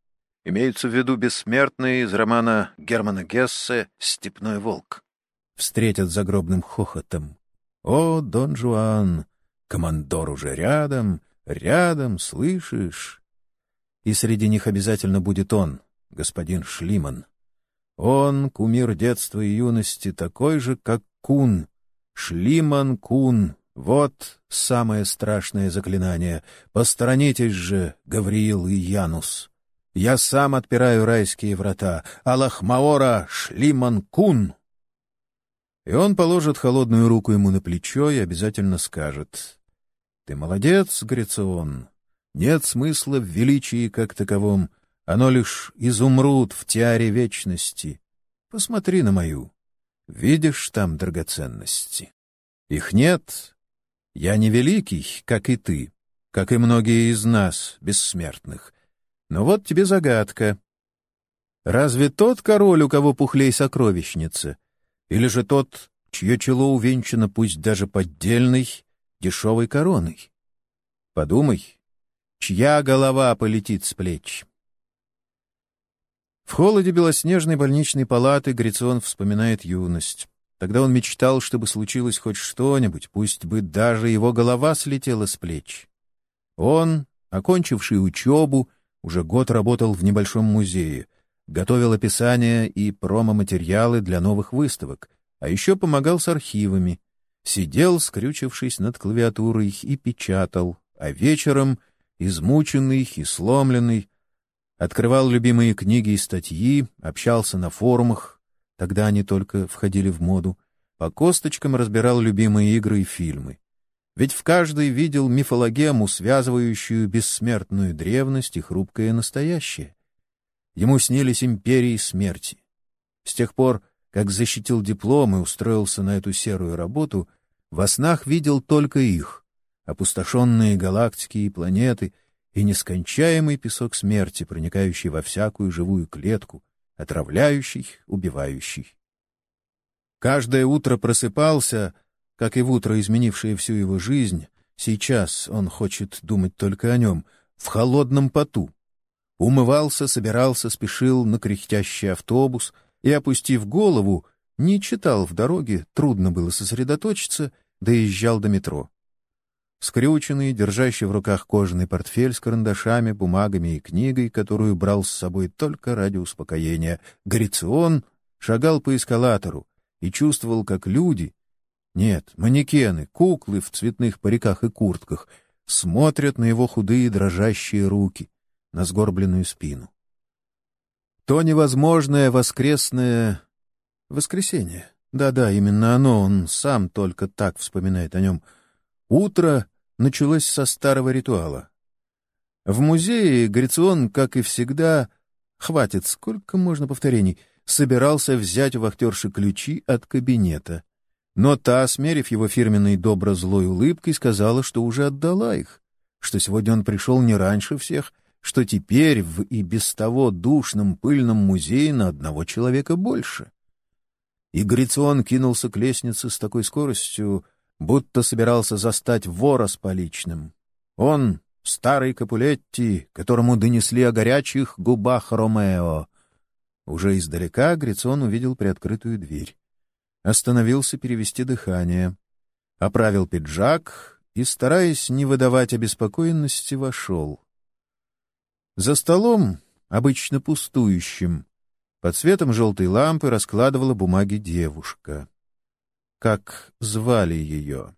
Имеются в виду бессмертные из романа Германа Гессе «Степной волк». Встретят загробным хохотом. «О, Дон Жуан! Командор уже рядом, рядом, слышишь?» И среди них обязательно будет он, господин Шлиман. Он, кумир детства и юности, такой же, как Кун. Шлиман Кун. Вот самое страшное заклинание. Посторонитесь же, Гавриил и Янус. Я сам отпираю райские врата. Аллахмаора Шлиман-кун!» И он положит холодную руку ему на плечо и обязательно скажет. «Ты молодец, Грицион. Нет смысла в величии как таковом. Оно лишь изумруд в тиаре вечности. Посмотри на мою. Видишь там драгоценности? Их нет. Я не великий, как и ты, как и многие из нас, бессмертных». Но вот тебе загадка. Разве тот король, у кого пухлей сокровищница? Или же тот, чье чело увенчано пусть даже поддельной, дешевой короной? Подумай, чья голова полетит с плеч? В холоде белоснежной больничной палаты Грицион вспоминает юность. Тогда он мечтал, чтобы случилось хоть что-нибудь, пусть бы даже его голова слетела с плеч. Он, окончивший учебу, уже год работал в небольшом музее, готовил описания и промо-материалы для новых выставок, а еще помогал с архивами. Сидел, скрючившись над клавиатурой, и печатал, а вечером, измученный и сломленный, открывал любимые книги и статьи, общался на форумах, тогда они только входили в моду, по косточкам разбирал любимые игры и фильмы. Ведь в каждой видел мифологему, связывающую бессмертную древность и хрупкое настоящее. Ему снились империи смерти. С тех пор, как защитил диплом и устроился на эту серую работу, во снах видел только их — опустошенные галактики и планеты и нескончаемый песок смерти, проникающий во всякую живую клетку, отравляющий, убивающий. Каждое утро просыпался, как и в утро, изменившее всю его жизнь, сейчас он хочет думать только о нем, в холодном поту. Умывался, собирался, спешил на кряхтящий автобус и, опустив голову, не читал в дороге, трудно было сосредоточиться, доезжал до метро. Скрюченный, держащий в руках кожаный портфель с карандашами, бумагами и книгой, которую брал с собой только ради успокоения, Грицион шагал по эскалатору и чувствовал, как люди, нет, манекены, куклы в цветных париках и куртках, смотрят на его худые дрожащие руки, на сгорбленную спину. То невозможное воскресное воскресенье. Да-да, именно оно, он сам только так вспоминает о нем. Утро началось со старого ритуала. В музее Грицион, как и всегда, хватит, сколько можно повторений, собирался взять у вахтерши ключи от кабинета. Но та, смерив его фирменной добро-злой улыбкой, сказала, что уже отдала их, что сегодня он пришел не раньше всех, что теперь в и без того душном пыльном музее на одного человека больше. И Грицион кинулся к лестнице с такой скоростью, будто собирался застать вора с поличным. Он, старый Капулетти, которому донесли о горячих губах Ромео. Уже издалека Грицион увидел приоткрытую дверь. Остановился перевести дыхание. Оправил пиджак и, стараясь не выдавать обеспокоенности, вошел. За столом, обычно пустующим, под светом желтой лампы раскладывала бумаги девушка как звали ее.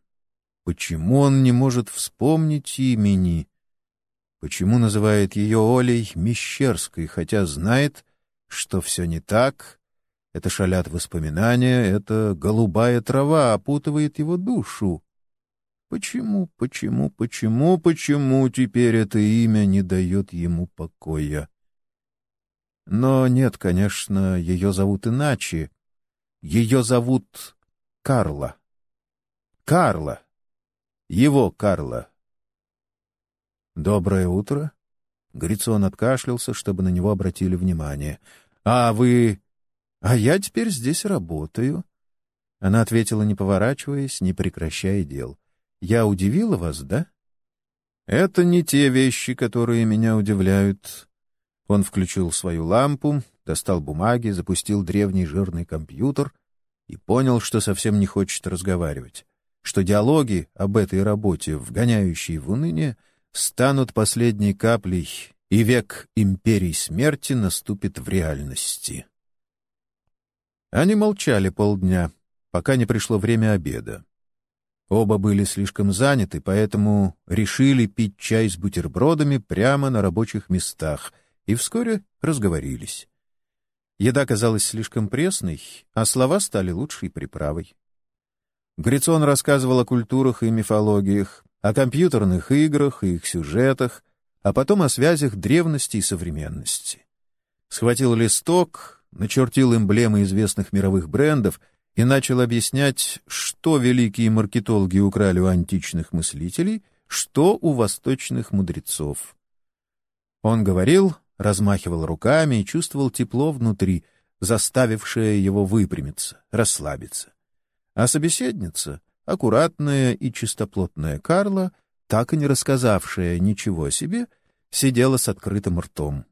Почему он не может вспомнить имени? Почему называет ее Олей Мещерской, хотя знает, что все не так? Это шалят воспоминания, это голубая трава опутывает его душу. Почему, почему, почему, почему теперь это имя не дает ему покоя? Но нет, конечно, ее зовут иначе. Ее зовут Карла. Карла. Его Карла. «Доброе утро». Грицон откашлялся, чтобы на него обратили внимание. «А вы...» «А я теперь здесь работаю». Она ответила, не поворачиваясь, не прекращая дел. «Я удивила вас, да?» «Это не те вещи, которые меня удивляют». Он включил свою лампу, достал бумаги, запустил древний жирный компьютер и понял, что совсем не хочет разговаривать, что диалоги об этой работе, вгоняющие в уныние, станут последней каплей, и век империи смерти наступит в реальности. Они молчали полдня, пока не пришло время обеда. Оба были слишком заняты, поэтому решили пить чай с бутербродами прямо на рабочих местах и вскоре разговорились. Еда казалась слишком пресной, а слова стали лучшей приправой. Грицон рассказывал о культурах и мифологиях, о компьютерных играх и их сюжетах, а потом о связях древности и современности. Схватил листок, начертил эмблемы известных мировых брендов и начал объяснять, что великие маркетологи украли у античных мыслителей, что у восточных мудрецов. Он говорил, размахивал руками и чувствовал тепло внутри, заставившее его выпрямиться, расслабиться. А собеседница, аккуратная и чистоплотная Карла, так и не рассказавшая ничего о себе, сидела с открытым ртом.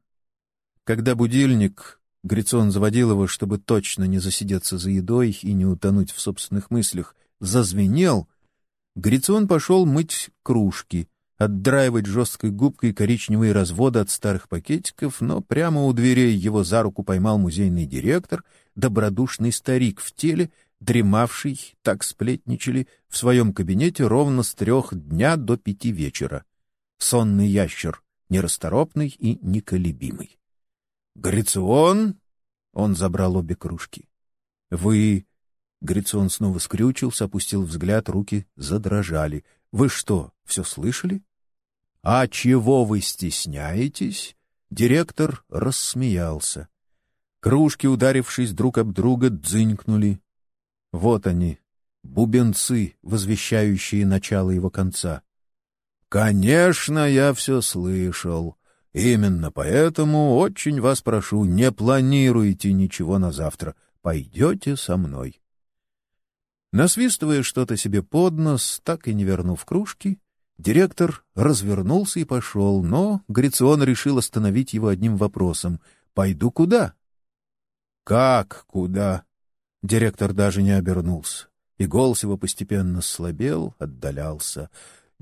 Когда будильник, Грицон заводил его, чтобы точно не засидеться за едой и не утонуть в собственных мыслях, зазвенел, Грицон пошел мыть кружки, отдраивать жесткой губкой коричневые разводы от старых пакетиков, но прямо у дверей его за руку поймал музейный директор, добродушный старик в теле, дремавший, так сплетничали, в своем кабинете ровно с трех дня до пяти вечера. Сонный ящер, нерасторопный и неколебимый. «Грицион?» — он забрал обе кружки. «Вы...» — Грицион снова скрючился, опустил взгляд, руки задрожали. «Вы что, все слышали?» «А чего вы стесняетесь?» Директор рассмеялся. Кружки, ударившись друг об друга, дзынькнули. Вот они, бубенцы, возвещающие начало его конца. «Конечно, я все слышал. Именно поэтому очень вас прошу, не планируйте ничего на завтра. Пойдете со мной. Насвистывая что-то себе под нос, так и не вернув кружки, директор развернулся и пошел, но Грицион решил остановить его одним вопросом. «Пойду куда?» «Как куда?» Директор даже не обернулся, и голос его постепенно слабел, отдалялся.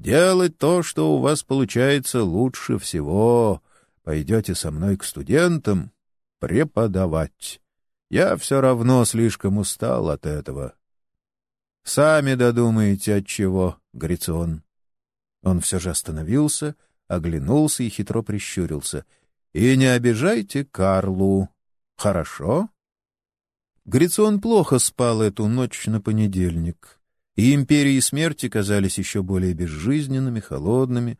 Делать то, что у вас получается лучше всего. Пойдете со мной к студентам преподавать. Я все равно слишком устал от этого. Сами додумаете, от чего, Грицион. Он все же остановился, оглянулся и хитро прищурился. И не обижайте Карлу. Хорошо? Грицион плохо спал эту ночь на понедельник и империи смерти казались еще более безжизненными, холодными,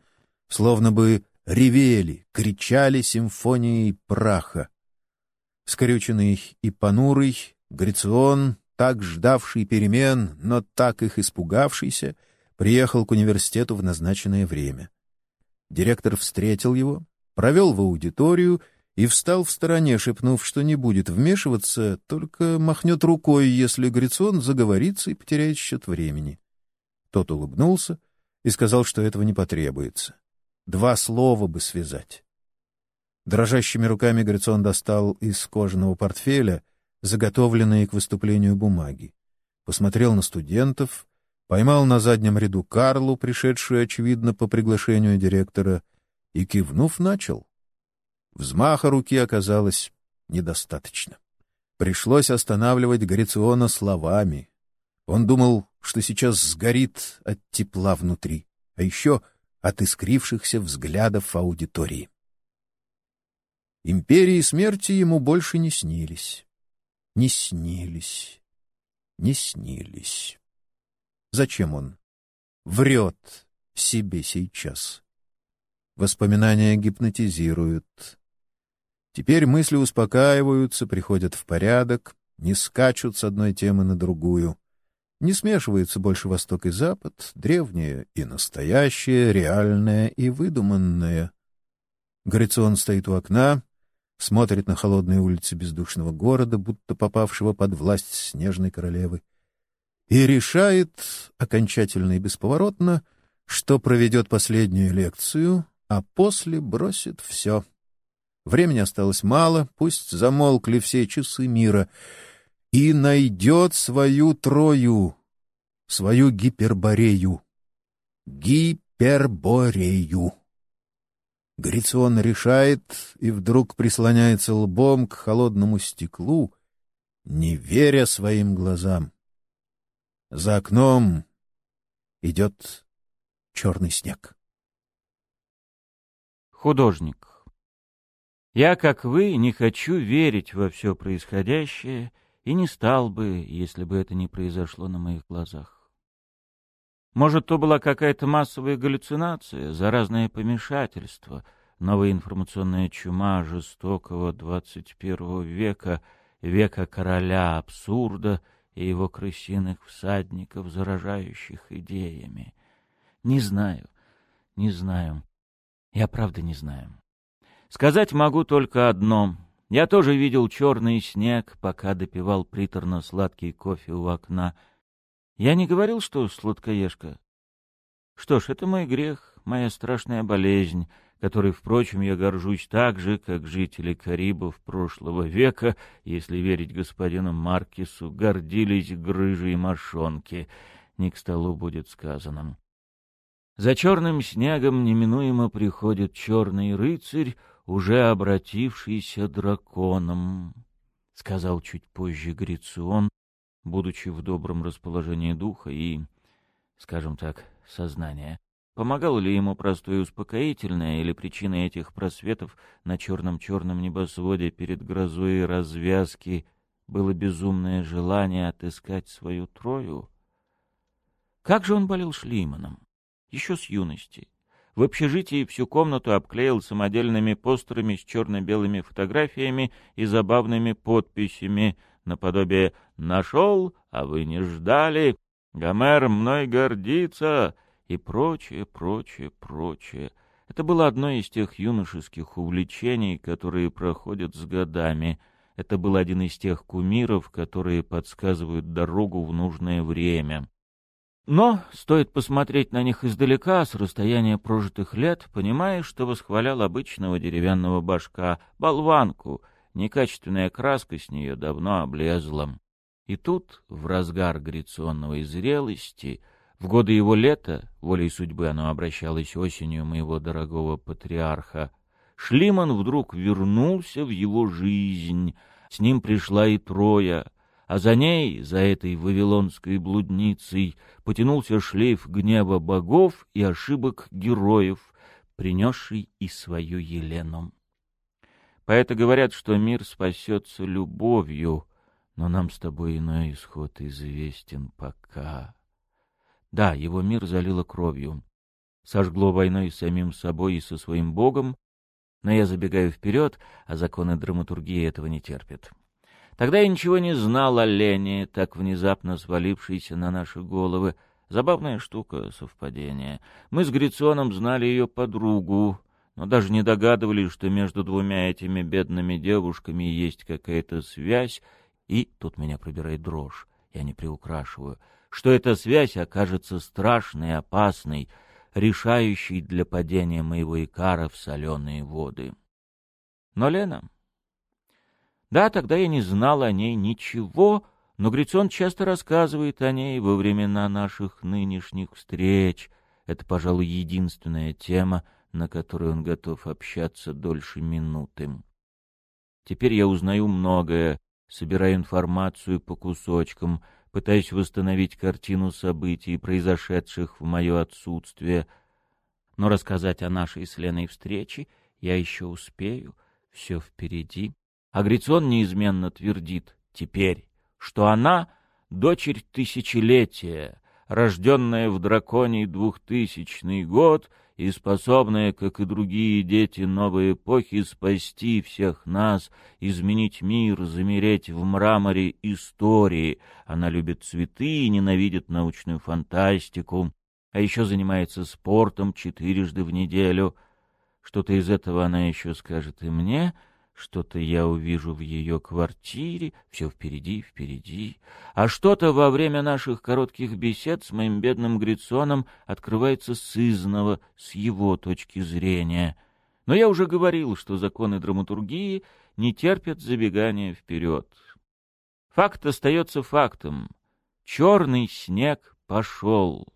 словно бы ревели, кричали симфонией праха. Скрюченный и понурый, Грицион, так ждавший перемен, но так их испугавшийся, приехал к университету в назначенное время. Директор встретил его, провел в аудиторию и встал в стороне, шепнув, что не будет вмешиваться, только махнет рукой, если Грицон заговорится и потеряет счет времени. Тот улыбнулся и сказал, что этого не потребуется. Два слова бы связать. Дрожащими руками Грицон достал из кожаного портфеля заготовленные к выступлению бумаги. Посмотрел на студентов, поймал на заднем ряду Карлу, пришедшую, очевидно, по приглашению директора, и, кивнув, начал. Взмаха руки оказалось недостаточно. Пришлось останавливать Горициона словами. Он думал, что сейчас сгорит от тепла внутри, а еще от искрившихся взглядов аудитории. Империи смерти ему больше не снились. Не снились. Не снились. Зачем он врет себе сейчас? Воспоминания гипнотизируют. Теперь мысли успокаиваются, приходят в порядок, не скачут с одной темы на другую. Не смешивается больше Восток и Запад, древнее и настоящее, реальное и выдуманное. Горицион стоит у окна, смотрит на холодные улицы бездушного города, будто попавшего под власть снежной королевы, и решает окончательно и бесповоротно, что проведет последнюю лекцию, а после бросит все — Времени осталось мало, пусть замолкли все часы мира, и найдет свою трою, свою гиперборею. Гиперборею. Грицион решает и вдруг прислоняется лбом к холодному стеклу, не веря своим глазам. За окном идет черный снег. Художник я, как вы, не хочу верить во все происходящее и не стал бы, если бы это не произошло на моих глазах. Может, то была какая-то массовая галлюцинация, заразное помешательство, новая информационная чума жестокого двадцать первого века, века короля абсурда и его крысиных всадников, заражающих идеями. Не знаю, не знаю. Я правда не знаю. Сказать могу только одно. Я тоже видел черный снег, пока допивал приторно-сладкий кофе у окна. Я не говорил, что сладкоежка. Что ж, это мой грех, моя страшная болезнь, которой, впрочем, я горжусь так же, как жители Карибов прошлого века, если верить господину Маркису, гордились грыжей мошонки. Не к столу будет сказано. За черным снегом неминуемо приходит черный рыцарь, уже обратившийся драконом, — сказал чуть позже Грицион, будучи в добром расположении духа и, скажем так, сознания. Помогало ли ему простое успокоительное или причиной этих просветов на черном-черном небосводе перед грозой развязки было безумное желание отыскать свою Трою? Как же он болел Шлиманом? Еще с юности. В общежитии всю комнату обклеил самодельными постерами с черно-белыми фотографиями и забавными подписями наподобие «Нашел, а вы не ждали», «Гомер мной гордится» и прочее, прочее, прочее. Это было одно из тех юношеских увлечений, которые проходят с годами. Это был один из тех кумиров, которые подсказывают дорогу в нужное время. Но стоит посмотреть на них издалека, с расстояния прожитых лет, понимаешь, что восхвалял обычного деревянного башка, болванку, некачественная краска с нее давно облезла. И тут, в разгар грационной зрелости, в годы его лета, волей судьбы оно обращалось осенью моего дорогого патриарха, Шлиман вдруг вернулся в его жизнь, с ним пришла и Троя, а за ней, за этой вавилонской блудницей, потянулся шлейф гнева богов и ошибок героев, принесший и свою Елену. Поэты говорят, что мир спасется любовью, но нам с тобой иной исход известен пока. Да, его мир залило кровью, сожгло войной с самим собой и со своим богом, но я забегаю вперед, а законы драматургии этого не терпят. Тогда я ничего не знал о Лене, так внезапно свалившейся на наши головы. Забавная штука, совпадение. Мы с Гриционом знали ее подругу, но даже не догадывались, что между двумя этими бедными девушками есть какая-то связь, и тут меня пробирает дрожь, я не приукрашиваю, что эта связь окажется страшной, опасной, решающей для падения моего икара в соленые воды. Но Лена... Да, тогда я не знал о ней ничего, но Грицион часто рассказывает о ней во времена наших нынешних встреч. Это, пожалуй, единственная тема, на которой он готов общаться дольше минуты. Теперь я узнаю многое, собираю информацию по кусочкам, пытаюсь восстановить картину событий, произошедших в мое отсутствие. Но рассказать о нашей с Леной встрече я еще успею, все впереди. Агрицион неизменно твердит теперь, что она — дочерь тысячелетия, рожденная в драконий двухтысячный год и способная, как и другие дети новой эпохи, спасти всех нас, изменить мир, замереть в мраморе истории. Она любит цветы и ненавидит научную фантастику, а еще занимается спортом четырежды в неделю. Что-то из этого она еще скажет и мне — что-то я увижу в ее квартире, все впереди, впереди. А что-то во время наших коротких бесед с моим бедным Грицоном открывается сызново, с его точки зрения. Но я уже говорил, что законы драматургии не терпят забегания вперед. Факт остается фактом. Черный снег пошел.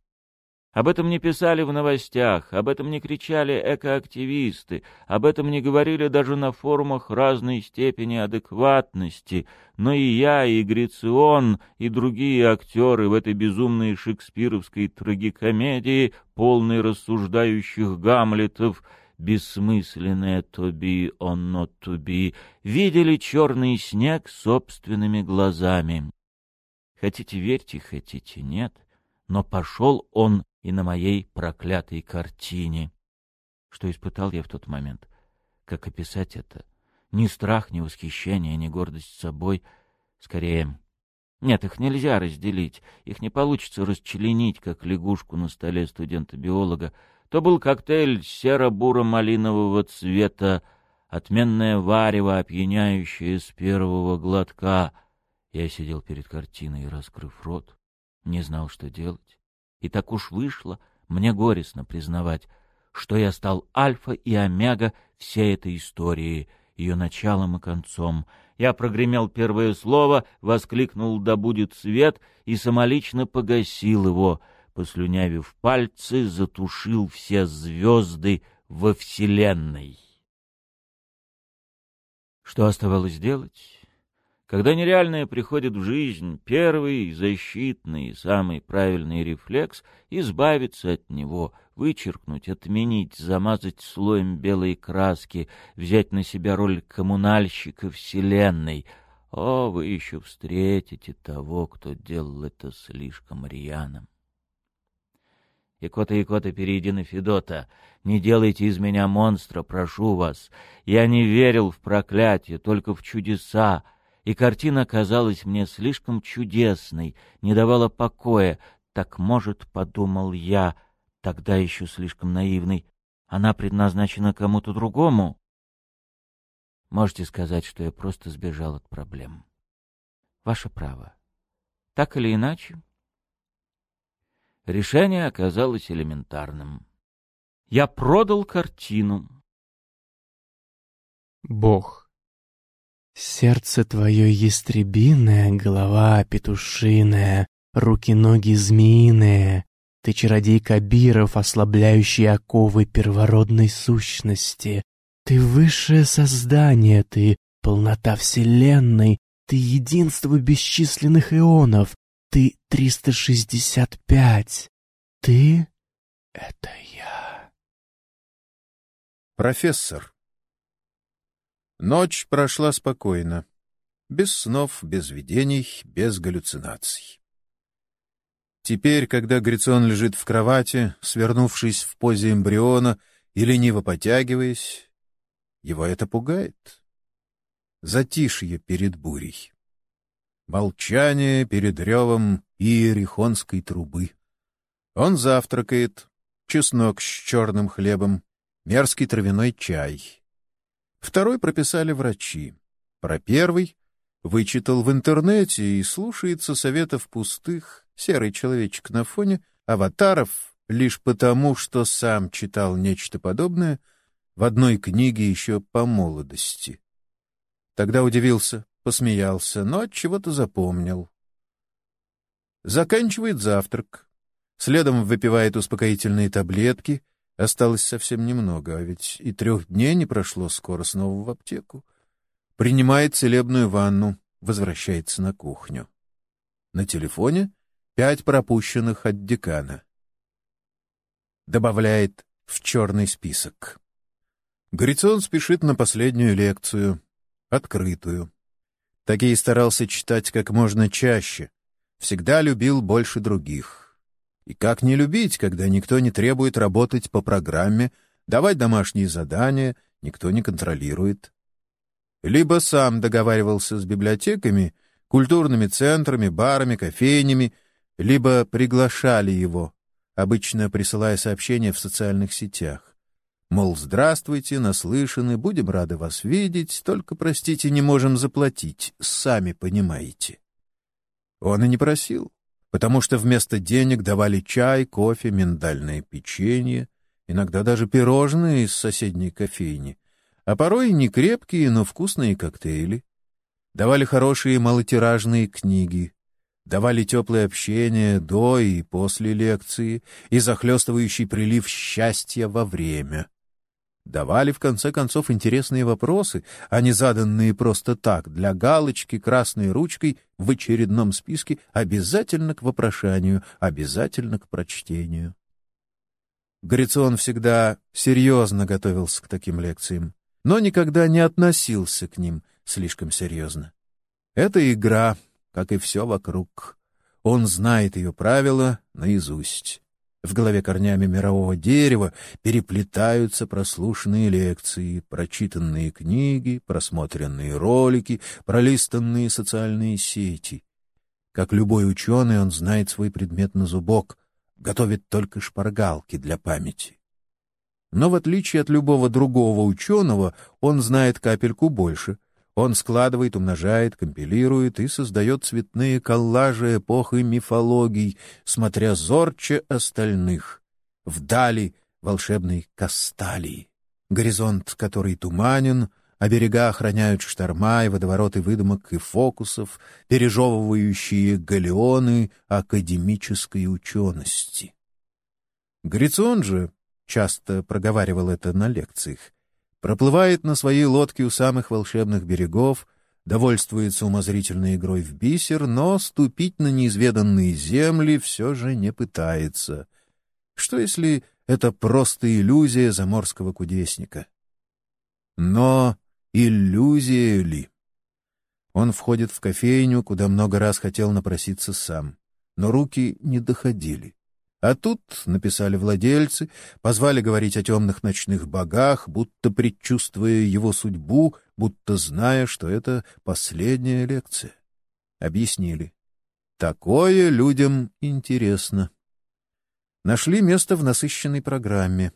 Об этом не писали в новостях, об этом не кричали экоактивисты, об этом не говорили даже на форумах разной степени адекватности, но и я, и Грицион, и другие актеры в этой безумной шекспировской трагикомедии, полной рассуждающих Гамлетов, бессмысленное «to be or not to be», видели черный снег собственными глазами. Хотите верьте, хотите нет, но пошел он и на моей проклятой картине. Что испытал я в тот момент? Как описать это? Ни страх, ни восхищение, ни гордость собой. Скорее... Нет, их нельзя разделить. Их не получится расчленить, как лягушку на столе студента-биолога. То был коктейль серо-буро-малинового цвета, отменное варево, опьяняющее с первого глотка. Я сидел перед картиной, раскрыв рот, не знал, что делать. И так уж вышло, мне горестно признавать, что я стал альфа и омега всей этой истории, ее началом и концом. Я прогремел первое слово, воскликнул «Да будет свет» и самолично погасил его, послюнявив пальцы, затушил все звезды во Вселенной. Что оставалось делать? Когда нереальное приходит в жизнь, первый, защитный, самый правильный рефлекс — избавиться от него, вычеркнуть, отменить, замазать слоем белой краски, взять на себя роль коммунальщика Вселенной. О, вы еще встретите того, кто делал это слишком рьяным. Икота, Икота, перейди на Федота. Не делайте из меня монстра, прошу вас. Я не верил в проклятие, только в чудеса и картина казалась мне слишком чудесной, не давала покоя. Так, может, подумал я, тогда еще слишком наивный, Она предназначена кому-то другому. Можете сказать, что я просто сбежал от проблем. Ваше право. Так или иначе, решение оказалось элементарным. Я продал картину. Бог. Сердце твое ястребиное, голова петушиная, руки-ноги змеиные. Ты чародей Кабиров, ослабляющий оковы первородной сущности. Ты высшее создание, ты полнота вселенной, ты единство бесчисленных ионов, ты 365. Ты — это я. Профессор. Ночь прошла спокойно. Без снов, без видений, без галлюцинаций. Теперь, когда Грицион лежит в кровати, свернувшись в позе эмбриона и лениво потягиваясь, его это пугает. Затишье перед бурей. Молчание перед ревом иерихонской трубы. Он завтракает, чеснок с черным хлебом, мерзкий травяной чай. Второй прописали врачи. Про первый вычитал в интернете и слушается советов пустых, серый человечек на фоне, аватаров, лишь потому, что сам читал нечто подобное в одной книге еще по молодости. Тогда удивился, посмеялся, но от чего-то запомнил. Заканчивает завтрак. Следом выпивает успокоительные таблетки. Осталось совсем немного, а ведь и трех дней не прошло, скоро снова в аптеку. Принимает целебную ванну, возвращается на кухню. На телефоне пять пропущенных от декана. Добавляет в черный список. Горицон спешит на последнюю лекцию, открытую. Такие старался читать как можно чаще. Всегда любил больше других. И как не любить, когда никто не требует работать по программе, давать домашние задания, никто не контролирует. Либо сам договаривался с библиотеками, культурными центрами, барами, кофейнями, либо приглашали его, обычно присылая сообщения в социальных сетях. Мол, здравствуйте, наслышаны, будем рады вас видеть, только, простите, не можем заплатить, сами понимаете. Он и не просил, потому что вместо денег давали чай, кофе, миндальное печенье, иногда даже пирожные из соседней кофейни, а порой не крепкие, но вкусные коктейли. Давали хорошие малотиражные книги, давали теплое общение до и после лекции и захлестывающий прилив счастья во время давали в конце концов интересные вопросы, а не заданные просто так, для галочки красной ручкой в очередном списке, обязательно к вопрошанию, обязательно к прочтению. Горицион всегда серьезно готовился к таким лекциям, но никогда не относился к ним слишком серьезно. Это игра, как и все вокруг. Он знает ее правила наизусть. В голове корнями мирового дерева переплетаются прослушанные лекции, прочитанные книги, просмотренные ролики, пролистанные социальные сети. Как любой ученый, он знает свой предмет на зубок, готовит только шпаргалки для памяти. Но в отличие от любого другого ученого, он знает капельку больше, он складывает, умножает, компилирует и создает цветные коллажи эпох и мифологий, смотря зорче остальных. Вдали волшебной Касталии. Горизонт, который туманен, а берега охраняют шторма и водовороты выдумок и фокусов, пережевывающие галеоны академической учености. Грицион же часто проговаривал это на лекциях, проплывает на своей лодке у самых волшебных берегов, довольствуется умозрительной игрой в бисер, но ступить на неизведанные земли все же не пытается. Что если это просто иллюзия заморского кудесника? Но иллюзия ли? Он входит в кофейню, куда много раз хотел напроситься сам, но руки не доходили. А тут написали владельцы, позвали говорить о темных ночных богах, будто предчувствуя его судьбу, будто зная, что это последняя лекция. Объяснили. Такое людям интересно. Нашли место в насыщенной программе.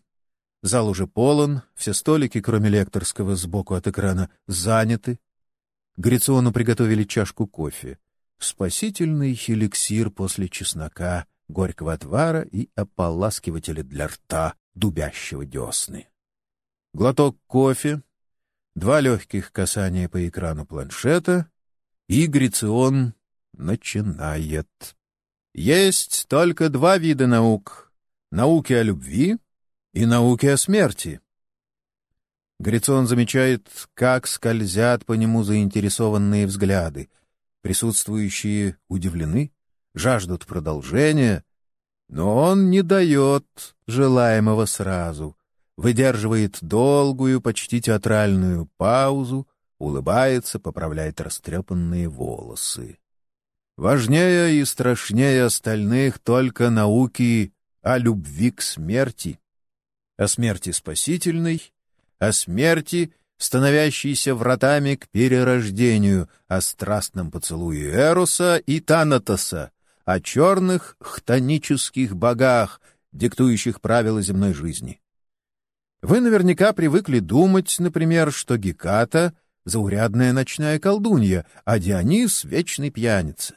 Зал уже полон, все столики, кроме лекторского сбоку от экрана, заняты. Грициону приготовили чашку кофе. Спасительный эликсир после чеснока, горького отвара и ополаскивателя для рта, дубящего десны. Глоток кофе, два легких касания по экрану планшета, и Грицион начинает. Есть только два вида наук — науки о любви и науки о смерти. Грицион замечает, как скользят по нему заинтересованные взгляды. Присутствующие удивлены, жаждут продолжения, но он не дает желаемого сразу, выдерживает долгую, почти театральную паузу, улыбается, поправляет растрепанные волосы. Важнее и страшнее остальных только науки о любви к смерти, о смерти спасительной, о смерти, становящейся вратами к перерождению, о страстном поцелуе Эроса и Танатоса, о черных хтонических богах, диктующих правила земной жизни. Вы наверняка привыкли думать, например, что Геката — заурядная ночная колдунья, а Дионис — вечный пьяница.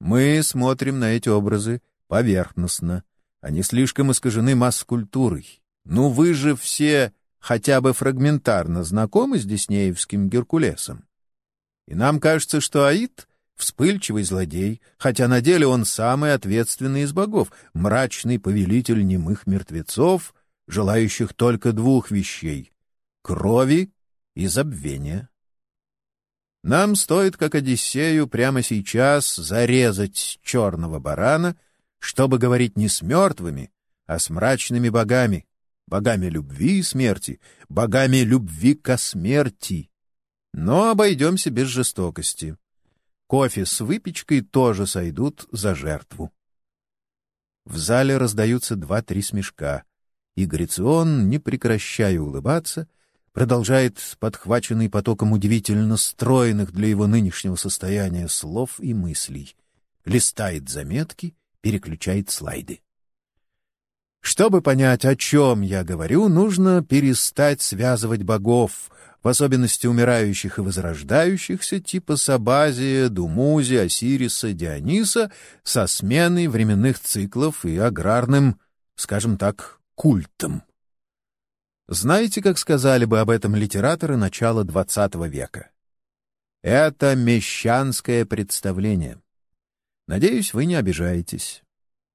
Мы смотрим на эти образы поверхностно. Они слишком искажены масс-культурой. Ну вы же все хотя бы фрагментарно знакомы с диснеевским Геркулесом. И нам кажется, что Аид — вспыльчивый злодей, хотя на деле он самый ответственный из богов, мрачный повелитель немых мертвецов, желающих только двух вещей — крови и забвения. Нам стоит, как Одиссею, прямо сейчас зарезать черного барана, чтобы говорить не с мертвыми, а с мрачными богами, богами любви и смерти, богами любви ко смерти. Но обойдемся без жестокости. Кофе с выпечкой тоже сойдут за жертву. В зале раздаются два-три смешка, и Грицион, не прекращая улыбаться, продолжает подхваченный потоком удивительно стройных для его нынешнего состояния слов и мыслей, листает заметки, переключает слайды. Чтобы понять, о чем я говорю, нужно перестать связывать богов, в особенности умирающих и возрождающихся, типа Сабазия, Думузи, Осириса, Диониса, со сменой временных циклов и аграрным, скажем так, культом. Знаете, как сказали бы об этом литераторы начала XX века? Это мещанское представление. Надеюсь, вы не обижаетесь.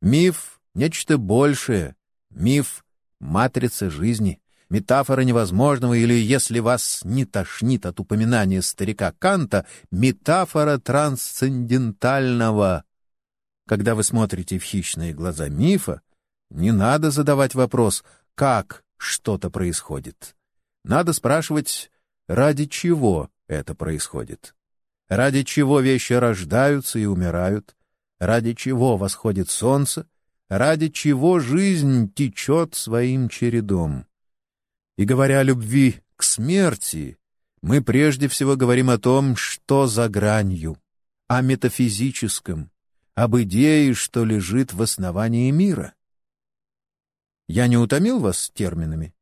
Миф — нечто большее. Миф — матрица жизни, метафора невозможного или, если вас не тошнит от упоминания старика Канта, метафора трансцендентального. Когда вы смотрите в хищные глаза мифа, не надо задавать вопрос «как?», что-то происходит. Надо спрашивать, ради чего это происходит. Ради чего вещи рождаются и умирают, ради чего восходит солнце, ради чего жизнь течет своим чередом. И говоря о любви к смерти, мы прежде всего говорим о том, что за гранью, о метафизическом, об идее, что лежит в основании мира. Я не утомил вас терминами?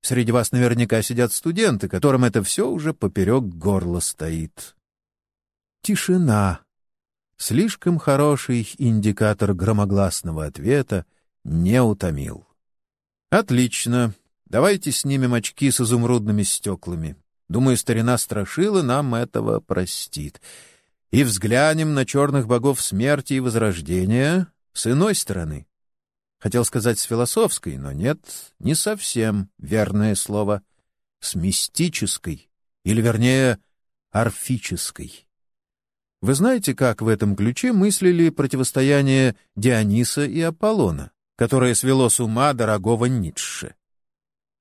Среди вас наверняка сидят студенты, которым это все уже поперек горла стоит. Тишина. Слишком хороший индикатор громогласного ответа не утомил. Отлично. Давайте снимем очки с изумрудными стеклами. Думаю, старина Страшила нам этого простит. И взглянем на черных богов смерти и возрождения с иной стороны. Хотел сказать с философской, но нет, не совсем верное слово. С мистической, или вернее, орфической. Вы знаете, как в этом ключе мыслили противостояние Диониса и Аполлона, которое свело с ума дорогого Ницше?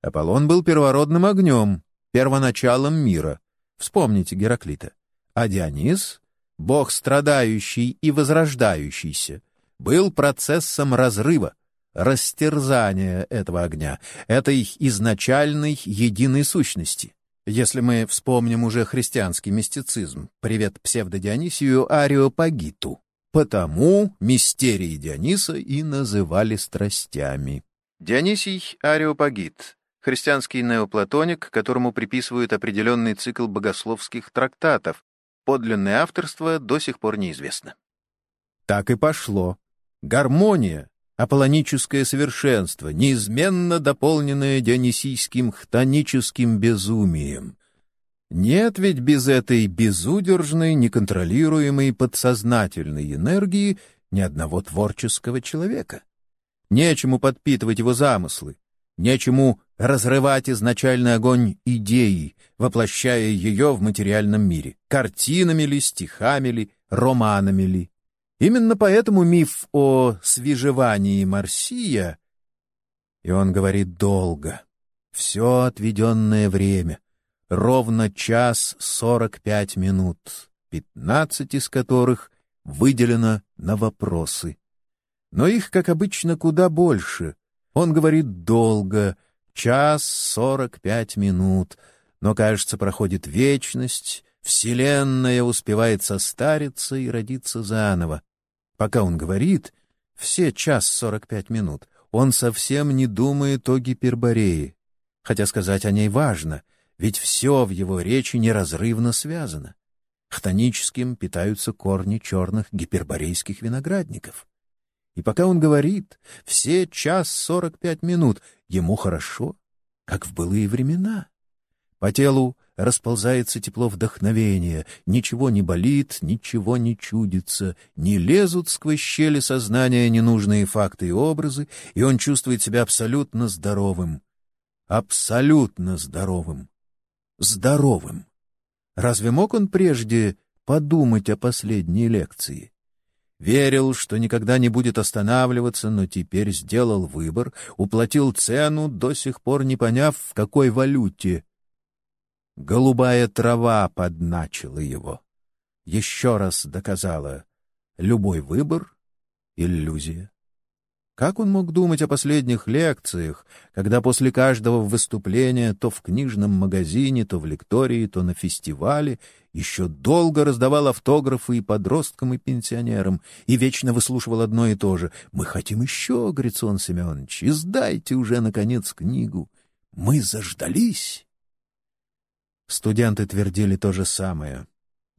Аполлон был первородным огнем, первоначалом мира. Вспомните Гераклита. А Дионис — бог страдающий и возрождающийся, был процессом разрыва, растерзания этого огня, этой изначальной единой сущности. Если мы вспомним уже христианский мистицизм, привет псевдодионисию Ариопагиту, потому мистерии Диониса и называли страстями. Дионисий Ариопагит, христианский неоплатоник, которому приписывают определенный цикл богословских трактатов. Подлинное авторство до сих пор неизвестно. Так и пошло. Гармония, аполлоническое совершенство, неизменно дополненное дионисийским хтоническим безумием. Нет ведь без этой безудержной, неконтролируемой подсознательной энергии ни одного творческого человека. Нечему подпитывать его замыслы, нечему разрывать изначальный огонь идеи, воплощая ее в материальном мире, картинами ли, стихами ли, романами ли. Именно поэтому миф о свежевании Марсия, и он говорит долго, все отведенное время, ровно час сорок пять минут, пятнадцать из которых выделено на вопросы. Но их, как обычно, куда больше. Он говорит долго, час сорок пять минут, но, кажется, проходит вечность, Вселенная успевает состариться и родиться заново. Пока он говорит, все час сорок пять минут, он совсем не думает о гиперборее. Хотя сказать о ней важно, ведь все в его речи неразрывно связано. Хтоническим питаются корни черных гиперборейских виноградников. И пока он говорит, все час сорок пять минут, ему хорошо, как в былые времена. По телу расползается тепло вдохновения, ничего не болит, ничего не чудится, не лезут сквозь щели сознания ненужные факты и образы, и он чувствует себя абсолютно здоровым. Абсолютно здоровым. Здоровым. Разве мог он прежде подумать о последней лекции? Верил, что никогда не будет останавливаться, но теперь сделал выбор, уплатил цену, до сих пор не поняв, в какой валюте — Голубая трава подначила его. Еще раз доказала — любой выбор — иллюзия. Как он мог думать о последних лекциях, когда после каждого выступления то в книжном магазине, то в лектории, то на фестивале еще долго раздавал автографы и подросткам, и пенсионерам, и вечно выслушивал одно и то же. «Мы хотим еще, Грицон Семенович, издайте уже, наконец, книгу. Мы заждались». Студенты твердили то же самое.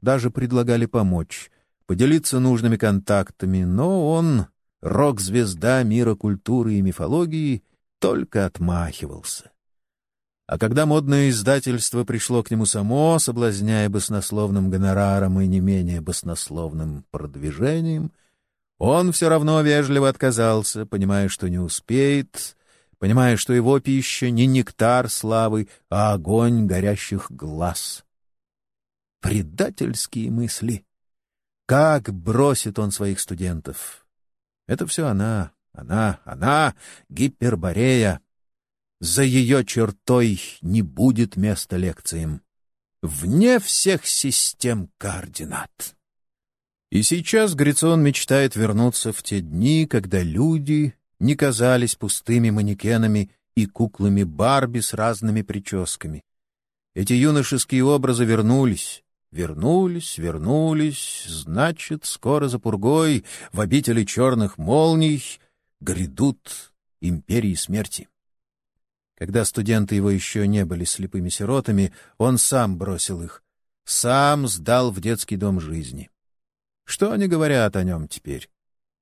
Даже предлагали помочь, поделиться нужными контактами, но он, рок-звезда мира культуры и мифологии, только отмахивался. А когда модное издательство пришло к нему само, соблазняя баснословным гонораром и не менее баснословным продвижением, он все равно вежливо отказался, понимая, что не успеет, понимая, что его пища не нектар славы, а огонь горящих глаз. Предательские мысли. Как бросит он своих студентов? Это все она, она, она, Гиперборея. За ее чертой не будет места лекциям. Вне всех систем координат. И сейчас Грицион мечтает вернуться в те дни, когда люди не казались пустыми манекенами и куклами Барби с разными прическами. Эти юношеские образы вернулись, вернулись, вернулись, значит, скоро за пургой в обители черных молний грядут империи смерти. Когда студенты его еще не были слепыми сиротами, он сам бросил их, сам сдал в детский дом жизни. Что они говорят о нем теперь?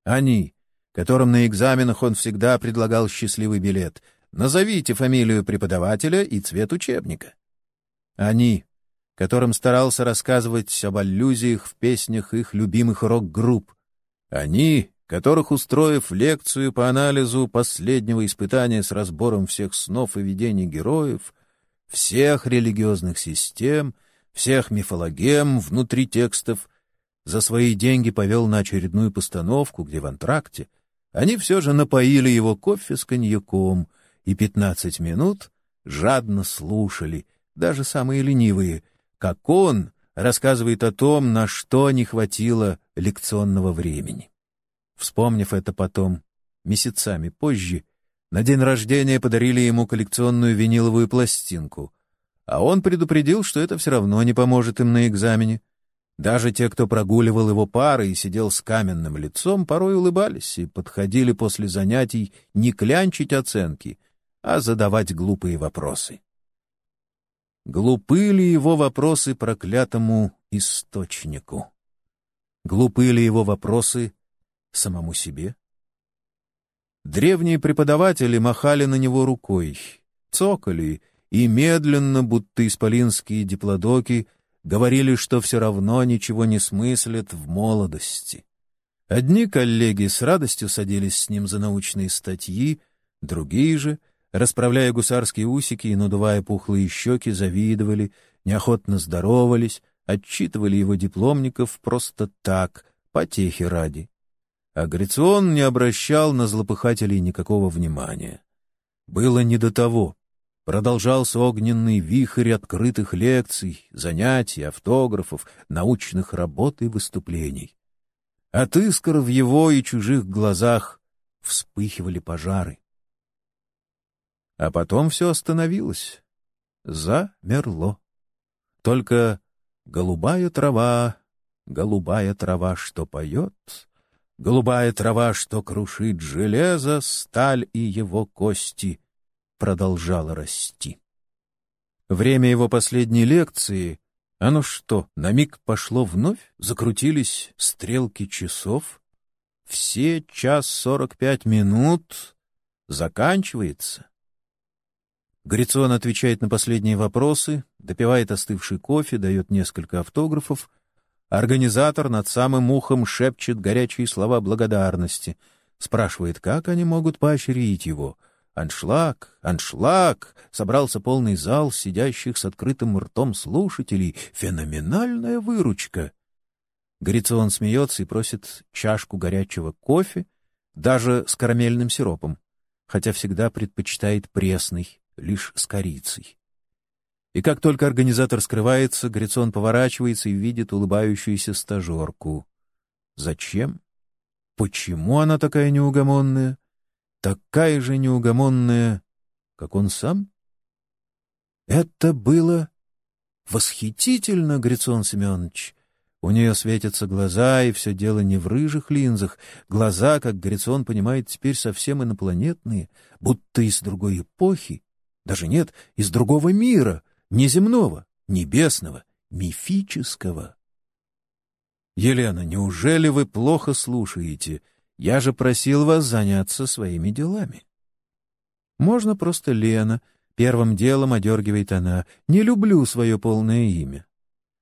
Они, которым на экзаменах он всегда предлагал счастливый билет. Назовите фамилию преподавателя и цвет учебника. Они, которым старался рассказывать об аллюзиях в песнях их любимых рок-групп. Они, которых, устроив лекцию по анализу последнего испытания с разбором всех снов и видений героев, всех религиозных систем, всех мифологем внутри текстов, за свои деньги повел на очередную постановку, где в антракте они все же напоили его кофе с коньяком и пятнадцать минут жадно слушали, даже самые ленивые, как он рассказывает о том, на что не хватило лекционного времени. Вспомнив это потом, месяцами позже, на день рождения подарили ему коллекционную виниловую пластинку, а он предупредил, что это все равно не поможет им на экзамене, даже те, кто прогуливал его пары и сидел с каменным лицом, порой улыбались и подходили после занятий не клянчить оценки, а задавать глупые вопросы. Глупы ли его вопросы проклятому источнику? Глупы ли его вопросы самому себе? Древние преподаватели махали на него рукой, цокали и медленно, будто исполинские диплодоки, говорили, что все равно ничего не смыслят в молодости. Одни коллеги с радостью садились с ним за научные статьи, другие же, расправляя гусарские усики и надувая пухлые щеки, завидовали, неохотно здоровались, отчитывали его дипломников просто так, потехи ради. Агрицион не обращал на злопыхателей никакого внимания. Было не до того. Продолжался огненный вихрь открытых лекций, занятий, автографов, научных работ и выступлений. От искр в его и чужих глазах вспыхивали пожары. А потом все остановилось. Замерло. Только голубая трава, голубая трава, что поет, голубая трава, что крушит железо, сталь и его кости — продолжало расти. Время его последней лекции, оно что, на миг пошло вновь? Закрутились стрелки часов? Все час сорок пять минут заканчивается. Грицион отвечает на последние вопросы, допивает остывший кофе, дает несколько автографов. Организатор над самым ухом шепчет горячие слова благодарности, спрашивает, как они могут поощрить его — Аншлаг, аншлаг! Собрался полный зал сидящих с открытым ртом слушателей. Феноменальная выручка! Горицион смеется и просит чашку горячего кофе, даже с карамельным сиропом, хотя всегда предпочитает пресный, лишь с корицей. И как только организатор скрывается, Грицион поворачивается и видит улыбающуюся стажерку. Зачем? Почему она такая неугомонная? Такая же неугомонная, как он сам? Это было восхитительно, Грицон Семенович. У нее светятся глаза, и все дело не в рыжих линзах. Глаза, как Грицон понимает, теперь совсем инопланетные, будто из другой эпохи. Даже нет, из другого мира, неземного, небесного, мифического. Елена, неужели вы плохо слушаете? Я же просил вас заняться своими делами. Можно просто Лена. Первым делом одергивает она. Не люблю свое полное имя.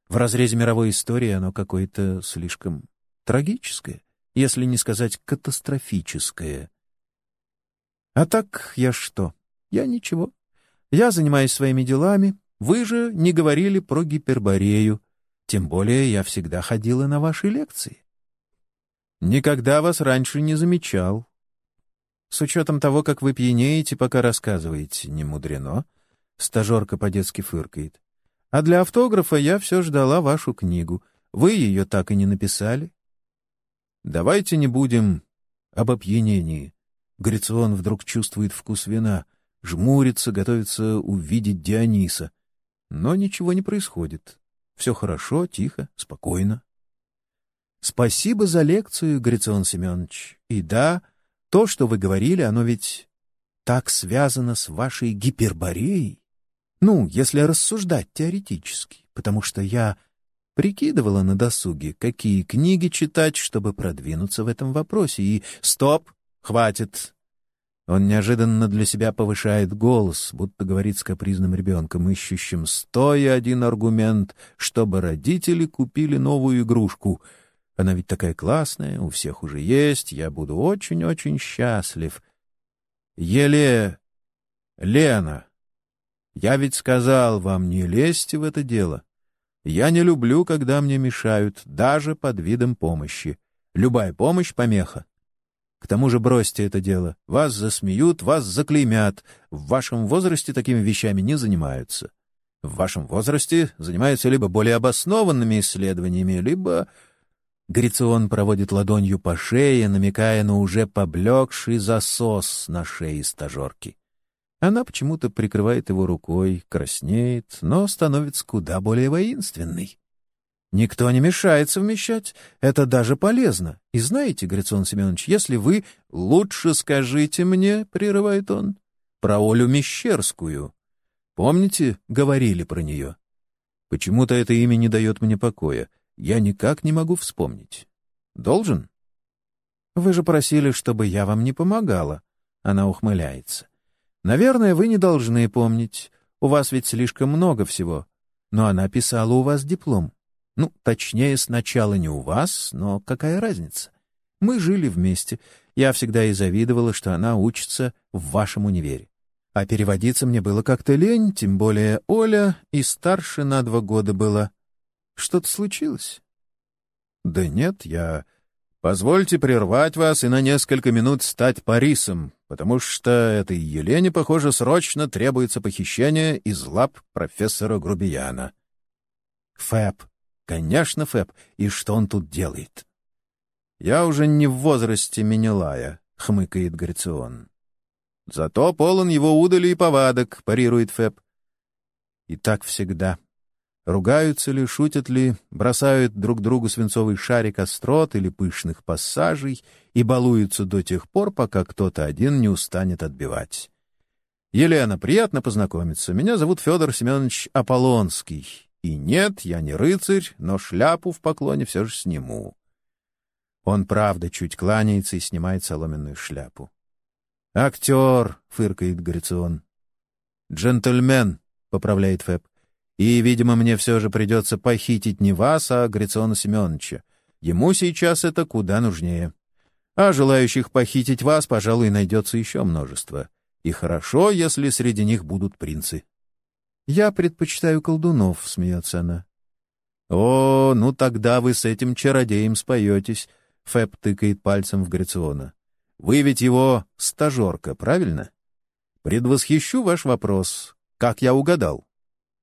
В разрезе мировой истории оно какое-то слишком трагическое, если не сказать катастрофическое. А так я что? Я ничего. Я занимаюсь своими делами. Вы же не говорили про гиперборею. Тем более я всегда ходила на ваши лекции. Никогда вас раньше не замечал. С учетом того, как вы пьянеете, пока рассказываете, не мудрено. Стажерка по-детски фыркает. А для автографа я все ждала вашу книгу. Вы ее так и не написали. Давайте не будем об опьянении. Грицион вдруг чувствует вкус вина, жмурится, готовится увидеть Диониса. Но ничего не происходит. Все хорошо, тихо, спокойно. Спасибо за лекцию, Грицион Семенович. И да, то, что вы говорили, оно ведь так связано с вашей гипербореей. Ну, если рассуждать теоретически, потому что я прикидывала на досуге, какие книги читать, чтобы продвинуться в этом вопросе, и... Стоп! Хватит! Он неожиданно для себя повышает голос, будто говорит с капризным ребенком, ищущим стоя один аргумент, чтобы родители купили новую игрушку — она ведь такая классная, у всех уже есть, я буду очень-очень счастлив. Еле... Лена, я ведь сказал вам, не лезьте в это дело. Я не люблю, когда мне мешают, даже под видом помощи. Любая помощь — помеха. К тому же бросьте это дело. Вас засмеют, вас заклеймят. В вашем возрасте такими вещами не занимаются. В вашем возрасте занимаются либо более обоснованными исследованиями, либо Грицион проводит ладонью по шее, намекая на уже поблекший засос на шее стажерки. Она почему-то прикрывает его рукой, краснеет, но становится куда более воинственной. Никто не мешает совмещать, это даже полезно. И знаете, Грицион Семенович, если вы лучше скажите мне, — прерывает он, — про Олю Мещерскую. Помните, говорили про нее? Почему-то это имя не дает мне покоя. Я никак не могу вспомнить. Должен? Вы же просили, чтобы я вам не помогала. Она ухмыляется. Наверное, вы не должны помнить. У вас ведь слишком много всего. Но она писала у вас диплом. Ну, точнее, сначала не у вас, но какая разница? Мы жили вместе. Я всегда и завидовала, что она учится в вашем универе. А переводиться мне было как-то лень, тем более Оля и старше на два года была. Что-то случилось? Да нет, я... Позвольте прервать вас и на несколько минут стать Парисом, потому что этой Елене, похоже, срочно требуется похищение из лап профессора Грубияна. Фэб. Конечно, Фэб. И что он тут делает? «Я уже не в возрасте Менелая», — хмыкает Грицион. «Зато полон его удали и повадок», — парирует Фэб. И так всегда. Ругаются ли, шутят ли, бросают друг другу свинцовый шарик острот или пышных пассажей и балуются до тех пор, пока кто-то один не устанет отбивать. «Елена, приятно познакомиться. Меня зовут Федор Семенович Аполлонский. И нет, я не рыцарь, но шляпу в поклоне все же сниму. Он, правда, чуть кланяется и снимает соломенную шляпу. «Актер!» — фыркает Грицион. «Джентльмен!» — поправляет Фэб. «И, видимо, мне все же придется похитить не вас, а Грициона Семеновича. Ему сейчас это куда нужнее. А желающих похитить вас, пожалуй, найдется еще множество. И хорошо, если среди них будут принцы». «Я предпочитаю колдунов», — смеется она. «О, ну тогда вы с этим чародеем споетесь», Фэб тыкает пальцем в Грициона. «Вы ведь его стажерка, правильно? Предвосхищу ваш вопрос. Как я угадал?»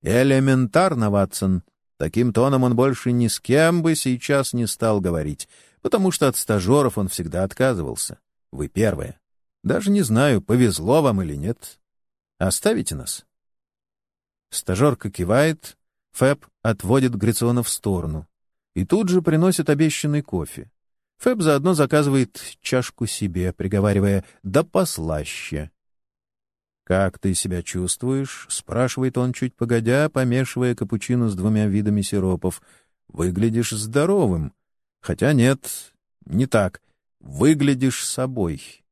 «Элементарно, Ватсон. Таким тоном он больше ни с кем бы сейчас не стал говорить, потому что от стажеров он всегда отказывался. Вы первая. Даже не знаю, повезло вам или нет. Оставите нас?» Стажерка кивает, Фэб отводит Грициона в сторону и тут же приносит обещанный кофе. Фэб заодно заказывает чашку себе, приговаривая «да послаще». «Как ты себя чувствуешь?» — спрашивает он чуть погодя, помешивая капучино с двумя видами сиропов. «Выглядишь здоровым. Хотя нет, не так. Выглядишь собой».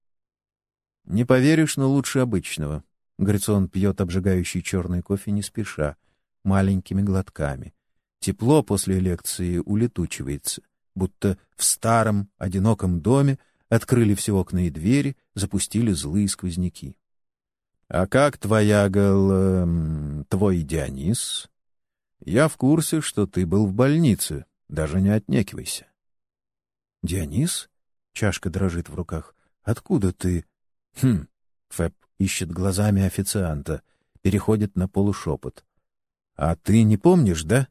«Не поверишь, но лучше обычного». Грицион пьет обжигающий черный кофе не спеша, маленькими глотками. Тепло после лекции улетучивается будто в старом, одиноком доме открыли все окна и двери, запустили злые сквозняки. — А как твоя гол... Эм, твой Дионис? Я в курсе, что ты был в больнице, даже не отнекивайся. — Дионис? — чашка дрожит в руках. — Откуда ты? — Хм, — Фэб ищет глазами официанта, переходит на полушепот. — А ты не помнишь, да?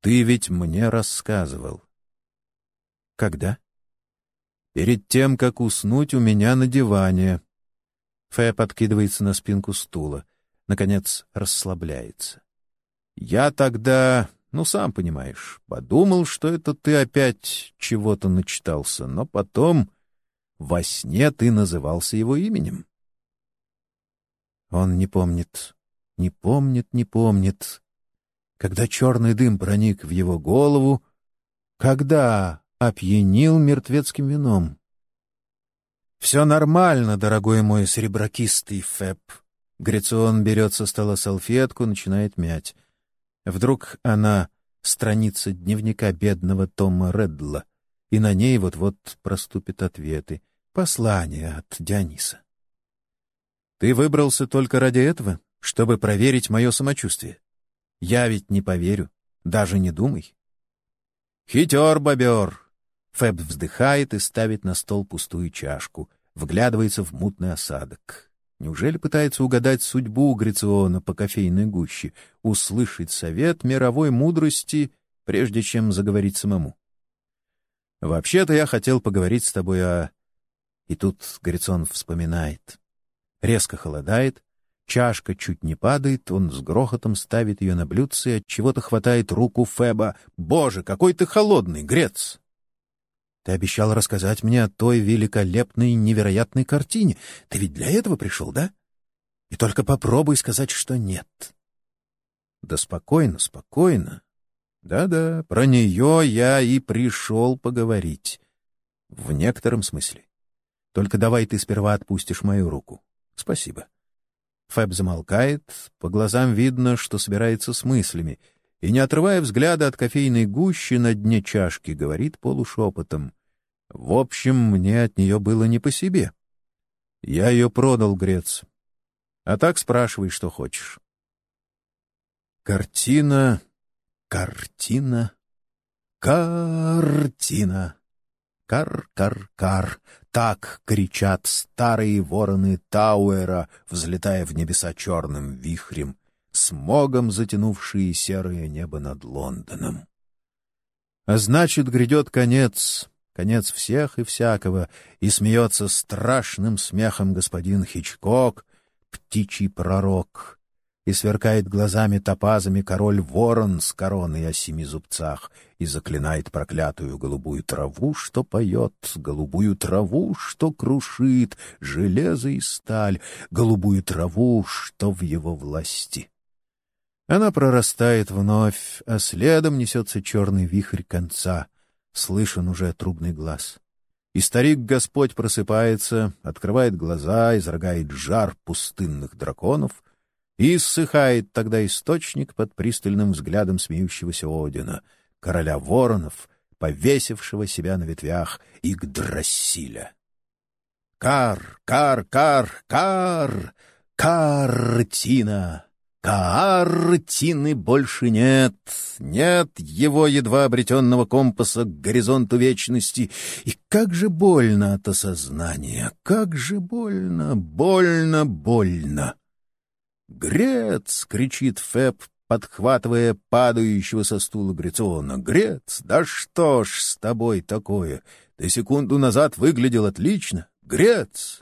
Ты ведь мне рассказывал. Когда? Перед тем, как уснуть у меня на диване. Фэб подкидывается на спинку стула. Наконец расслабляется. Я тогда, ну, сам понимаешь, подумал, что это ты опять чего-то начитался, но потом во сне ты назывался его именем. Он не помнит, не помнит, не помнит. Когда черный дым проник в его голову, когда опьянил мертвецким вином. «Все нормально, дорогой мой сереброкистый Фэб». Грицион берет со стола салфетку, начинает мять. Вдруг она страница дневника бедного Тома Редла, и на ней вот-вот проступят ответы. Послание от Диониса. «Ты выбрался только ради этого, чтобы проверить мое самочувствие. Я ведь не поверю, даже не думай». «Хитер, бобер!» Фэб вздыхает и ставит на стол пустую чашку, вглядывается в мутный осадок. Неужели пытается угадать судьбу Грициона по кофейной гуще, услышать совет мировой мудрости, прежде чем заговорить самому? «Вообще-то я хотел поговорить с тобой о...» И тут Грицион вспоминает. Резко холодает, чашка чуть не падает, он с грохотом ставит ее на блюдце и от чего-то хватает руку Феба. «Боже, какой ты холодный, Грец!» Ты обещал рассказать мне о той великолепной, невероятной картине. Ты ведь для этого пришел, да? И только попробуй сказать, что нет. Да спокойно, спокойно. Да-да, про нее я и пришел поговорить. В некотором смысле. Только давай ты сперва отпустишь мою руку. Спасибо. Фэб замолкает, по глазам видно, что собирается с мыслями, и, не отрывая взгляда от кофейной гущи на дне чашки, говорит полушепотом. В общем, мне от нее было не по себе. Я ее продал, Грец. А так спрашивай, что хочешь. Картина, картина, картина. Кар-кар-кар. Так кричат старые вороны Тауэра, взлетая в небеса черным вихрем, смогом затянувшие серое небо над Лондоном. А значит, грядет конец, конец всех и всякого, и смеется страшным смехом господин Хичкок, птичий пророк, и сверкает глазами топазами король ворон с короной о семи зубцах, и заклинает проклятую голубую траву, что поет, голубую траву, что крушит железо и сталь, голубую траву, что в его власти. Она прорастает вновь, а следом несется черный вихрь конца. Слышен уже трубный глаз. И старик-господь просыпается, открывает глаза, изрыгает жар пустынных драконов, и иссыхает тогда источник под пристальным взглядом смеющегося Одина, короля воронов, повесившего себя на ветвях Игдрасиля. Кар, кар, кар, кар, картина! Картины больше нет, нет его едва обретенного компаса к горизонту вечности. И как же больно от осознания, как же больно, больно, больно. «Грец!» — кричит Фэб, подхватывая падающего со стула Грициона. «Грец! Да что ж с тобой такое? Ты секунду назад выглядел отлично! Грец!»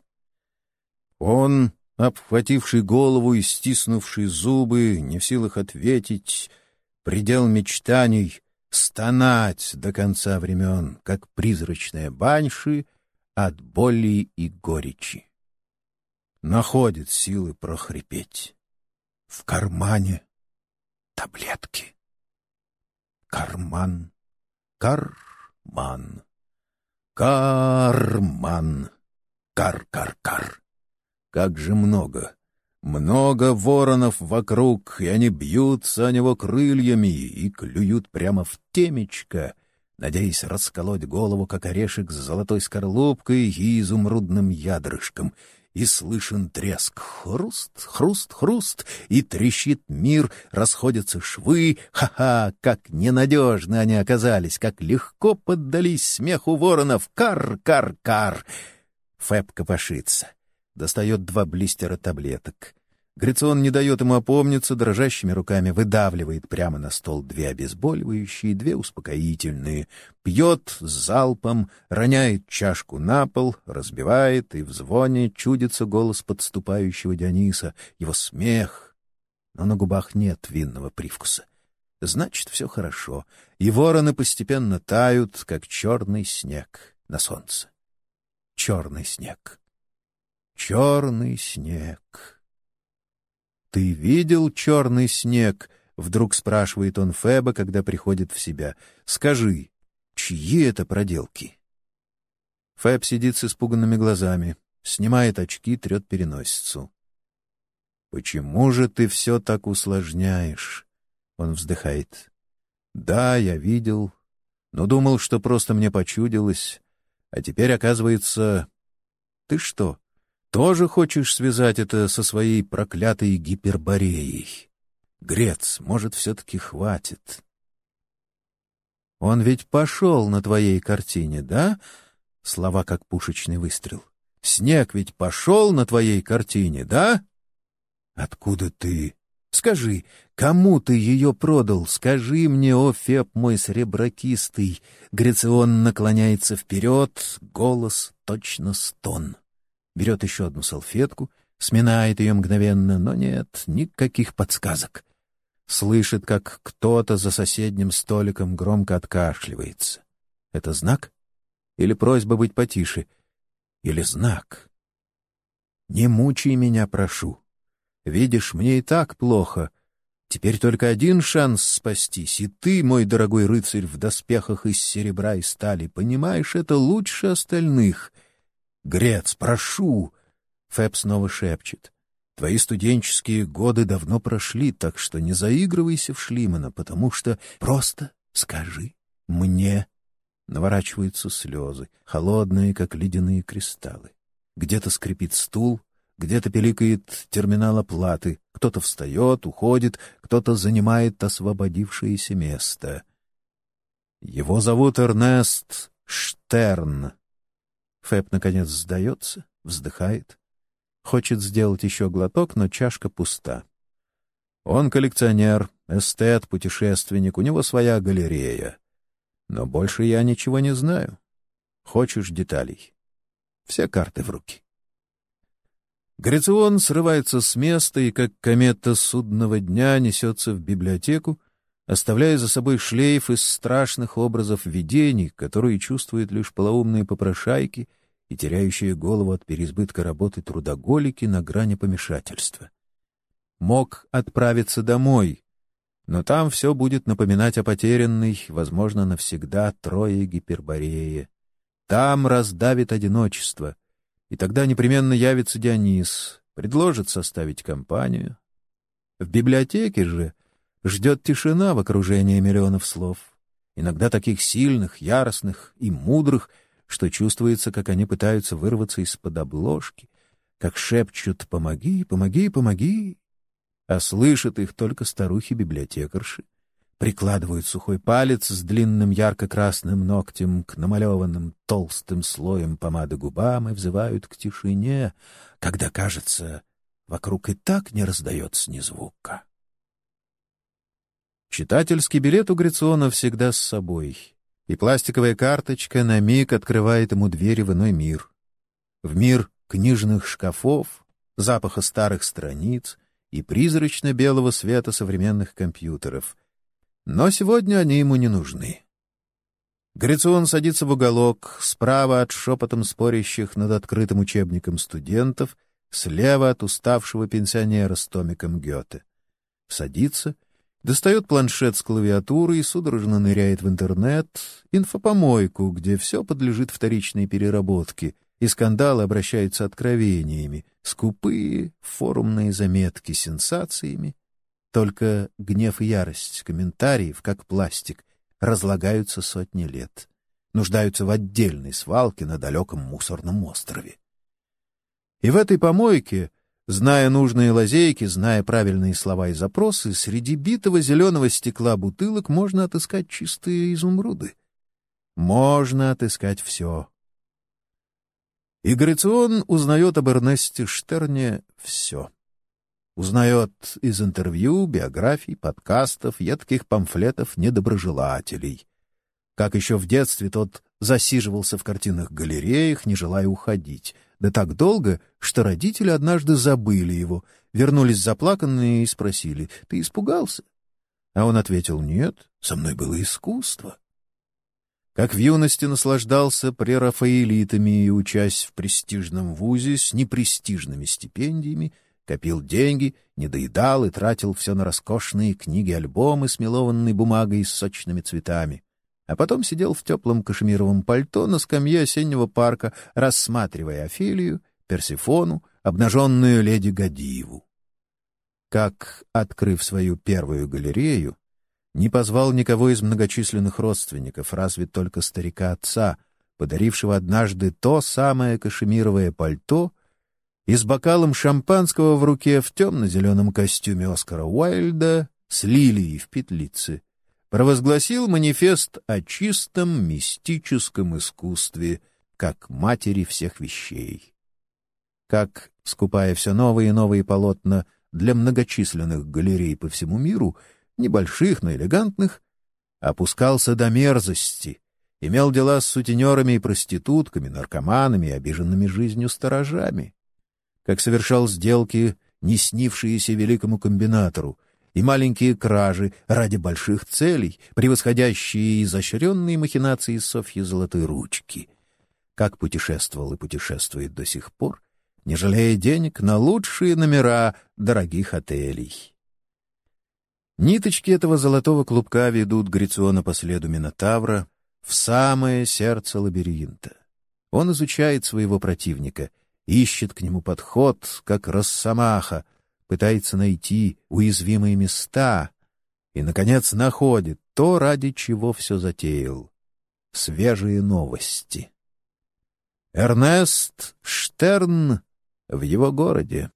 Он обхвативший голову и стиснувший зубы, не в силах ответить, предел мечтаний — стонать до конца времен, как призрачная баньши от боли и горечи. Находит силы прохрипеть. В кармане таблетки. Карман, карман, карман, кар-кар-кар. Как же много! Много воронов вокруг, и они бьются о него крыльями и клюют прямо в темечко, надеясь расколоть голову, как орешек с золотой скорлупкой и изумрудным ядрышком. И слышен треск. Хруст, хруст, хруст, и трещит мир, расходятся швы. Ха-ха, как ненадежны они оказались, как легко поддались смеху воронов. Кар, кар, кар. Фэб копошится достает два блистера таблеток. Грицион не дает ему опомниться, дрожащими руками выдавливает прямо на стол две обезболивающие, две успокоительные, пьет с залпом, роняет чашку на пол, разбивает, и в звоне чудится голос подступающего Диониса, его смех. Но на губах нет винного привкуса. Значит, все хорошо, и вороны постепенно тают, как черный снег на солнце. Черный снег черный снег. «Ты видел черный снег?» — вдруг спрашивает он Феба, когда приходит в себя. «Скажи, чьи это проделки?» Феб сидит с испуганными глазами, снимает очки, трет переносицу. «Почему же ты все так усложняешь?» Он вздыхает. «Да, я видел, но думал, что просто мне почудилось. А теперь, оказывается... Ты что, тоже хочешь связать это со своей проклятой гипербореей? Грец, может, все-таки хватит. Он ведь пошел на твоей картине, да? Слова как пушечный выстрел. Снег ведь пошел на твоей картине, да? Откуда ты? Скажи, кому ты ее продал? Скажи мне, о Феб мой среброкистый. Грецион наклоняется вперед, голос точно стон берет еще одну салфетку, сминает ее мгновенно, но нет, никаких подсказок. Слышит, как кто-то за соседним столиком громко откашливается. Это знак? Или просьба быть потише? Или знак? Не мучай меня, прошу. Видишь, мне и так плохо. Теперь только один шанс спастись, и ты, мой дорогой рыцарь в доспехах из серебра и стали, понимаешь это лучше остальных. Грец, прошу!» Фэб снова шепчет. «Твои студенческие годы давно прошли, так что не заигрывайся в Шлимана, потому что просто скажи мне». Наворачиваются слезы, холодные, как ледяные кристаллы. Где-то скрипит стул, где-то пиликает терминал оплаты, кто-то встает, уходит, кто-то занимает освободившееся место. Его зовут Эрнест Штерн. Фэб, наконец, сдается, вздыхает. Хочет сделать еще глоток, но чашка пуста. Он коллекционер, эстет, путешественник, у него своя галерея. Но больше я ничего не знаю. Хочешь деталей? Все карты в руки. Грицион срывается с места и, как комета судного дня, несется в библиотеку, оставляя за собой шлейф из страшных образов видений, которые чувствуют лишь полоумные попрошайки и теряющие голову от переизбытка работы трудоголики на грани помешательства. Мог отправиться домой, но там все будет напоминать о потерянной, возможно, навсегда трое Гипербореи. Там раздавит одиночество — и тогда непременно явится Дионис, предложит составить компанию. В библиотеке же ждет тишина в окружении миллионов слов, иногда таких сильных, яростных и мудрых, что чувствуется, как они пытаются вырваться из-под обложки, как шепчут «помоги, помоги, помоги», а слышат их только старухи-библиотекарши прикладывают сухой палец с длинным ярко-красным ногтем к намалеванным толстым слоем помады губам и взывают к тишине, когда, кажется, вокруг и так не раздается ни звука. Читательский билет у Грициона всегда с собой, и пластиковая карточка на миг открывает ему двери в иной мир. В мир книжных шкафов, запаха старых страниц и призрачно-белого света современных компьютеров — но сегодня они ему не нужны. Грицион садится в уголок, справа от шепотом спорящих над открытым учебником студентов, слева от уставшего пенсионера с томиком Гёте. Садится, достает планшет с клавиатурой судорожно ныряет в интернет, инфопомойку, где все подлежит вторичной переработке, и скандалы обращаются откровениями, скупые форумные заметки сенсациями, только гнев и ярость комментариев, как пластик, разлагаются сотни лет, нуждаются в отдельной свалке на далеком мусорном острове. И в этой помойке, зная нужные лазейки, зная правильные слова и запросы, среди битого зеленого стекла бутылок можно отыскать чистые изумруды. Можно отыскать все. И Грицион узнает об Эрнесте Штерне все. Узнает из интервью, биографий, подкастов, едких памфлетов недоброжелателей. Как еще в детстве тот засиживался в картинных галереях, не желая уходить. Да так долго, что родители однажды забыли его, вернулись заплаканные и спросили, «Ты испугался?» А он ответил, «Нет, со мной было искусство». Как в юности наслаждался прерафаэлитами и учась в престижном вузе с непрестижными стипендиями, Копил деньги, не доедал и тратил все на роскошные книги-альбомы с мелованной бумагой с сочными цветами. А потом сидел в теплом кашемировом пальто на скамье осеннего парка, рассматривая Офелию, Персифону, обнаженную леди Гадиеву. Как, открыв свою первую галерею, не позвал никого из многочисленных родственников, разве только старика-отца, подарившего однажды то самое кашемировое пальто, и с бокалом шампанского в руке в темно-зеленом костюме Оскара Уайльда с лилией в петлице провозгласил манифест о чистом мистическом искусстве как матери всех вещей. Как, скупая все новые и новые полотна для многочисленных галерей по всему миру, небольших, но элегантных, опускался до мерзости, имел дела с сутенерами и проститутками, наркоманами и обиженными жизнью сторожами как совершал сделки, не снившиеся великому комбинатору, и маленькие кражи ради больших целей, превосходящие изощренные махинации Софьи Золотой Ручки. Как путешествовал и путешествует до сих пор, не жалея денег на лучшие номера дорогих отелей. Ниточки этого золотого клубка ведут Грициона по следу Минотавра в самое сердце лабиринта. Он изучает своего противника, ищет к нему подход, как росомаха, пытается найти уязвимые места и, наконец, находит то, ради чего все затеял — свежие новости. Эрнест Штерн в его городе.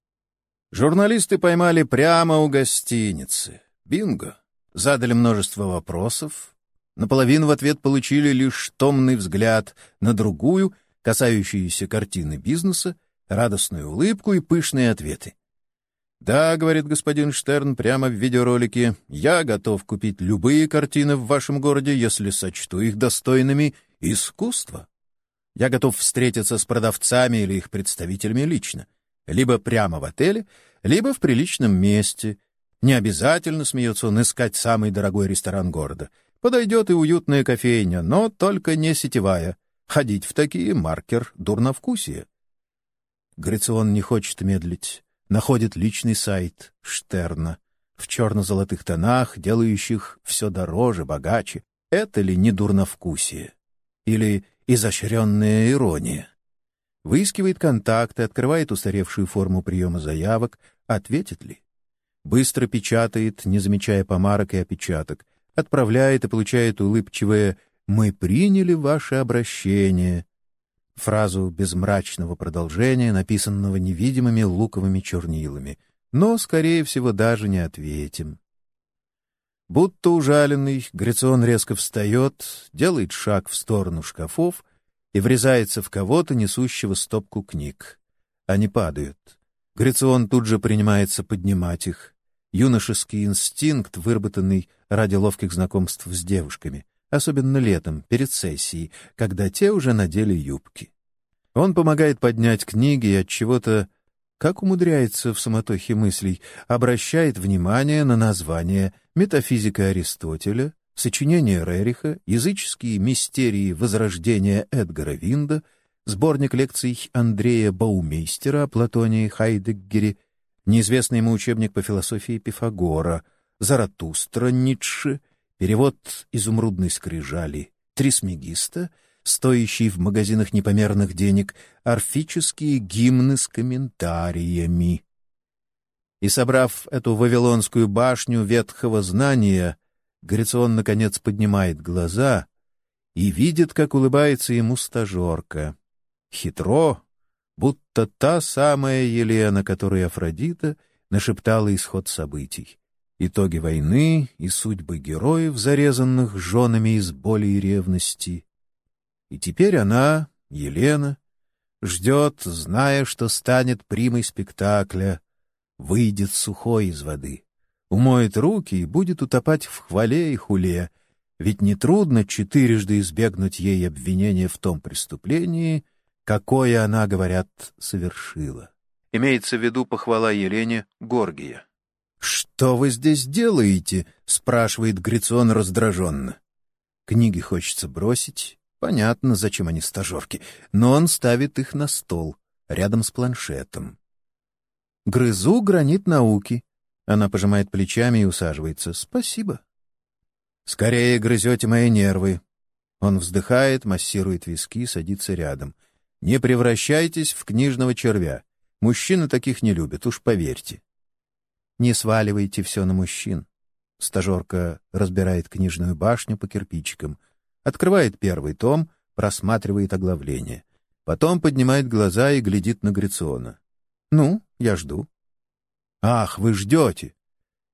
Журналисты поймали прямо у гостиницы. Бинго. Задали множество вопросов. Наполовину в ответ получили лишь томный взгляд на другую, касающуюся картины бизнеса, радостную улыбку и пышные ответы. «Да», — говорит господин Штерн прямо в видеоролике, — «я готов купить любые картины в вашем городе, если сочту их достойными искусства». Я готов встретиться с продавцами или их представителями лично, либо прямо в отеле, либо в приличном месте. Не обязательно, смеется он, искать самый дорогой ресторан города. Подойдет и уютная кофейня, но только не сетевая. Ходить в такие — маркер дурновкусия. Грицион не хочет медлить. Находит личный сайт Штерна в черно-золотых тонах, делающих все дороже, богаче. Это ли не дурновкусие? Или изощренная ирония. Выискивает контакты, открывает устаревшую форму приема заявок, ответит ли. Быстро печатает, не замечая помарок и опечаток, отправляет и получает улыбчивое «Мы приняли ваше обращение», фразу без мрачного продолжения, написанного невидимыми луковыми чернилами, но, скорее всего, даже не ответим. Будто ужаленный, Грицион резко встает, делает шаг в сторону шкафов и врезается в кого-то, несущего стопку книг. Они падают. Грицион тут же принимается поднимать их. Юношеский инстинкт, выработанный ради ловких знакомств с девушками, особенно летом, перед сессией, когда те уже надели юбки. Он помогает поднять книги и от чего-то как умудряется в самотохе мыслей, обращает внимание на названия «Метафизика Аристотеля», сочинения Рериха, языческие мистерии Возрождения Эдгара Винда, сборник лекций Андрея Баумейстера о Платоне и Хайдеггере, неизвестный ему учебник по философии Пифагора, Заратустра Ницше, перевод «Изумрудной скрижали» Трисмегиста — стоящие в магазинах непомерных денег, орфические гимны с комментариями. И, собрав эту вавилонскую башню ветхого знания, Грицион, наконец, поднимает глаза и видит, как улыбается ему стажерка. Хитро, будто та самая Елена, которой Афродита нашептала исход событий. Итоги войны и судьбы героев, зарезанных женами из боли и ревности. И теперь она, Елена, ждет, зная, что станет примой спектакля, выйдет сухой из воды, умоет руки и будет утопать в хвале и хуле, ведь нетрудно четырежды избегнуть ей обвинения в том преступлении, какое она, говорят, совершила. Имеется в виду похвала Елене Горгия. «Что вы здесь делаете?» — спрашивает Грицион раздраженно. Книги хочется бросить, Понятно, зачем они стажерки, но он ставит их на стол, рядом с планшетом. «Грызу гранит науки». Она пожимает плечами и усаживается. «Спасибо». «Скорее грызете мои нервы». Он вздыхает, массирует виски, садится рядом. «Не превращайтесь в книжного червя. Мужчины таких не любят, уж поверьте». «Не сваливайте все на мужчин». Стажерка разбирает книжную башню по кирпичикам — Открывает первый том, просматривает оглавление. Потом поднимает глаза и глядит на Грициона. «Ну, я жду». «Ах, вы ждете!»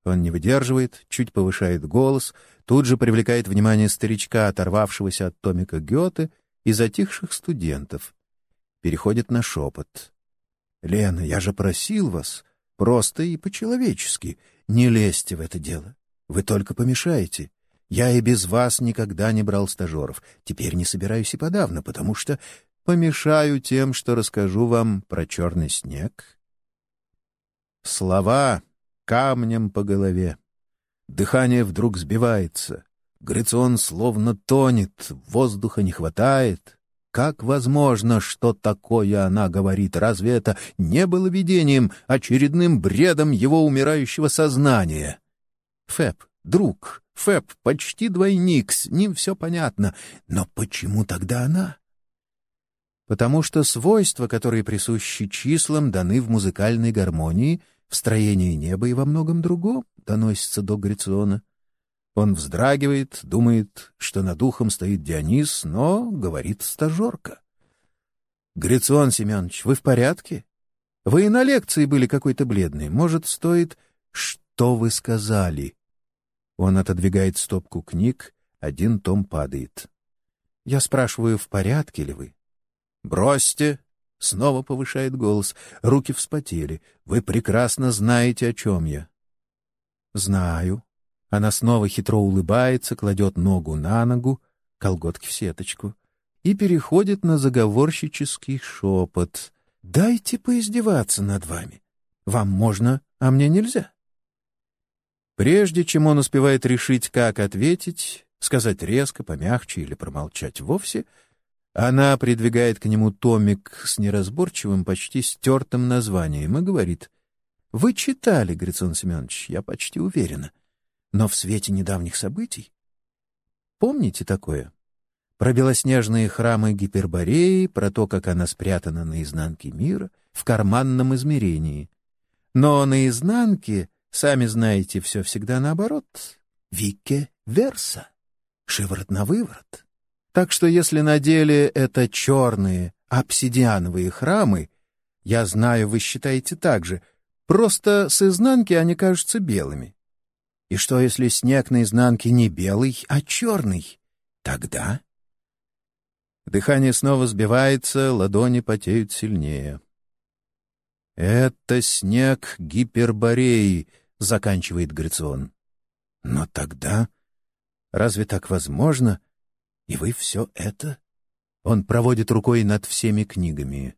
Он не выдерживает, чуть повышает голос, тут же привлекает внимание старичка, оторвавшегося от томика Гёте и затихших студентов. Переходит на шепот. «Лена, я же просил вас, просто и по-человечески, не лезьте в это дело. Вы только помешаете. Я и без вас никогда не брал стажеров. Теперь не собираюсь и подавно, потому что помешаю тем, что расскажу вам про черный снег. Слова камнем по голове. Дыхание вдруг сбивается. Грицион словно тонет, воздуха не хватает. Как возможно, что такое она говорит? Разве это не было видением, очередным бредом его умирающего сознания? Фэб, друг, Фэб, почти двойник, с ним все понятно. Но почему тогда она? Потому что свойства, которые присущи числам, даны в музыкальной гармонии, в строении неба и во многом другом, доносится до Грициона. Он вздрагивает, думает, что над ухом стоит Дионис, но говорит стажерка. — Грицион Семенович, вы в порядке? Вы и на лекции были какой-то бледный. Может, стоит... Что вы сказали? Он отодвигает стопку книг, один том падает. Я спрашиваю, в порядке ли вы? «Бросьте!» — снова повышает голос. Руки вспотели. «Вы прекрасно знаете, о чем я». «Знаю». Она снова хитро улыбается, кладет ногу на ногу, колготки в сеточку, и переходит на заговорщический шепот. «Дайте поиздеваться над вами. Вам можно, а мне нельзя». Прежде чем он успевает решить, как ответить, сказать резко, помягче или промолчать вовсе, она придвигает к нему томик с неразборчивым, почти стертым названием и говорит, «Вы читали, Грицон Семенович, я почти уверена. Но в свете недавних событий... Помните такое? Про белоснежные храмы Гипербореи, про то, как она спрятана на изнанке мира, в карманном измерении. Но на изнанке, сами знаете, все всегда наоборот. Вике верса. Шиворот на выворот. Так что если на деле это черные обсидиановые храмы, я знаю, вы считаете так же, просто с изнанки они кажутся белыми. И что, если снег на изнанке не белый, а черный? Тогда... Дыхание снова сбивается, ладони потеют сильнее. «Это снег Гипербореи», — заканчивает Грицион. «Но тогда... Разве так возможно? И вы все это...» Он проводит рукой над всеми книгами.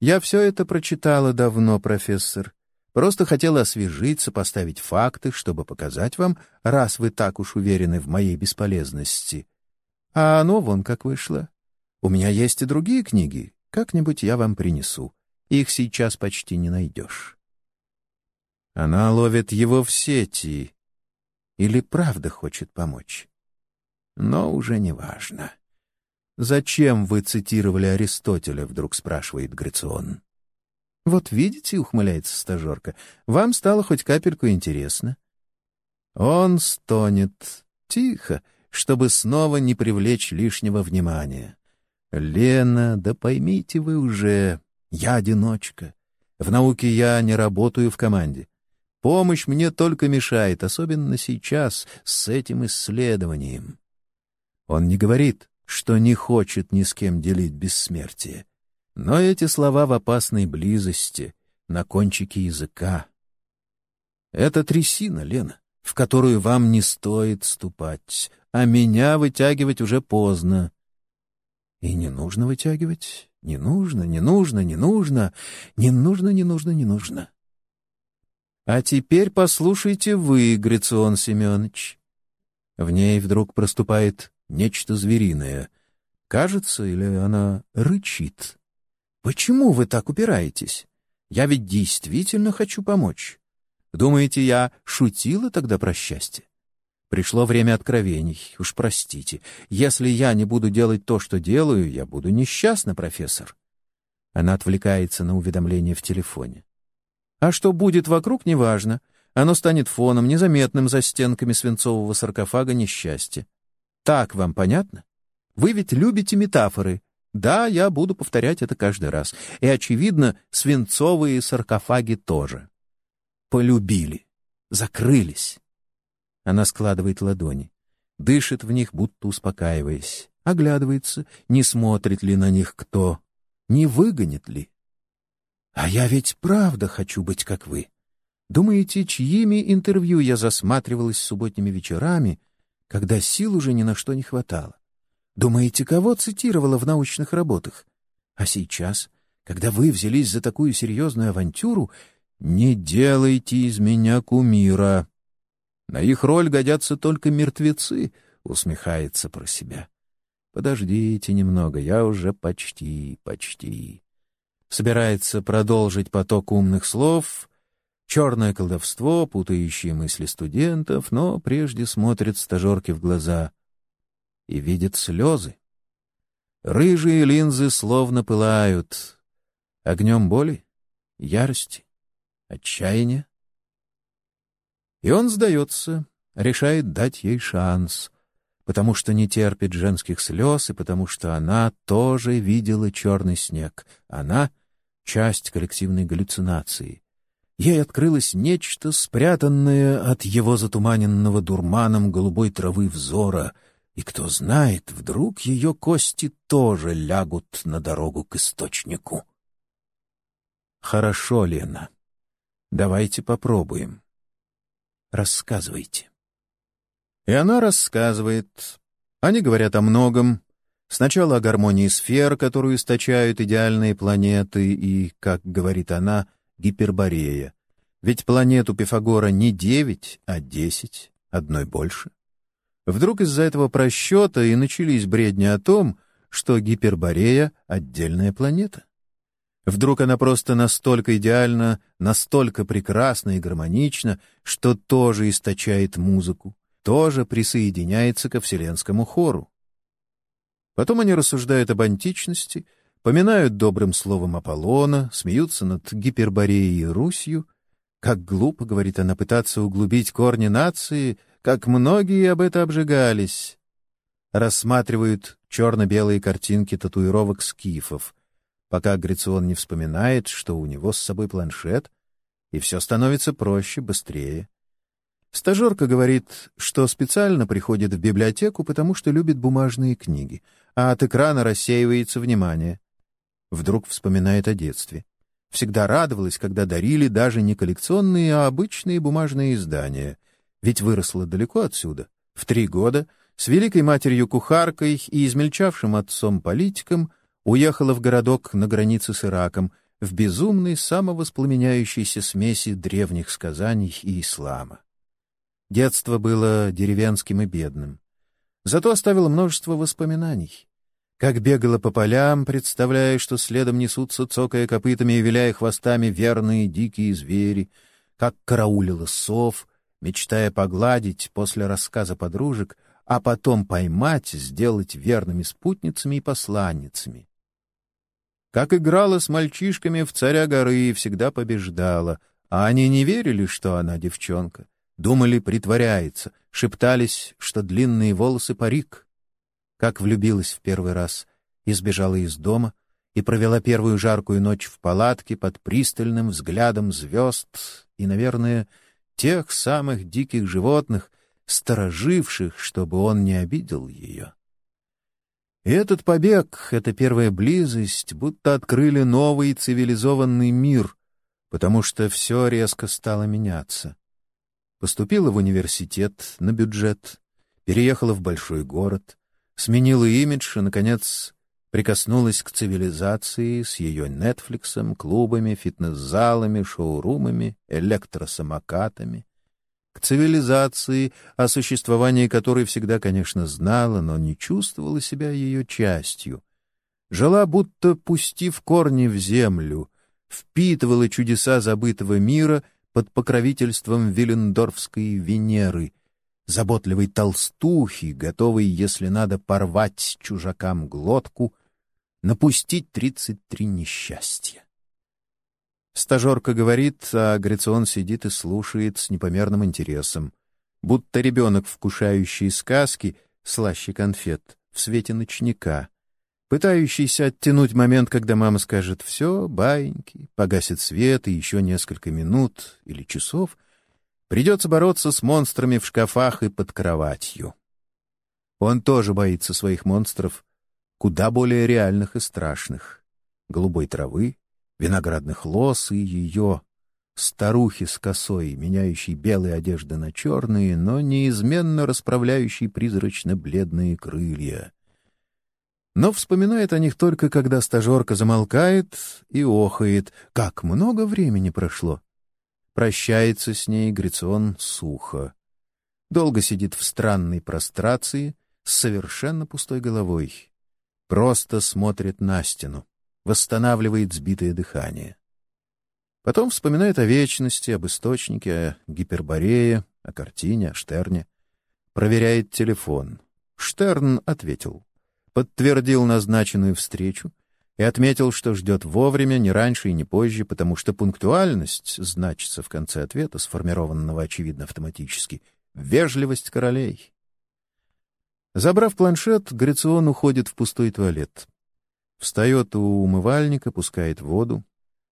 «Я все это прочитала давно, профессор. Просто хотела освежить, сопоставить факты, чтобы показать вам, раз вы так уж уверены в моей бесполезности. А оно вон как вышло. У меня есть и другие книги. Как-нибудь я вам принесу. Их сейчас почти не найдешь. Она ловит его в сети. Или правда хочет помочь? Но уже не важно. «Зачем вы цитировали Аристотеля?» — вдруг спрашивает Грицион. «Вот видите», — ухмыляется стажерка, — «вам стало хоть капельку интересно». Он стонет тихо, чтобы снова не привлечь лишнего внимания. «Лена, да поймите вы уже, я одиночка. В науке я не работаю в команде. Помощь мне только мешает, особенно сейчас, с этим исследованием». Он не говорит, что не хочет ни с кем делить бессмертие. Но эти слова в опасной близости, на кончике языка. Это трясина, Лена, в которую вам не стоит ступать, а меня вытягивать уже поздно. И не нужно вытягивать, не нужно, не нужно, не нужно, не нужно, не нужно, не нужно. А теперь послушайте вы, Грицион Семенович. В ней вдруг проступает нечто звериное. Кажется, или она рычит. Почему вы так упираетесь? Я ведь действительно хочу помочь. Думаете, я шутила тогда про счастье? Пришло время откровений. Уж простите. Если я не буду делать то, что делаю, я буду несчастна, профессор. Она отвлекается на уведомление в телефоне. А что будет вокруг, неважно. Оно станет фоном, незаметным за стенками свинцового саркофага несчастья. Так вам понятно? Вы ведь любите метафоры, да, я буду повторять это каждый раз. И, очевидно, свинцовые саркофаги тоже. Полюбили. Закрылись. Она складывает ладони. Дышит в них, будто успокаиваясь. Оглядывается, не смотрит ли на них кто. Не выгонит ли. А я ведь правда хочу быть как вы. Думаете, чьими интервью я засматривалась субботними вечерами, когда сил уже ни на что не хватало? Думаете, кого цитировала в научных работах? А сейчас, когда вы взялись за такую серьезную авантюру, не делайте из меня кумира. На их роль годятся только мертвецы, усмехается про себя. Подождите немного, я уже почти, почти. Собирается продолжить поток умных слов, черное колдовство, путающие мысли студентов, но прежде смотрит стажерке в глаза и видит слезы. Рыжие линзы словно пылают огнем боли, ярости, отчаяния. И он сдается, решает дать ей шанс, потому что не терпит женских слез и потому что она тоже видела черный снег. Она — часть коллективной галлюцинации. Ей открылось нечто, спрятанное от его затуманенного дурманом голубой травы взора, и, кто знает, вдруг ее кости тоже лягут на дорогу к источнику. «Хорошо, Лена. Давайте попробуем. Рассказывайте». И она рассказывает. Они говорят о многом. Сначала о гармонии сфер, которую источают идеальные планеты, и, как говорит она, гиперборея. Ведь планет у Пифагора не девять, а десять, одной больше. Вдруг из-за этого просчета и начались бредни о том, что гиперборея — отдельная планета. Вдруг она просто настолько идеальна, настолько прекрасна и гармонична, что тоже источает музыку, тоже присоединяется ко вселенскому хору. Потом они рассуждают об античности, поминают добрым словом Аполлона, смеются над Гипербореей и Русью. Как глупо, говорит она, пытаться углубить корни нации, как многие об это обжигались. Рассматривают черно-белые картинки татуировок скифов, пока Грицион не вспоминает, что у него с собой планшет, и все становится проще, быстрее. Стажерка говорит, что специально приходит в библиотеку, потому что любит бумажные книги, а от экрана рассеивается внимание. Вдруг вспоминает о детстве. Всегда радовалась, когда дарили даже не коллекционные, а обычные бумажные издания. Ведь выросла далеко отсюда. В три года с великой матерью-кухаркой и измельчавшим отцом-политиком уехала в городок на границе с Ираком, в безумной самовоспламеняющейся смеси древних сказаний и ислама. Детство было деревенским и бедным. Зато оставило множество воспоминаний. Как бегала по полям, представляя, что следом несутся, цокая копытами и виляя хвостами верные дикие звери, как караулила сов, мечтая погладить после рассказа подружек, а потом поймать, сделать верными спутницами и посланницами. Как играла с мальчишками в царя горы и всегда побеждала, а они не верили, что она девчонка. Думали, притворяется, шептались, что длинные волосы — парик. Как влюбилась в первый раз, избежала из дома и провела первую жаркую ночь в палатке под пристальным взглядом звезд и, наверное, тех самых диких животных, стороживших, чтобы он не обидел ее. И этот побег, эта первая близость, будто открыли новый цивилизованный мир, потому что все резко стало меняться. Поступила в университет на бюджет, переехала в большой город, сменила имидж и, наконец, прикоснулась к цивилизации с ее Нетфликсом, клубами, фитнес-залами, шоурумами, электросамокатами. К цивилизации, о существовании которой всегда, конечно, знала, но не чувствовала себя ее частью. Жила, будто пустив корни в землю, впитывала чудеса забытого мира — под покровительством Виллендорфской Венеры, заботливой толстухи, готовой, если надо, порвать чужакам глотку, напустить тридцать три несчастья. Стажерка говорит, а Грицион сидит и слушает с непомерным интересом, будто ребенок, вкушающий сказки, слаще конфет, в свете ночника, пытающийся оттянуть момент, когда мама скажет «все, баиньки», погасит свет и еще несколько минут или часов, придется бороться с монстрами в шкафах и под кроватью. Он тоже боится своих монстров, куда более реальных и страшных. Голубой травы, виноградных лос и ее, старухи с косой, меняющей белые одежды на черные, но неизменно расправляющей призрачно-бледные крылья — но вспоминает о них только, когда стажерка замолкает и охает. Как много времени прошло! Прощается с ней Грицион сухо. Долго сидит в странной прострации, с совершенно пустой головой. Просто смотрит на стену, восстанавливает сбитое дыхание. Потом вспоминает о вечности, об источнике, о гиперборее, о картине, о Штерне. Проверяет телефон. Штерн ответил. Подтвердил назначенную встречу и отметил, что ждет вовремя, не раньше и не позже, потому что пунктуальность значится в конце ответа, сформированного, очевидно, автоматически. Вежливость королей. Забрав планшет, Грицион уходит в пустой туалет. Встает у умывальника, пускает воду.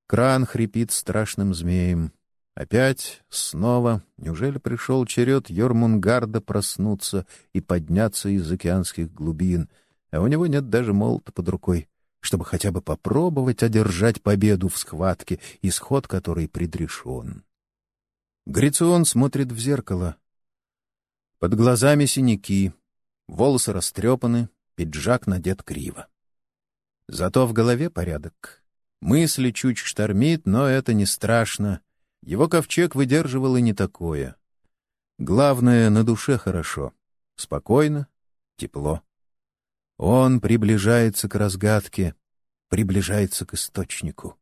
Кран хрипит страшным змеем. Опять, снова, неужели пришел черед Йормунгарда проснуться и подняться из океанских глубин, а у него нет даже молота под рукой, чтобы хотя бы попробовать одержать победу в схватке, исход которой предрешен. Грицион смотрит в зеркало. Под глазами синяки, волосы растрепаны, пиджак надет криво. Зато в голове порядок. Мысли чуть штормит, но это не страшно — его ковчег выдерживал и не такое. Главное, на душе хорошо. Спокойно, тепло. Он приближается к разгадке, приближается к источнику.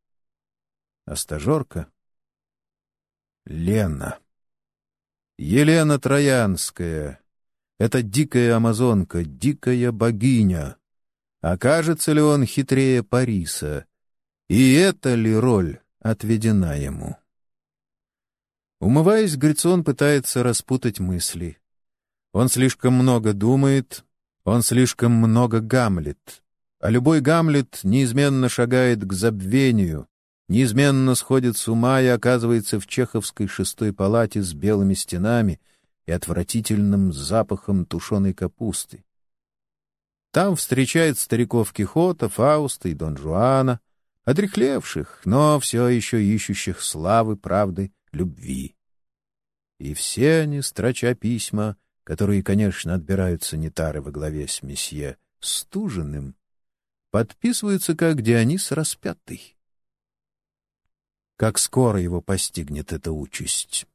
А стажерка — Лена. Елена Троянская. Это дикая амазонка, дикая богиня. Окажется ли он хитрее Париса? И эта ли роль отведена ему? Умываясь, Грицион пытается распутать мысли. Он слишком много думает, он слишком много гамлет. А любой гамлет неизменно шагает к забвению, неизменно сходит с ума и оказывается в чеховской шестой палате с белыми стенами и отвратительным запахом тушеной капусты. Там встречает стариков Кихота, Фауста и Дон Жуана, одрехлевших, но все еще ищущих славы, правды любви. И все они, строча письма, которые, конечно, отбирают санитары во главе с месье Стужиным, подписываются как Дионис распятый. Как скоро его постигнет эта участь?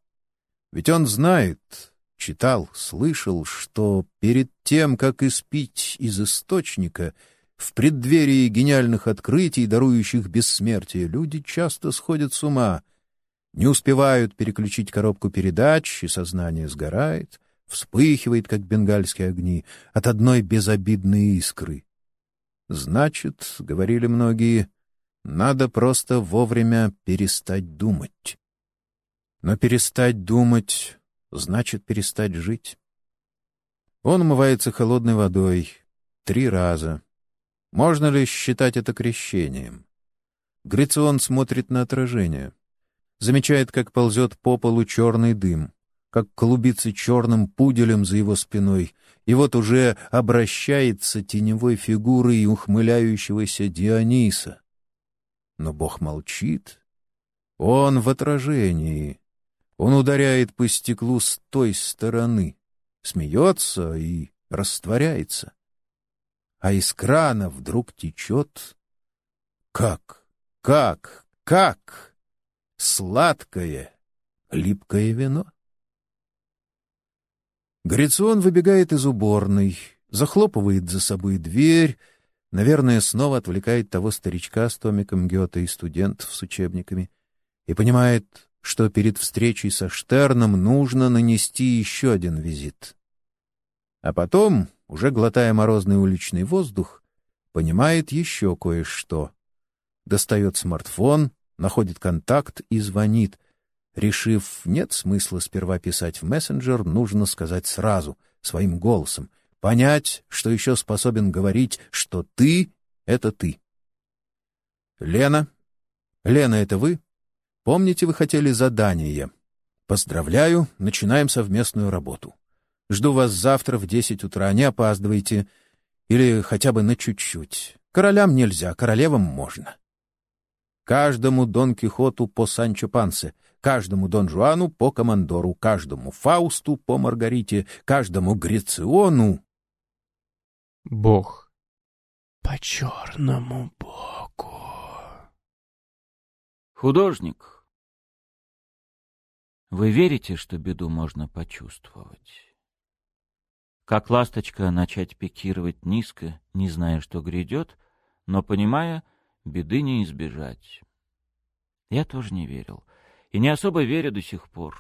Ведь он знает, читал, слышал, что перед тем, как испить из источника, в преддверии гениальных открытий, дарующих бессмертие, люди часто сходят с ума — не успевают переключить коробку передач, и сознание сгорает, вспыхивает, как бенгальские огни, от одной безобидной искры. Значит, — говорили многие, — надо просто вовремя перестать думать. Но перестать думать — значит перестать жить. Он умывается холодной водой три раза. Можно ли считать это крещением? Грицион смотрит на отражение замечает, как ползет по полу черный дым, как клубится черным пуделем за его спиной, и вот уже обращается теневой фигурой ухмыляющегося Диониса. Но Бог молчит. Он в отражении. Он ударяет по стеклу с той стороны, смеется и растворяется. А из крана вдруг течет... Как? Как? Как? сладкое, липкое вино. Грицион выбегает из уборной, захлопывает за собой дверь, наверное, снова отвлекает того старичка с томиком Гёте и студентов с учебниками, и понимает, что перед встречей со Штерном нужно нанести еще один визит. А потом, уже глотая морозный уличный воздух, понимает еще кое-что. Достает смартфон, находит контакт и звонит. Решив, нет смысла сперва писать в мессенджер, нужно сказать сразу, своим голосом, понять, что еще способен говорить, что ты — это ты. «Лена? Лена, это вы? Помните, вы хотели задание? Поздравляю, начинаем совместную работу. Жду вас завтра в десять утра, не опаздывайте. Или хотя бы на чуть-чуть. Королям нельзя, королевам можно. Каждому Дон Кихоту по Санчо Пансе, каждому Дон Жуану по Командору, каждому Фаусту по Маргарите, каждому Грециону. Бог. По черному боку. Художник. Вы верите, что беду можно почувствовать? Как ласточка начать пикировать низко, не зная, что грядет, но понимая, беды не избежать. Я тоже не верил. И не особо верю до сих пор.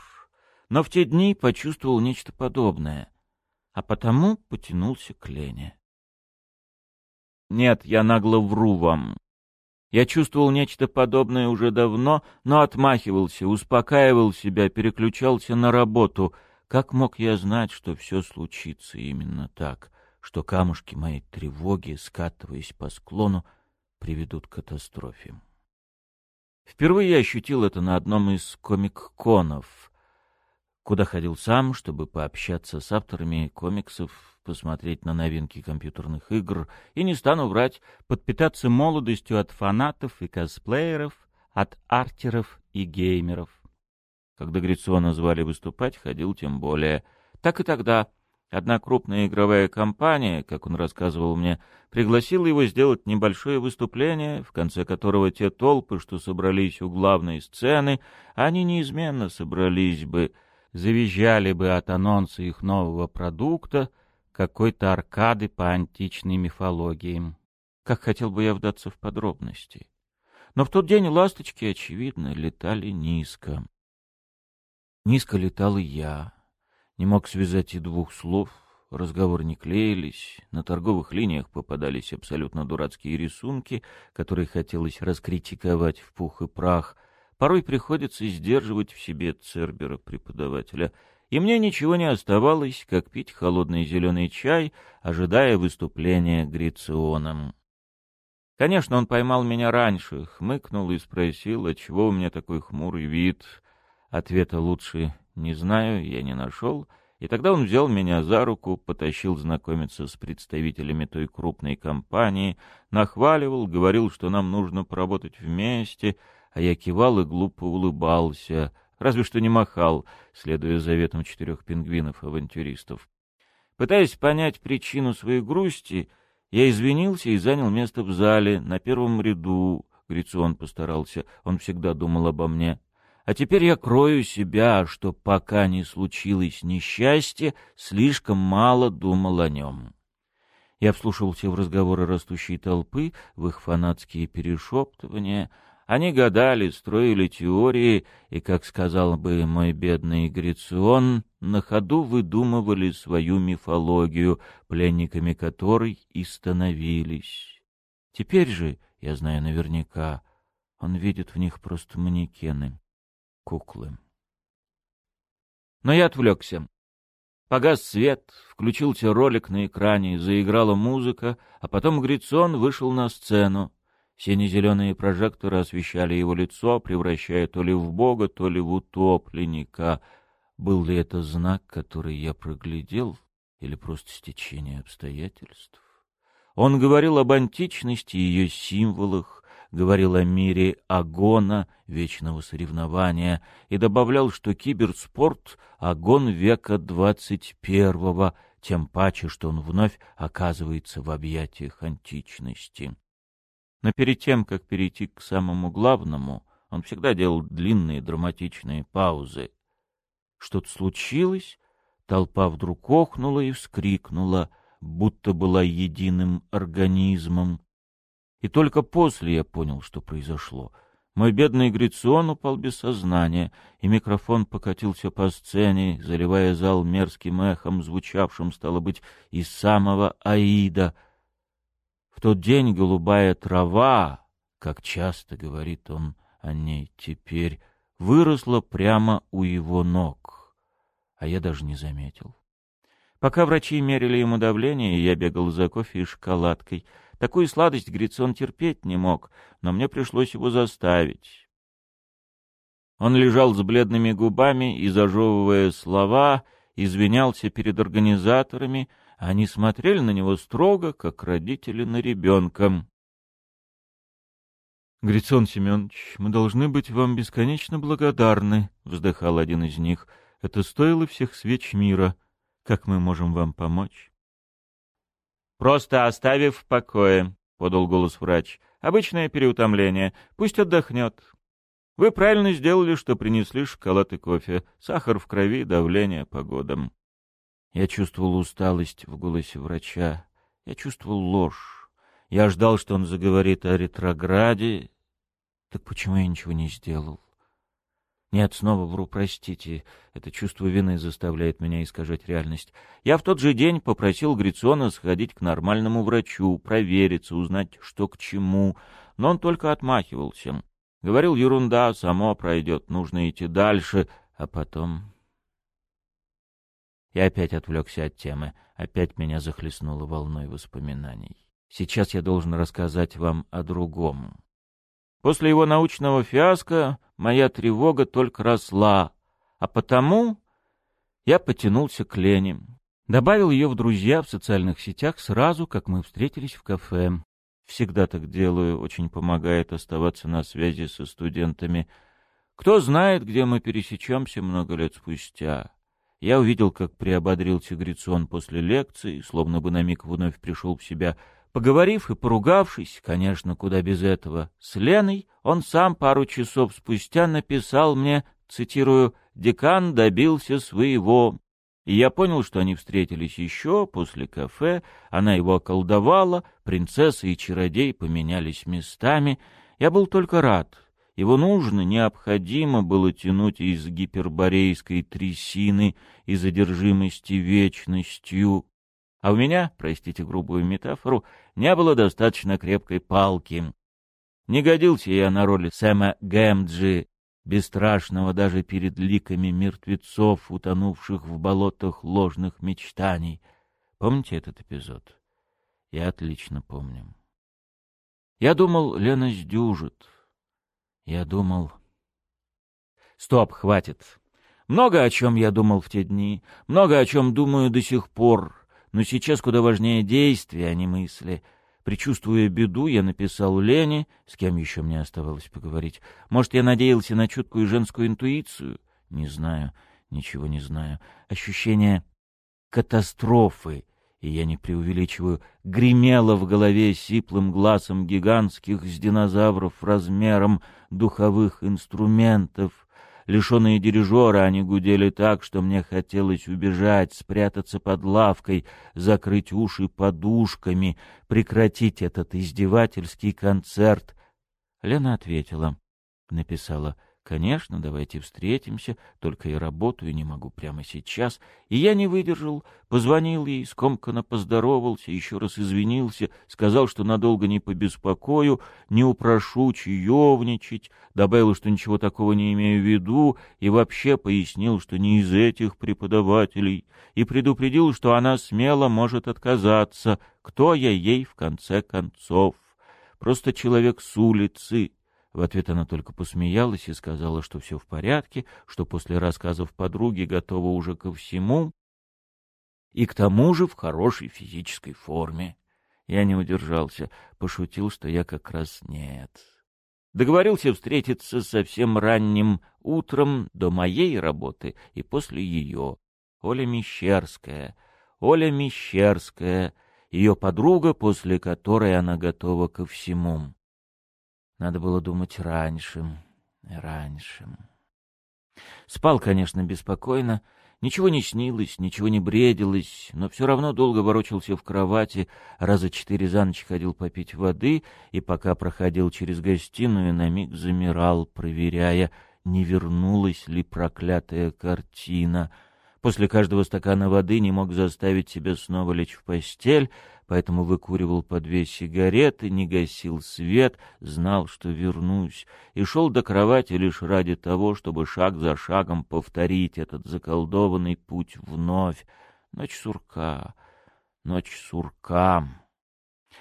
Но в те дни почувствовал нечто подобное. А потому потянулся к Лене. Нет, я нагло вру вам. Я чувствовал нечто подобное уже давно, но отмахивался, успокаивал себя, переключался на работу — как мог я знать, что все случится именно так, что камушки моей тревоги, скатываясь по склону, приведут к катастрофе? Впервые я ощутил это на одном из комик-конов, куда ходил сам, чтобы пообщаться с авторами комиксов, посмотреть на новинки компьютерных игр и, не стану врать, подпитаться молодостью от фанатов и косплееров, от артеров и геймеров. Когда Грициона звали выступать, ходил тем более. Так и тогда. Одна крупная игровая компания, как он рассказывал мне, пригласила его сделать небольшое выступление, в конце которого те толпы, что собрались у главной сцены, они неизменно собрались бы, завизжали бы от анонса их нового продукта, какой-то аркады по античной мифологии. Как хотел бы я вдаться в подробности. Но в тот день ласточки, очевидно, летали низко. Низко летал и я. Не мог связать и двух слов, разговоры не клеились, на торговых линиях попадались абсолютно дурацкие рисунки, которые хотелось раскритиковать в пух и прах. Порой приходится сдерживать в себе Цербера-преподавателя, и мне ничего не оставалось, как пить холодный зеленый чай, ожидая выступления Гриционом. Конечно, он поймал меня раньше, хмыкнул и спросил, отчего у меня такой хмурый вид — Ответа лучше не знаю, я не нашел. И тогда он взял меня за руку, потащил знакомиться с представителями той крупной компании, нахваливал, говорил, что нам нужно поработать вместе, а я кивал и глупо улыбался, разве что не махал, следуя заветам четырех пингвинов-авантюристов. Пытаясь понять причину своей грусти, я извинился и занял место в зале, на первом ряду. Грицион постарался, он всегда думал обо мне. А теперь я крою себя, что пока не случилось несчастье, слишком мало думал о нем. Я вслушивался в разговоры растущей толпы, в их фанатские перешептывания. Они гадали, строили теории, и, как сказал бы мой бедный Грицион, на ходу выдумывали свою мифологию, пленниками которой и становились. Теперь же, я знаю наверняка, он видит в них просто манекены куклы. Но я отвлекся. Погас свет, включился ролик на экране, заиграла музыка, а потом Грицон вышел на сцену. Сине-зеленые прожекторы освещали его лицо, превращая то ли в бога, то ли в утопленника. Был ли это знак, который я проглядел, или просто стечение обстоятельств? Он говорил об античности и ее символах, говорил о мире агона, вечного соревнования, и добавлял, что киберспорт — агон века двадцать первого, тем паче, что он вновь оказывается в объятиях античности. Но перед тем, как перейти к самому главному, он всегда делал длинные драматичные паузы. Что-то случилось, толпа вдруг охнула и вскрикнула, будто была единым организмом. И только после я понял, что произошло. Мой бедный Грицион упал без сознания, и микрофон покатился по сцене, заливая зал мерзким эхом, звучавшим, стало быть, из самого Аида. В тот день голубая трава, как часто говорит он о ней теперь, выросла прямо у его ног, а я даже не заметил. Пока врачи мерили ему давление, я бегал за кофе и шоколадкой — Такую сладость Грицон терпеть не мог, но мне пришлось его заставить. Он лежал с бледными губами и, зажевывая слова, извинялся перед организаторами, а они смотрели на него строго, как родители на ребенка. — Грицон Семенович, мы должны быть вам бесконечно благодарны, — вздыхал один из них. — Это стоило всех свеч мира. Как мы можем вам помочь? «Просто оставив в покое», — подал голос врач. «Обычное переутомление. Пусть отдохнет. Вы правильно сделали, что принесли шоколад и кофе. Сахар в крови, давление по годам». Я чувствовал усталость в голосе врача. Я чувствовал ложь. Я ждал, что он заговорит о ретрограде. Так почему я ничего не сделал? Нет, снова вру, простите. Это чувство вины заставляет меня искажать реальность. Я в тот же день попросил Грицона сходить к нормальному врачу, провериться, узнать, что к чему. Но он только отмахивался. Говорил, ерунда, само пройдет, нужно идти дальше. А потом... Я опять отвлекся от темы. Опять меня захлестнуло волной воспоминаний. Сейчас я должен рассказать вам о другом. После его научного фиаско моя тревога только росла, а потому я потянулся к Лене. Добавил ее в друзья в социальных сетях сразу, как мы встретились в кафе. Всегда так делаю, очень помогает оставаться на связи со студентами. Кто знает, где мы пересечемся много лет спустя. Я увидел, как приободрился Грицон после лекции, словно бы на миг вновь пришел в себя — Поговорив и поругавшись, конечно, куда без этого, с Леной, он сам пару часов спустя написал мне, цитирую, «Декан добился своего». И я понял, что они встретились еще после кафе, она его околдовала, принцесса и чародей поменялись местами. Я был только рад. Его нужно, необходимо было тянуть из гиперборейской трясины и задержимости вечностью. А у меня, простите грубую метафору, не было достаточно крепкой палки. Не годился я на роли Сэма Гэмджи, бесстрашного даже перед ликами мертвецов, утонувших в болотах ложных мечтаний. Помните этот эпизод? Я отлично помню. Я думал, Лена сдюжит. Я думал... Стоп, хватит. Много о чем я думал в те дни, много о чем думаю до сих пор. Но сейчас куда важнее действия, а не мысли. Причувствуя беду, я написал Лене, с кем еще мне оставалось поговорить. Может, я надеялся на чуткую женскую интуицию? Не знаю, ничего не знаю. Ощущение катастрофы, и я не преувеличиваю, гремело в голове сиплым глазом гигантских с динозавров размером духовых инструментов — Лишенные дирижера, они гудели так, что мне хотелось убежать, спрятаться под лавкой, закрыть уши подушками, прекратить этот издевательский концерт. Лена ответила, написала — Конечно, давайте встретимся, только я работаю, не могу прямо сейчас. И я не выдержал, позвонил ей, скомканно поздоровался, еще раз извинился, сказал, что надолго не побеспокою, не упрошу чаевничать, добавил, что ничего такого не имею в виду, и вообще пояснил, что не из этих преподавателей, и предупредил, что она смело может отказаться, кто я ей в конце концов. Просто человек с улицы, в ответ она только посмеялась и сказала, что все в порядке, что после рассказов подруги готова уже ко всему, и к тому же в хорошей физической форме. Я не удержался, пошутил, что я как раз нет. Договорился встретиться совсем ранним утром до моей работы и после ее. Оля Мещерская, Оля Мещерская, ее подруга, после которой она готова ко всему. Надо было думать раньше, раньше. Спал, конечно, беспокойно. Ничего не снилось, ничего не бредилось, но все равно долго ворочался в кровати, раза четыре за ночь ходил попить воды, и пока проходил через гостиную, на миг замирал, проверяя, не вернулась ли проклятая картина. После каждого стакана воды не мог заставить себя снова лечь в постель, поэтому выкуривал по две сигареты, не гасил свет, знал, что вернусь, и шел до кровати лишь ради того, чтобы шаг за шагом повторить этот заколдованный путь вновь. Ночь сурка, ночь сурка.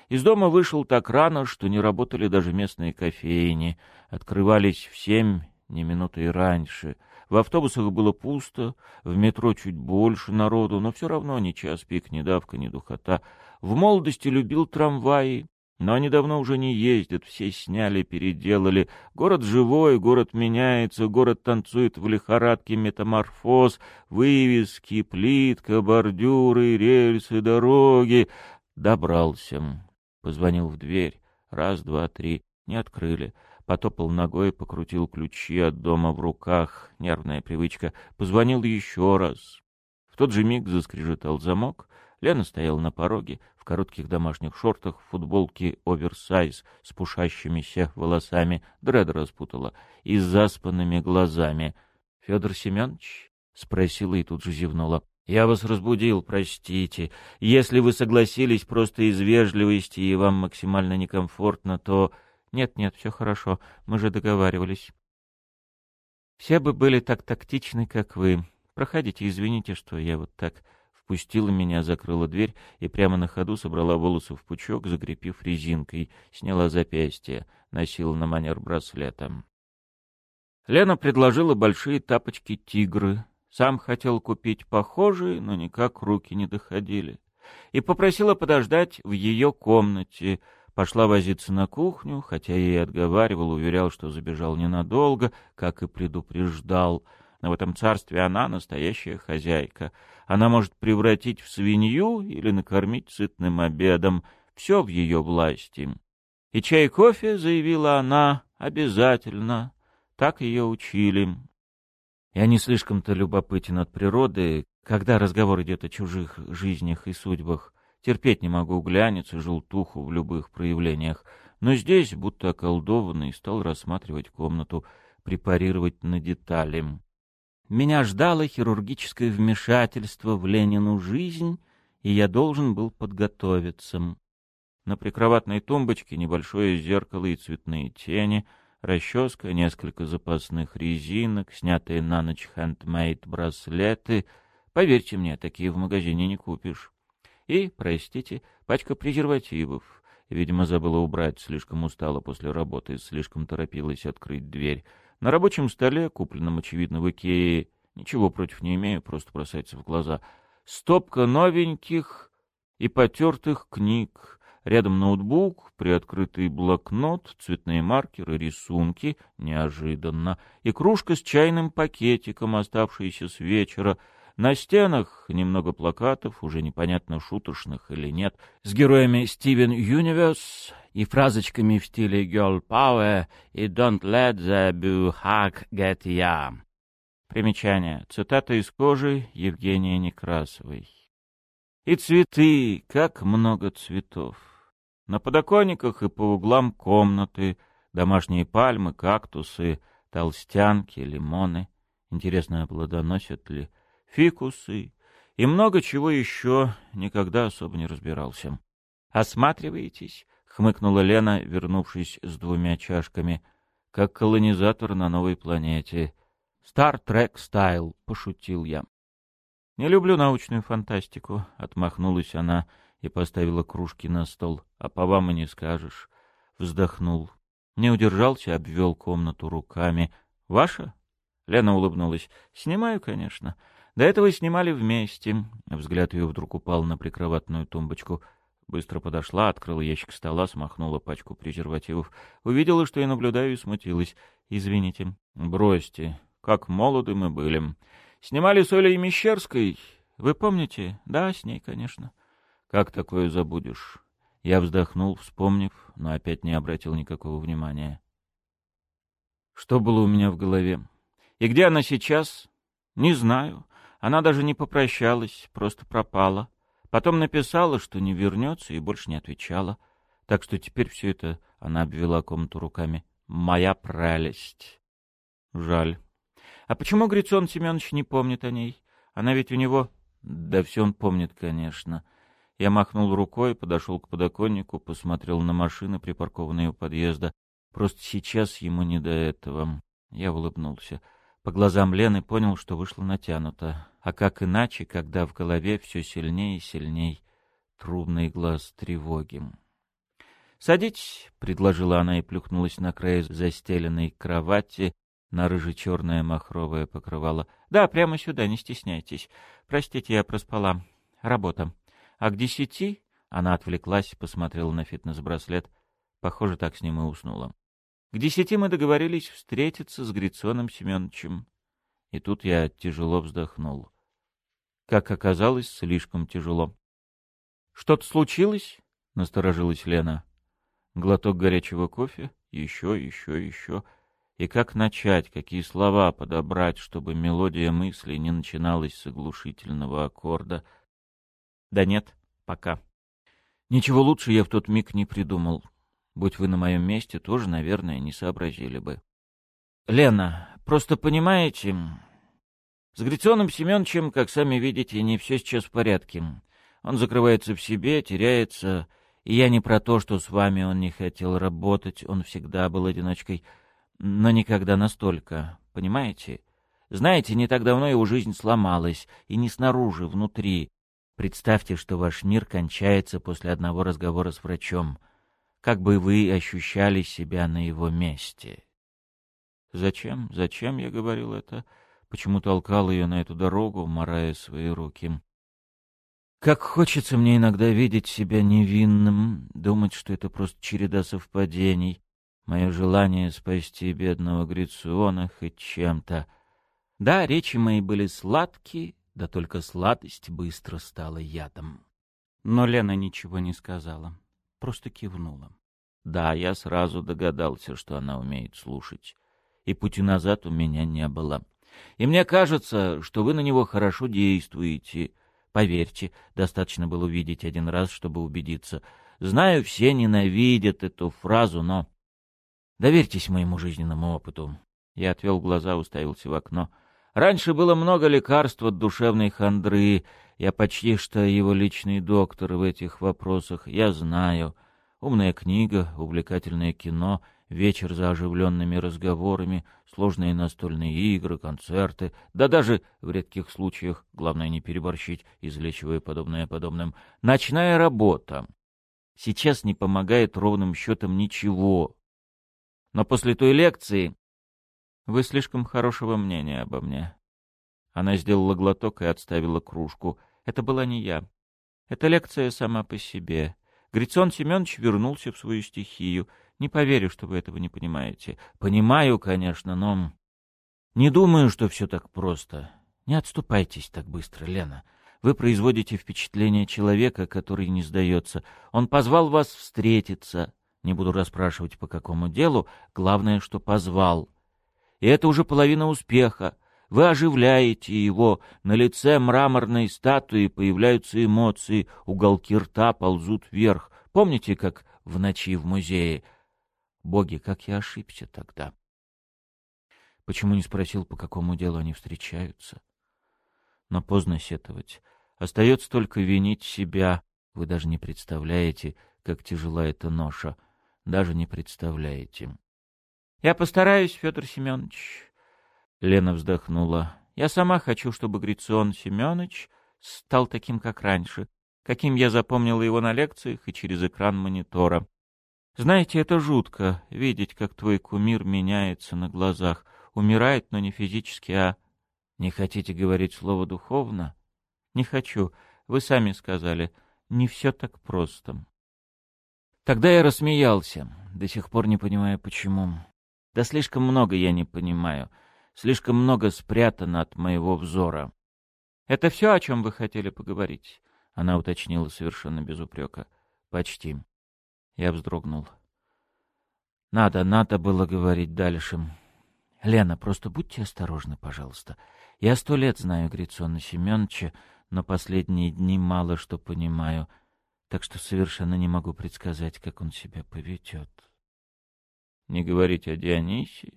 Из дома вышел так рано, что не работали даже местные кофейни, открывались в семь, не минуты раньше — в автобусах было пусто, в метро чуть больше народу, но все равно ни час пик, ни давка, ни духота. В молодости любил трамваи, но они давно уже не ездят, все сняли, переделали. Город живой, город меняется, город танцует в лихорадке метаморфоз, вывески, плитка, бордюры, рельсы, дороги. Добрался. Позвонил в дверь. Раз, два, три. Не открыли потопал ногой, покрутил ключи от дома в руках, нервная привычка, позвонил еще раз. В тот же миг заскрежетал замок. Лена стояла на пороге, в коротких домашних шортах, в футболке оверсайз с пушащимися волосами, дред распутала, и с заспанными глазами. — Федор Семенович? — спросила и тут же зевнула. — Я вас разбудил, простите. Если вы согласились просто из вежливости и вам максимально некомфортно, то... Нет-нет, все хорошо, мы же договаривались. Все бы были так тактичны, как вы. Проходите, извините, что я вот так впустила меня, закрыла дверь и прямо на ходу собрала волосы в пучок, закрепив резинкой, сняла запястье, носила на манер браслета. Лена предложила большие тапочки-тигры. Сам хотел купить похожие, но никак руки не доходили. И попросила подождать в ее комнате, Пошла возиться на кухню, хотя я ей отговаривал, уверял, что забежал ненадолго, как и предупреждал. Но в этом царстве она настоящая хозяйка. Она может превратить в свинью или накормить сытным обедом. Все в ее власти. И чай и кофе, заявила она, обязательно. Так ее учили. Я не слишком-то любопытен от природы, когда разговор идет о чужих жизнях и судьбах. Терпеть не могу глянец и желтуху в любых проявлениях. Но здесь, будто околдованный, стал рассматривать комнату, препарировать на детали. Меня ждало хирургическое вмешательство в Ленину жизнь, и я должен был подготовиться. На прикроватной тумбочке небольшое зеркало и цветные тени, расческа, несколько запасных резинок, снятые на ночь хендмейд браслеты. Поверьте мне, такие в магазине не купишь. И, простите, пачка презервативов. Видимо, забыла убрать, слишком устала после работы, слишком торопилась открыть дверь. На рабочем столе, купленном, очевидно, в Икее, ничего против не имею, просто бросается в глаза, стопка новеньких и потертых книг. Рядом ноутбук, приоткрытый блокнот, цветные маркеры, рисунки, неожиданно, и кружка с чайным пакетиком, оставшаяся с вечера — на стенах немного плакатов, уже непонятно шуточных или нет, с героями Стивен Юниверс и фразочками в стиле Girl Power и Don't let the hug get ya. Примечание. Цитата из кожи Евгения Некрасовой. И цветы, как много цветов. На подоконниках и по углам комнаты домашние пальмы, кактусы, толстянки, лимоны. Интересно, плодоносят ли? Фикусы и много чего еще, никогда особо не разбирался. «Осматриваетесь?» — хмыкнула Лена, вернувшись с двумя чашками, как колонизатор на новой планете. «Стар Трек стайл», — пошутил я. «Не люблю научную фантастику», — отмахнулась она и поставила кружки на стол. «А по вам и не скажешь». Вздохнул. Не удержался, обвел комнату руками. «Ваша?» — Лена улыбнулась. «Снимаю, конечно. До этого снимали вместе. Взгляд ее вдруг упал на прикроватную тумбочку. Быстро подошла, открыла ящик стола, смахнула пачку презервативов. Увидела, что я наблюдаю, и смутилась. «Извините». «Бросьте. Как молоды мы были. Снимали с Олей Мещерской. Вы помните?» «Да, с ней, конечно». «Как такое забудешь?» Я вздохнул, вспомнив, но опять не обратил никакого внимания. Что было у меня в голове? И где она сейчас? Не знаю. Она даже не попрощалась, просто пропала. Потом написала, что не вернется, и больше не отвечала. Так что теперь все это она обвела комнату руками. «Моя прелесть». Жаль. А почему Грицон Семенович не помнит о ней? Она ведь у него... Да все он помнит, конечно. Я махнул рукой, подошел к подоконнику, посмотрел на машины, припаркованные у подъезда. Просто сейчас ему не до этого. Я улыбнулся. По глазам Лены понял, что вышло натянуто. А как иначе, когда в голове все сильнее и сильней трубный глаз тревоги. «Садитесь», — предложила она и плюхнулась на край застеленной кровати, на рыже-черное махровое покрывало. «Да, прямо сюда, не стесняйтесь. Простите, я проспала. Работа. А к десяти...» Она отвлеклась, посмотрела на фитнес-браслет. Похоже, так с ним и уснула. К десяти мы договорились встретиться с Грицоном Семеновичем. И тут я тяжело вздохнул. Как оказалось, слишком тяжело. — Что-то случилось? — насторожилась Лена. Глоток горячего кофе, еще, еще, еще. И как начать, какие слова подобрать, чтобы мелодия мысли не начиналась с оглушительного аккорда? Да нет, пока. Ничего лучше я в тот миг не придумал. Будь вы на моем месте, тоже, наверное, не сообразили бы. Лена, просто понимаете, с Грицоном Семеновичем, как сами видите, не все сейчас в порядке. Он закрывается в себе, теряется, и я не про то, что с вами он не хотел работать, он всегда был одиночкой — но никогда настолько, понимаете? Знаете, не так давно его жизнь сломалась, и не снаружи, внутри. Представьте, что ваш мир кончается после одного разговора с врачом. Как бы вы ощущали себя на его месте? Зачем? Зачем я говорил это? Почему толкал ее на эту дорогу, морая свои руки? Как хочется мне иногда видеть себя невинным, думать, что это просто череда совпадений, мое желание спасти бедного Грициона хоть чем-то. Да, речи мои были сладкие, да только сладость быстро стала ядом. Но Лена ничего не сказала, просто кивнула. Да, я сразу догадался, что она умеет слушать, и пути назад у меня не было. И мне кажется, что вы на него хорошо действуете. Поверьте, достаточно было увидеть один раз, чтобы убедиться. Знаю, все ненавидят эту фразу, но Доверьтесь моему жизненному опыту. Я отвел глаза, уставился в окно. Раньше было много лекарств от душевной хандры. Я почти что его личный доктор в этих вопросах. Я знаю. Умная книга, увлекательное кино, вечер за оживленными разговорами, сложные настольные игры, концерты, да даже, в редких случаях, главное не переборщить, излечивая подобное подобным, ночная работа. Сейчас не помогает ровным счетом ничего, но после той лекции вы слишком хорошего мнения обо мне. Она сделала глоток и отставила кружку. Это была не я. Эта лекция сама по себе. Грицон Семенович вернулся в свою стихию. Не поверю, что вы этого не понимаете. Понимаю, конечно, но... Не думаю, что все так просто. Не отступайтесь так быстро, Лена. Вы производите впечатление человека, который не сдается. Он позвал вас встретиться, не буду расспрашивать, по какому делу, главное, что позвал. И это уже половина успеха. Вы оживляете его, на лице мраморной статуи появляются эмоции, уголки рта ползут вверх. Помните, как в ночи в музее? Боги, как я ошибся тогда. Почему не спросил, по какому делу они встречаются? Но поздно сетовать. Остается только винить себя. Вы даже не представляете, как тяжела эта ноша даже не представляете. — Я постараюсь, Федор Семенович. Лена вздохнула. — Я сама хочу, чтобы Грицион Семенович стал таким, как раньше, каким я запомнила его на лекциях и через экран монитора. Знаете, это жутко, видеть, как твой кумир меняется на глазах, умирает, но не физически, а... Не хотите говорить слово «духовно»? Не хочу. Вы сами сказали, не все так просто. Тогда я рассмеялся, до сих пор не понимая почему. Да слишком много я не понимаю, слишком много спрятано от моего взора. «Это все, о чем вы хотели поговорить?» Она уточнила совершенно без упрека. «Почти». Я вздрогнул. «Надо, надо было говорить дальше. Лена, просто будьте осторожны, пожалуйста. Я сто лет знаю Грицона Семеновича, но последние дни мало что понимаю» так что совершенно не могу предсказать, как он себя поведет. Не говорить о Дионисе,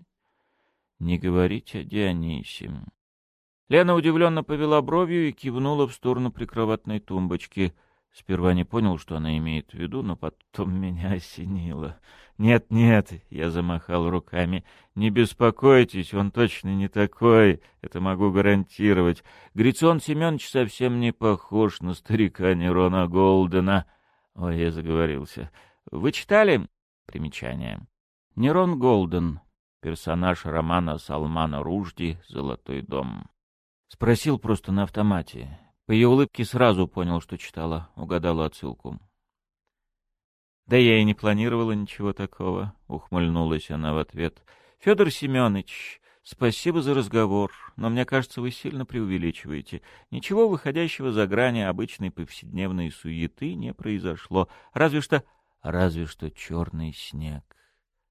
не говорить о Дионисе. Лена удивленно повела бровью и кивнула в сторону прикроватной тумбочки — Сперва не понял, что она имеет в виду, но потом меня осенило. «Нет, нет», — я замахал руками, — «не беспокойтесь, он точно не такой, это могу гарантировать. Грицион Семенович совсем не похож на старика Нерона Голдена». Ой, я заговорился. «Вы читали?» Примечание. Нерон Голден, персонаж романа Салмана Ружди «Золотой дом». Спросил просто на автомате. По ее улыбке сразу понял, что читала, угадала отсылку. «Да я и не планировала ничего такого», — ухмыльнулась она в ответ. «Федор Семенович, спасибо за разговор, но мне кажется, вы сильно преувеличиваете. Ничего выходящего за грани обычной повседневной суеты не произошло, разве что... разве что черный снег.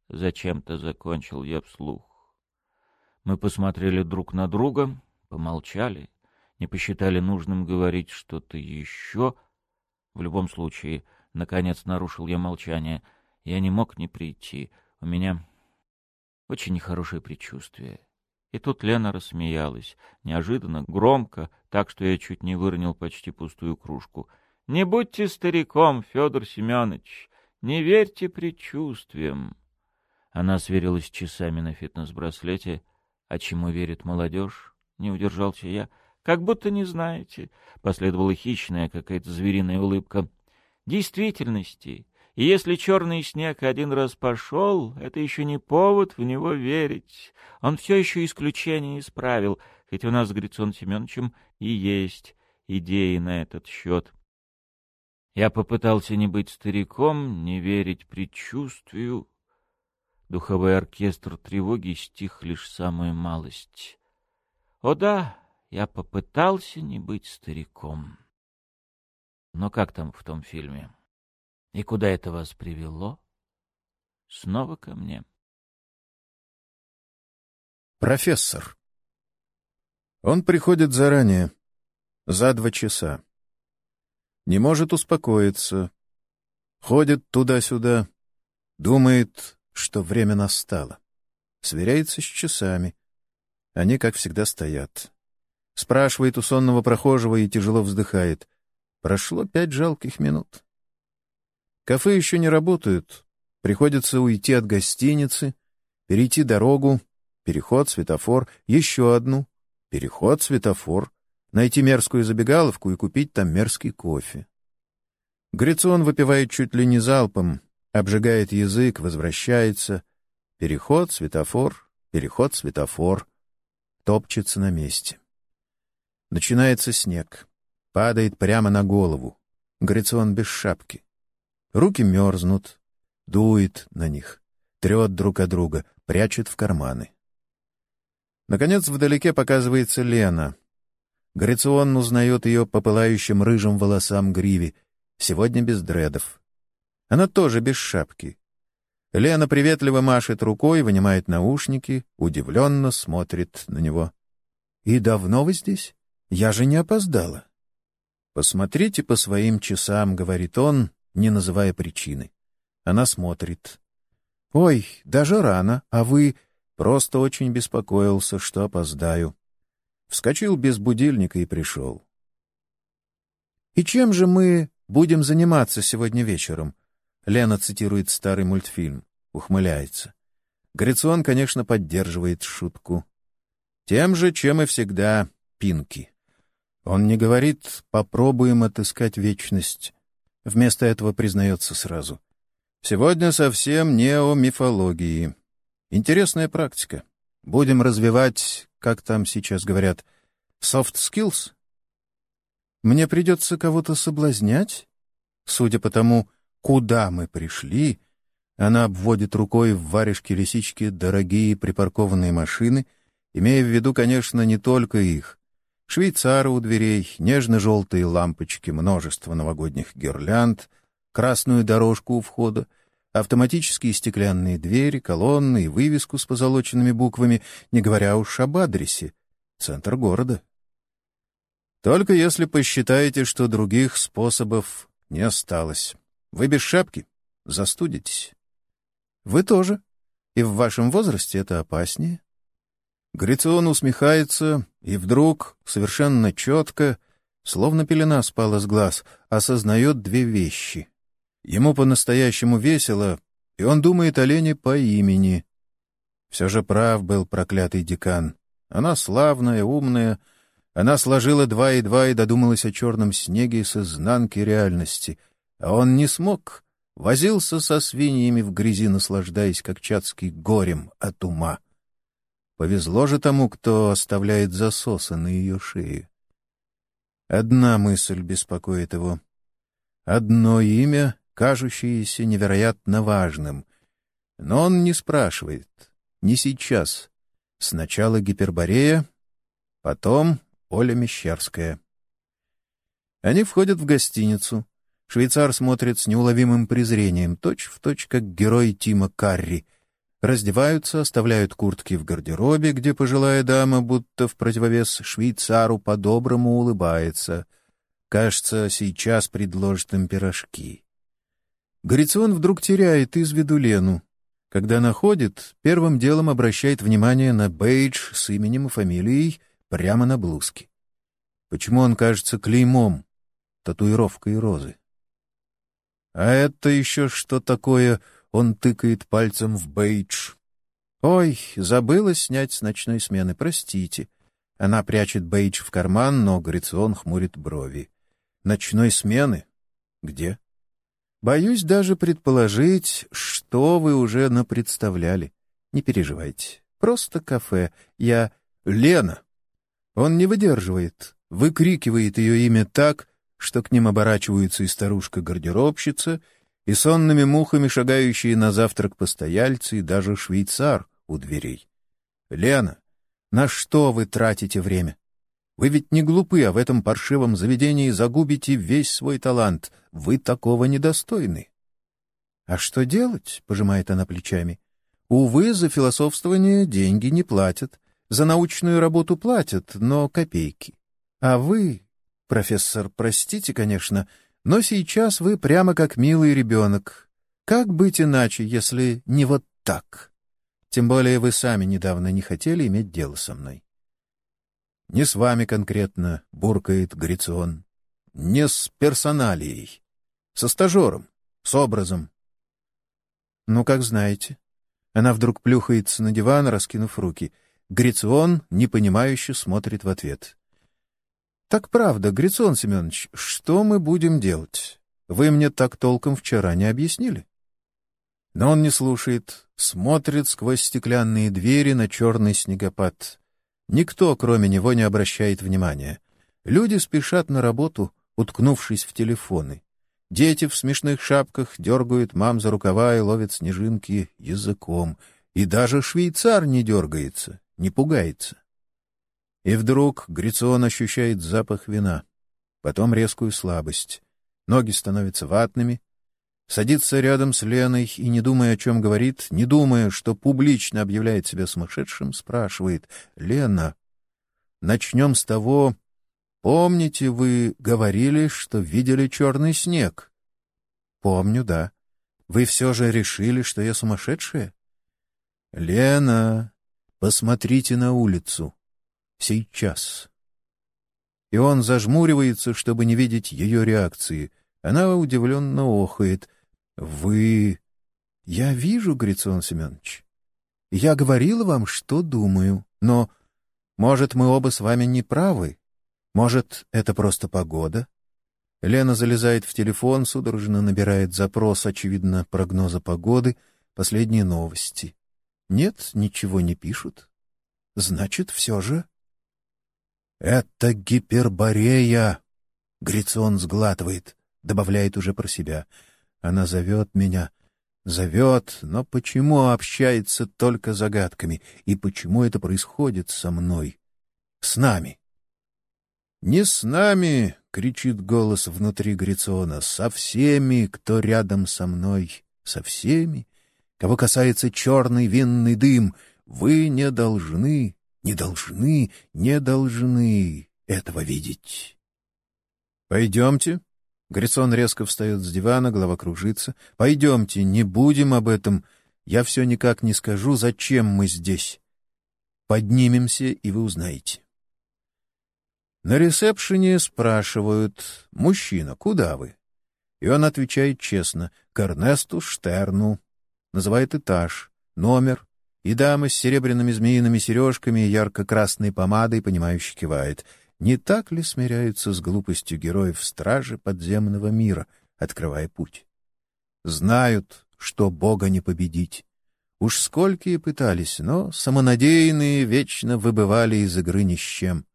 Зачем-то закончил я вслух. Мы посмотрели друг на друга, помолчали, не посчитали нужным говорить что-то еще. В любом случае, наконец нарушил я молчание. Я не мог не прийти. У меня очень нехорошее предчувствие. И тут Лена рассмеялась, неожиданно, громко, так что я чуть не выронил почти пустую кружку. «Не будьте стариком, Федор Семенович, не верьте предчувствиям». Она сверилась часами на фитнес-браслете. «А чему верит молодежь?» — не удержался я. «Как будто не знаете», — последовала хищная какая-то звериная улыбка. «Действительности. И если черный снег один раз пошел, это еще не повод в него верить. Он все еще исключение исправил, хоть у нас с Грицон Семеновичем и есть идеи на этот счет. Я попытался не быть стариком, не верить предчувствию. Духовой оркестр тревоги стих лишь самую малость. О да, я попытался не быть стариком. Но как там в том фильме? И куда это вас привело? Снова ко мне. Профессор. Он приходит заранее, за два часа. Не может успокоиться. Ходит туда-сюда, думает, что время настало. Сверяется с часами. Они, как всегда, стоят. Спрашивает у сонного прохожего и тяжело вздыхает. Прошло пять жалких минут. Кафе еще не работают. Приходится уйти от гостиницы, перейти дорогу, переход, светофор, еще одну, переход, светофор, найти мерзкую забегаловку и купить там мерзкий кофе. Грицон выпивает чуть ли не залпом, обжигает язык, возвращается. Переход, светофор, переход, светофор. Топчется на месте. Начинается снег. Падает прямо на голову. Грицон без шапки. Руки мерзнут, дует на них, трет друг от друга, прячет в карманы. Наконец, вдалеке показывается Лена. Грицион узнает ее по пылающим рыжим волосам гриве, сегодня без дредов. Она тоже без шапки. Лена приветливо машет рукой, вынимает наушники, удивленно смотрит на него. «И давно вы здесь? Я же не опоздала». «Посмотрите по своим часам», — говорит он, не называя причины. Она смотрит. «Ой, даже рано, а вы...» Просто очень беспокоился, что опоздаю. Вскочил без будильника и пришел. «И чем же мы будем заниматься сегодня вечером?» Лена цитирует старый мультфильм, ухмыляется. Грицион, конечно, поддерживает шутку. «Тем же, чем и всегда, Пинки». Он не говорит «попробуем отыскать вечность». Вместо этого признается сразу. Сегодня совсем не о мифологии. Интересная практика. Будем развивать, как там сейчас говорят, soft skills. Мне придется кого-то соблазнять? Судя по тому, куда мы пришли, она обводит рукой в варежке лисички дорогие припаркованные машины, имея в виду, конечно, не только их, Швейцары у дверей, нежно-желтые лампочки, множество новогодних гирлянд, красную дорожку у входа, автоматические стеклянные двери, колонны и вывеску с позолоченными буквами, не говоря уж об адресе. Центр города. Только если посчитаете, что других способов не осталось. Вы без шапки застудитесь. Вы тоже. И в вашем возрасте это опаснее. Грицион усмехается и вдруг, совершенно четко, словно пелена спала с глаз, осознает две вещи. Ему по-настоящему весело, и он думает о Лене по имени. Все же прав был проклятый декан. Она славная, умная, она сложила два и два и додумалась о черном снеге с изнанки реальности, а он не смог, возился со свиньями в грязи, наслаждаясь, как чацкий, горем от ума. Повезло же тому, кто оставляет засосы на ее шее. Одна мысль беспокоит его. Одно имя, кажущееся невероятно важным. Но он не спрашивает. Не сейчас. Сначала Гиперборея, потом Оля Мещерская. Они входят в гостиницу. Швейцар смотрит с неуловимым презрением, точь в точь, как герой Тима Карри — раздеваются, оставляют куртки в гардеробе, где пожилая дама, будто в противовес швейцару, по-доброму улыбается. Кажется, сейчас предложит им пирожки. Горицион вдруг теряет из виду Лену. Когда находит, первым делом обращает внимание на бейдж с именем и фамилией прямо на блузке. Почему он кажется клеймом, татуировкой розы? А это еще что такое? Он тыкает пальцем в бейдж. Ой, забыла снять с ночной смены, простите. Она прячет бейдж в карман, но Грицион хмурит брови. Ночной смены? Где? Боюсь даже предположить, что вы уже напредставляли. Не переживайте. Просто кафе. Я... Лена! Он не выдерживает, выкрикивает ее имя так, что к ним оборачиваются и старушка-гардеробщица, и сонными мухами шагающие на завтрак постояльцы, и даже швейцар у дверей. «Лена, на что вы тратите время? Вы ведь не глупы, а в этом паршивом заведении загубите весь свой талант. Вы такого недостойны. — А что делать? — пожимает она плечами. — Увы, за философствование деньги не платят. За научную работу платят, но копейки. А вы, профессор, простите, конечно, но сейчас вы прямо как милый ребенок. Как быть иначе, если не вот так? Тем более вы сами недавно не хотели иметь дело со мной. Не с вами конкретно, буркает Грицион. Не с персоналией. Со стажером, с образом. Ну, как знаете. Она вдруг плюхается на диван, раскинув руки. Грицион, непонимающе, смотрит в ответ. Так правда, Грицион Семенович, что мы будем делать? Вы мне так толком вчера не объяснили. Но он не слушает, смотрит сквозь стеклянные двери на черный снегопад. Никто, кроме него, не обращает внимания. Люди спешат на работу, уткнувшись в телефоны. Дети в смешных шапках дергают мам за рукава и ловят снежинки языком. И даже швейцар не дергается, не пугается. И вдруг Грицион ощущает запах вина, потом резкую слабость. Ноги становятся ватными, садится рядом с Леной и, не думая, о чем говорит, не думая, что публично объявляет себя сумасшедшим, спрашивает «Лена, начнем с того, помните, вы говорили, что видели черный снег?» «Помню, да. Вы все же решили, что я сумасшедшая?» «Лена, посмотрите на улицу. Сейчас». И он зажмуривается, чтобы не видеть ее реакции. Она удивленно охает — вы... Я вижу, Грицион Семенович. Я говорила вам, что думаю, но, может, мы оба с вами не правы. Может, это просто погода? Лена залезает в телефон, судорожно набирает запрос, очевидно, прогноза погоды, последние новости. Нет, ничего не пишут. Значит, все же... «Это гиперборея!» Грицион сглатывает, добавляет уже про себя — она зовет меня, зовет, но почему общается только загадками, и почему это происходит со мной, с нами? «Не с нами!» — кричит голос внутри Грициона. «Со всеми, кто рядом со мной, со всеми, кого касается черный винный дым, вы не должны, не должны, не должны этого видеть». «Пойдемте», Грисон резко встает с дивана, голова кружится. «Пойдемте, не будем об этом. Я все никак не скажу, зачем мы здесь. Поднимемся, и вы узнаете». На ресепшене спрашивают «Мужчина, куда вы?» И он отвечает честно «К Эрнесту Штерну». Называет этаж, номер, и дама с серебряными змеиными сережками и ярко-красной помадой, понимающе кивает — не так ли смиряются с глупостью героев стражи подземного мира, открывая путь? Знают, что Бога не победить. Уж сколько и пытались, но самонадеянные вечно выбывали из игры ни с чем.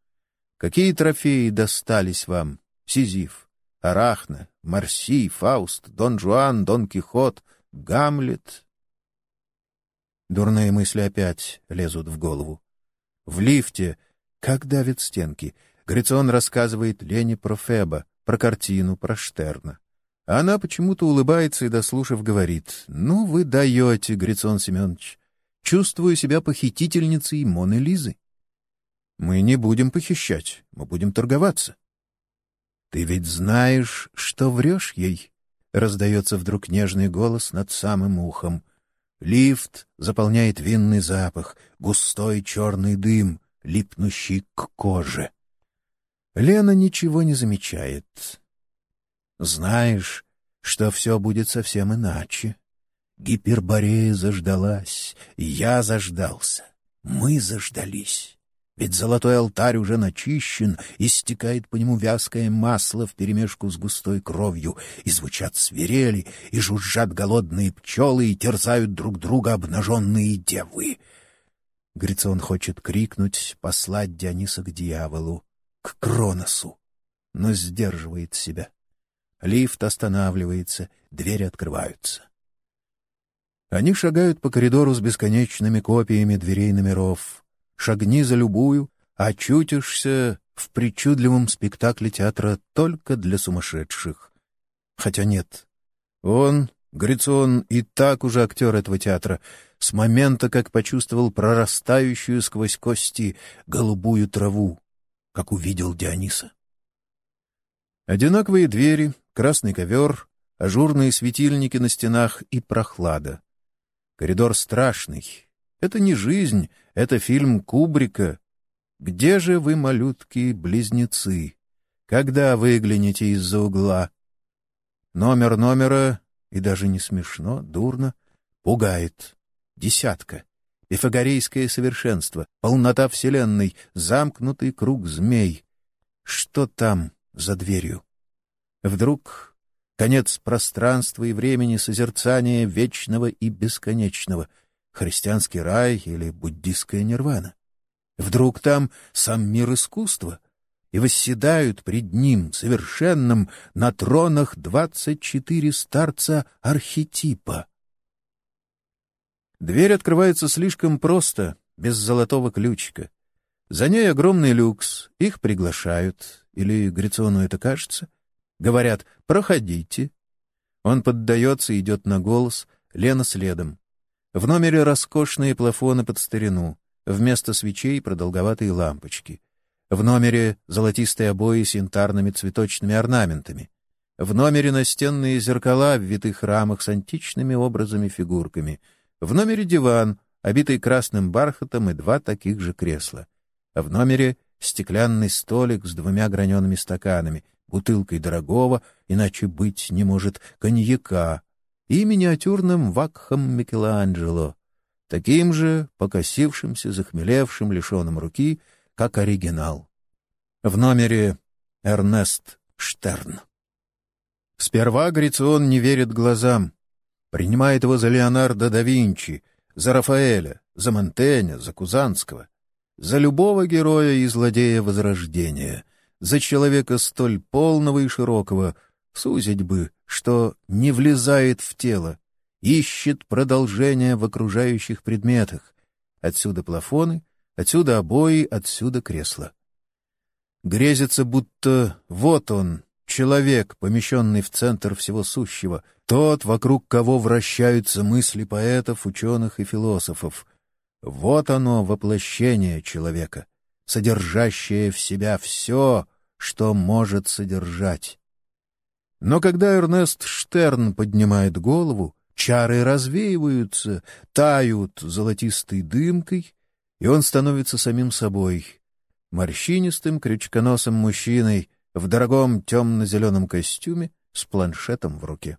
Какие трофеи достались вам? Сизиф, Арахна, Марси, Фауст, Дон Жуан, Дон Кихот, Гамлет. Дурные мысли опять лезут в голову. В лифте, как давят стенки, Грицион рассказывает Лене про Феба, про картину, про Штерна. Она почему-то улыбается и, дослушав, говорит, «Ну, вы даете, Грицион Семенович. чувствую себя похитительницей Моны Лизы. Мы не будем похищать, мы будем торговаться. Ты ведь знаешь, что врешь ей, — раздается вдруг нежный голос над самым ухом. Лифт заполняет винный запах, густой черный дым, липнущий к коже. Лена ничего не замечает. Знаешь, что все будет совсем иначе. Гиперборея заждалась, я заждался, мы заждались. Ведь золотой алтарь уже начищен, и стекает по нему вязкое масло вперемешку с густой кровью, и звучат свирели, и жужжат голодные пчелы, и терзают друг друга обнаженные девы. Грицион хочет крикнуть, послать Диониса к дьяволу, к Кроносу, но сдерживает себя. Лифт останавливается, двери открываются. Они шагают по коридору с бесконечными копиями дверей номеров. Шагни за любую, очутишься в причудливом спектакле театра только для сумасшедших. Хотя нет. Он, Грицион, и так уже актер этого театра, с момента, как почувствовал прорастающую сквозь кости голубую траву, как увидел Диониса. Одинаковые двери, красный ковер, ажурные светильники на стенах и прохлада. Коридор страшный. Это не жизнь, это фильм Кубрика. Где же вы, малютки-близнецы? Когда выглянете из-за угла? Номер номера, и даже не смешно, дурно, пугает. Десятка. Пифагорейское совершенство, полнота Вселенной, замкнутый круг змей. Что там за дверью? Вдруг конец пространства и времени созерцания вечного и бесконечного, христианский рай или буддистская нирвана. Вдруг там сам мир искусства, и восседают пред ним, совершенным, на тронах двадцать четыре старца архетипа. Дверь открывается слишком просто, без золотого ключика. За ней огромный люкс, их приглашают, или Грициону это кажется, Говорят «проходите». Он поддается идет на голос, Лена следом. В номере роскошные плафоны под старину, вместо свечей продолговатые лампочки. В номере золотистые обои с янтарными цветочными орнаментами. В номере настенные зеркала в витых рамах с античными образами-фигурками. В номере диван, обитый красным бархатом и два таких же кресла. В номере стеклянный столик с двумя гранеными стаканами, бутылкой дорогого, иначе быть не может, коньяка и миниатюрным вакхом Микеланджело, таким же покосившимся, захмелевшим, лишенным руки, как оригинал. В номере Эрнест Штерн. Сперва Грицион не верит глазам, принимает его за Леонардо да Винчи, за Рафаэля, за Монтэня, за Кузанского, за любого героя и злодея Возрождения — за человека столь полного и широкого, сузить бы, что не влезает в тело, ищет продолжение в окружающих предметах. Отсюда плафоны, отсюда обои, отсюда кресла. Грезится, будто вот он, человек, помещенный в центр всего сущего, тот, вокруг кого вращаются мысли поэтов, ученых и философов. Вот оно, воплощение человека, содержащее в себя все, что может содержать. Но когда Эрнест Штерн поднимает голову, чары развеиваются, тают золотистой дымкой, и он становится самим собой, морщинистым крючконосым мужчиной в дорогом темно-зеленом костюме с планшетом в руке.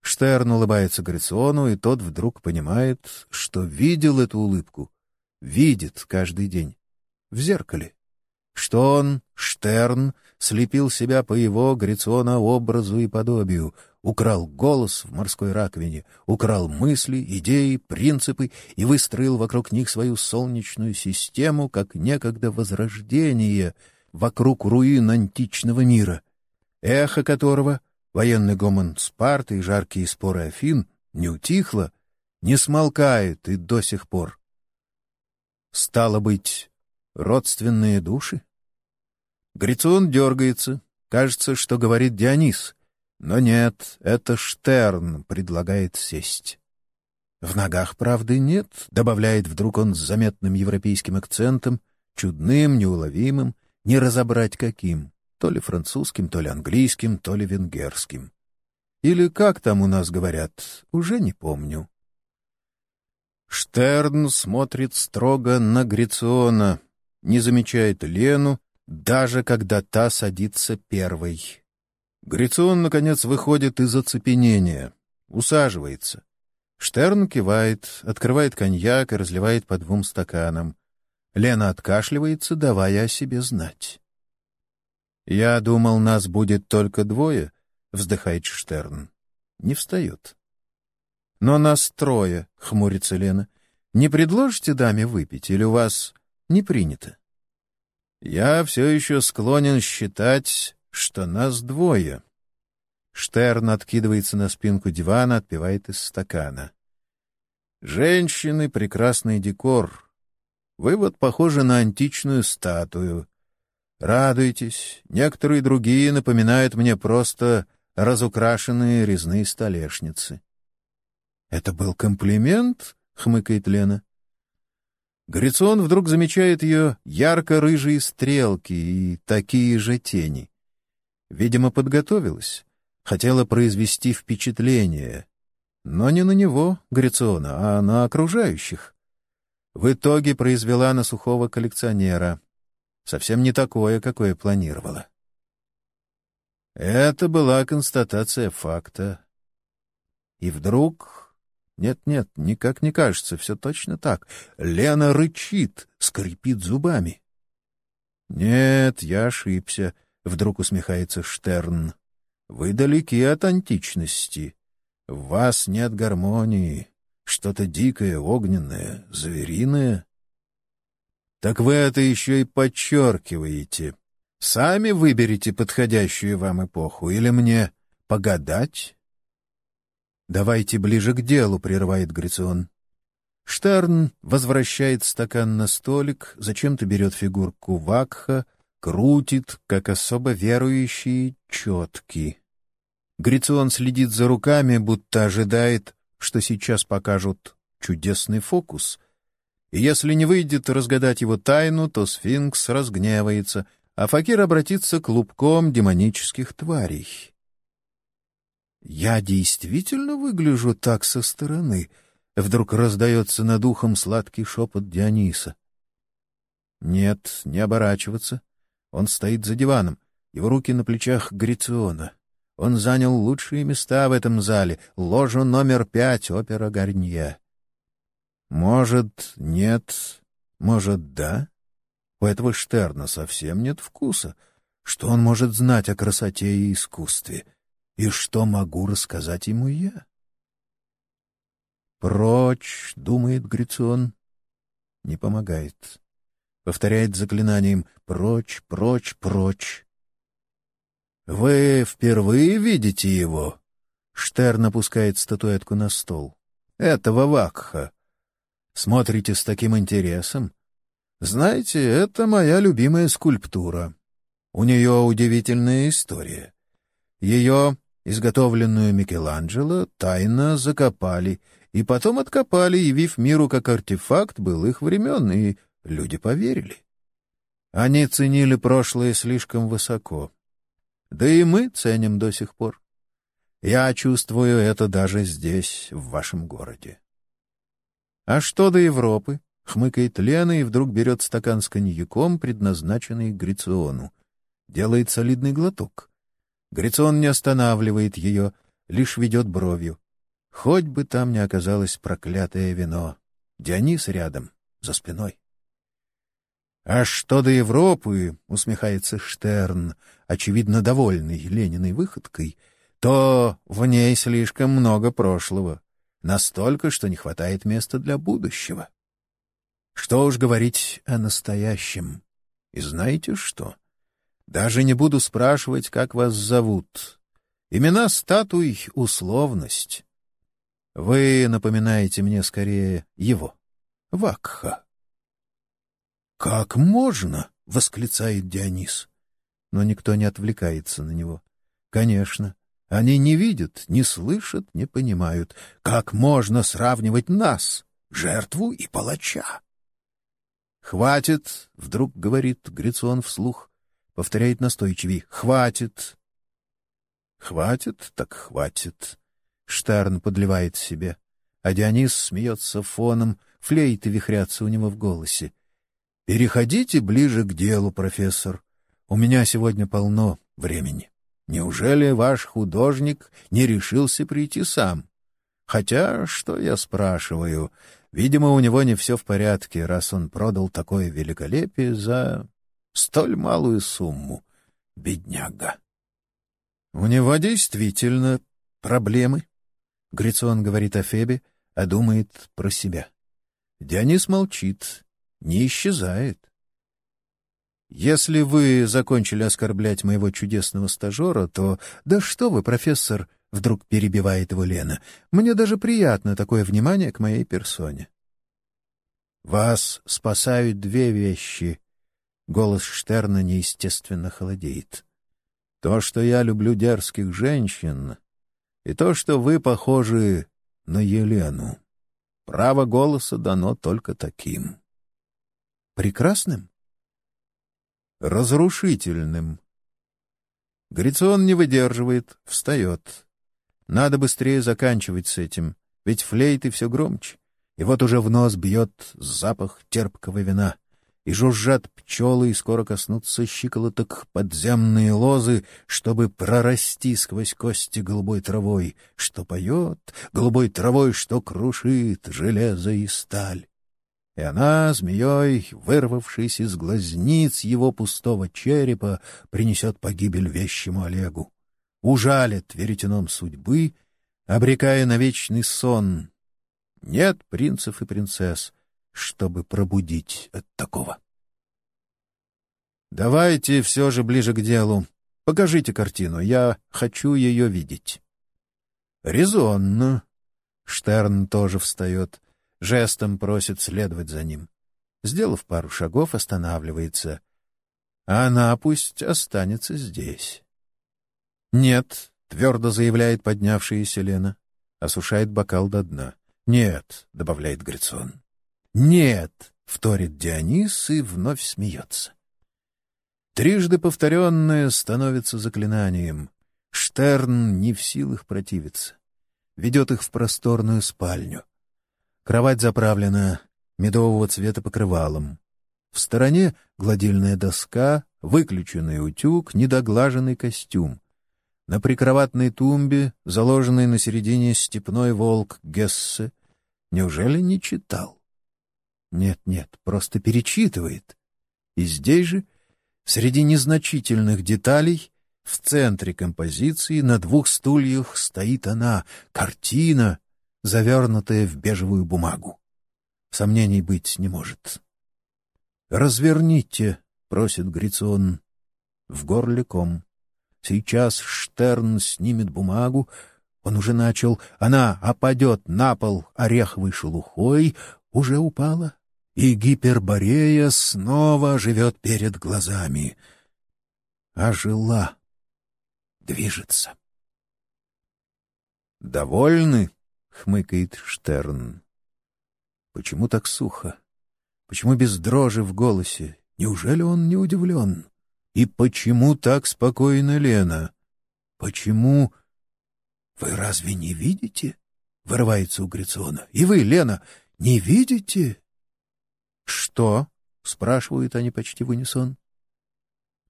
Штерн улыбается Грациону, и тот вдруг понимает, что видел эту улыбку, видит каждый день, в зеркале что он, Штерн, слепил себя по его Грициона образу и подобию, украл голос в морской раковине, украл мысли, идеи, принципы и выстроил вокруг них свою солнечную систему, как некогда возрождение вокруг руин античного мира, эхо которого, военный гомон Спарты и жаркие споры Афин, не утихло, не смолкает и до сих пор. Стало быть, Родственные души? Грицион дергается. Кажется, что говорит Дионис. Но нет, это Штерн предлагает сесть. В ногах правды нет, добавляет вдруг он с заметным европейским акцентом, чудным, неуловимым, не разобрать каким, то ли французским, то ли английским, то ли венгерским. Или как там у нас говорят, уже не помню. Штерн смотрит строго на Грициона, не замечает Лену, даже когда та садится первой. Грицион, наконец, выходит из оцепенения, усаживается. Штерн кивает, открывает коньяк и разливает по двум стаканам. Лена откашливается, давая о себе знать. «Я думал, нас будет только двое», — вздыхает Штерн. Не встает. «Но нас трое», — хмурится Лена. «Не предложите даме выпить, или у вас не принято?» «Я все еще склонен считать, что нас двое». Штерн откидывается на спинку дивана, отпивает из стакана. «Женщины — прекрасный декор. Вы вот на античную статую. Радуйтесь, некоторые другие напоминают мне просто разукрашенные резные столешницы». «Это был комплимент?» — хмыкает Лена. Грицион вдруг замечает ее ярко-рыжие стрелки и такие же тени. Видимо, подготовилась хотела произвести впечатление, но не на него, Грициона, а на окружающих. В итоге произвела на сухого коллекционера. Совсем не такое, какое планировала. Это была констатация факта. И вдруг... Нет-нет, никак не кажется, все точно так. Лена рычит, скрипит зубами. «Нет, я ошибся», — вдруг усмехается Штерн. Вы далеки от античности. В вас нет гармонии, что-то дикое, огненное, звериное. Так вы это еще и подчеркиваете. Сами выберите подходящую вам эпоху или мне погадать? Давайте ближе к делу, прерывает Грицион. Штерн возвращает стакан на столик, зачем-то берет фигурку Вакха, крутит, как особо верующий, четкий. Грицион следит за руками, будто ожидает, что сейчас покажут чудесный фокус. И если не выйдет разгадать его тайну, то сфинкс разгневается, а факир обратится к клубком демонических тварей. «Я действительно выгляжу так со стороны?» — вдруг раздается над ухом сладкий шепот Диониса. Нет, не оборачиваться. Он стоит за диваном, его руки на плечах Грициона. Он занял лучшие места в этом зале, ложу номер пять опера Гарнье. Может, нет, может, да? У этого Штерна совсем нет вкуса. Что он может знать о красоте и искусстве? И что могу рассказать ему я? «Прочь», — думает Грицион. Не помогает. Повторяет заклинанием «прочь, прочь, прочь». «Вы впервые видите его?» Штерн опускает статуэтку на стол. «Этого Вакха. Смотрите с таким интересом. Знаете, это моя любимая скульптура. У нее удивительная история. Ее, изготовленную Микеланджело, тайно закопали и потом откопали, явив миру как артефакт былых времен, и люди поверили. Они ценили прошлое слишком высоко. Да и мы ценим до сих пор. Я чувствую это даже здесь, в вашем городе. А что до Европы? Хмыкает Лена и вдруг берет стакан с коньяком, предназначенный Грициону. Делает солидный глоток. Грицион не останавливает ее, лишь ведет бровью. Хоть бы там не оказалось проклятое вино. Дионис рядом, за спиной. «А что до Европы?» — усмехается Штерн, очевидно довольный Лениной выходкой, то в ней слишком много прошлого, настолько, что не хватает места для будущего. Что уж говорить о настоящем. И знаете что? Даже не буду спрашивать, как вас зовут. Имена статуй — условность. Вы напоминаете мне скорее его, Вакха. «Как можно?» — восклицает Дионис. Но никто не отвлекается на него. «Конечно, Они не видят, не слышат, не понимают, как можно сравнивать нас, жертву и палача. «Хватит!» — вдруг говорит Грицион вслух. Повторяет настойчивей. «Хватит!» «Хватит, так хватит!» Штерн подливает себе. А Дионис смеется фоном, флейты вихрятся у него в голосе. «Переходите ближе к делу, профессор. У меня сегодня полно времени. Неужели ваш художник не решился прийти сам? Хотя, что я спрашиваю, видимо, у него не все в порядке, раз он продал такое великолепие за столь малую сумму. Бедняга. У него действительно проблемы. Грицион говорит о Фебе, а думает про себя. Дионис молчит, не исчезает. Если вы закончили оскорблять моего чудесного стажера, то... Да что вы, профессор, — вдруг перебивает его Лена. Мне даже приятно такое внимание к моей персоне. Вас спасают две вещи. Голос Штерна неестественно холодеет. То, что я люблю дерзких женщин, и то, что вы похожи на Елену. Право голоса дано только таким. Прекрасным? Разрушительным. Грицион не выдерживает, встает. Надо быстрее заканчивать с этим, ведь флейты все громче, и вот уже в нос бьет запах терпкого вина и жужжат пчелы, и скоро коснутся щиколоток подземные лозы, чтобы прорасти сквозь кости голубой травой, что поет, голубой травой, что крушит железо и сталь. И она, змеей, вырвавшись из глазниц его пустого черепа, принесет погибель вещему Олегу. Ужалит веретеном судьбы, обрекая на вечный сон. Нет принцев и принцесс — чтобы пробудить от такого. «Давайте все же ближе к делу. Покажите картину, я хочу ее видеть». «Резонно». Штерн тоже встает, жестом просит следовать за ним. Сделав пару шагов, останавливается. «Она пусть останется здесь». «Нет», — твердо заявляет поднявшаяся Лена, осушает бокал до дна. «Нет», — добавляет Грицон. «Нет!» — вторит Дионис и вновь смеется. Трижды повторенное становится заклинанием. Штерн не в силах противиться. Ведет их в просторную спальню. Кровать заправлена медового цвета покрывалом. В стороне гладильная доска, выключенный утюг, недоглаженный костюм. На прикроватной тумбе, заложенный на середине степной волк Гессе, неужели не читал? Нет-нет, просто перечитывает. И здесь же, среди незначительных деталей, в центре композиции на двух стульях стоит она, картина, завернутая в бежевую бумагу. Сомнений быть не может. «Разверните», — просит Грицион. В горле ком. Сейчас Штерн снимет бумагу, он уже начал, она опадет на пол ореховой шелухой, уже упала, и Гиперборея снова живет перед глазами. Ожила, движется. «Довольны?» — хмыкает Штерн. «Почему так сухо? Почему без дрожи в голосе? Неужели он не удивлен? И почему так спокойно Лена? Почему...» «Вы разве не видите?» — вырывается у Грициона. «И вы, Лена, не видите?» «Что?» — спрашивают они почти в унисон.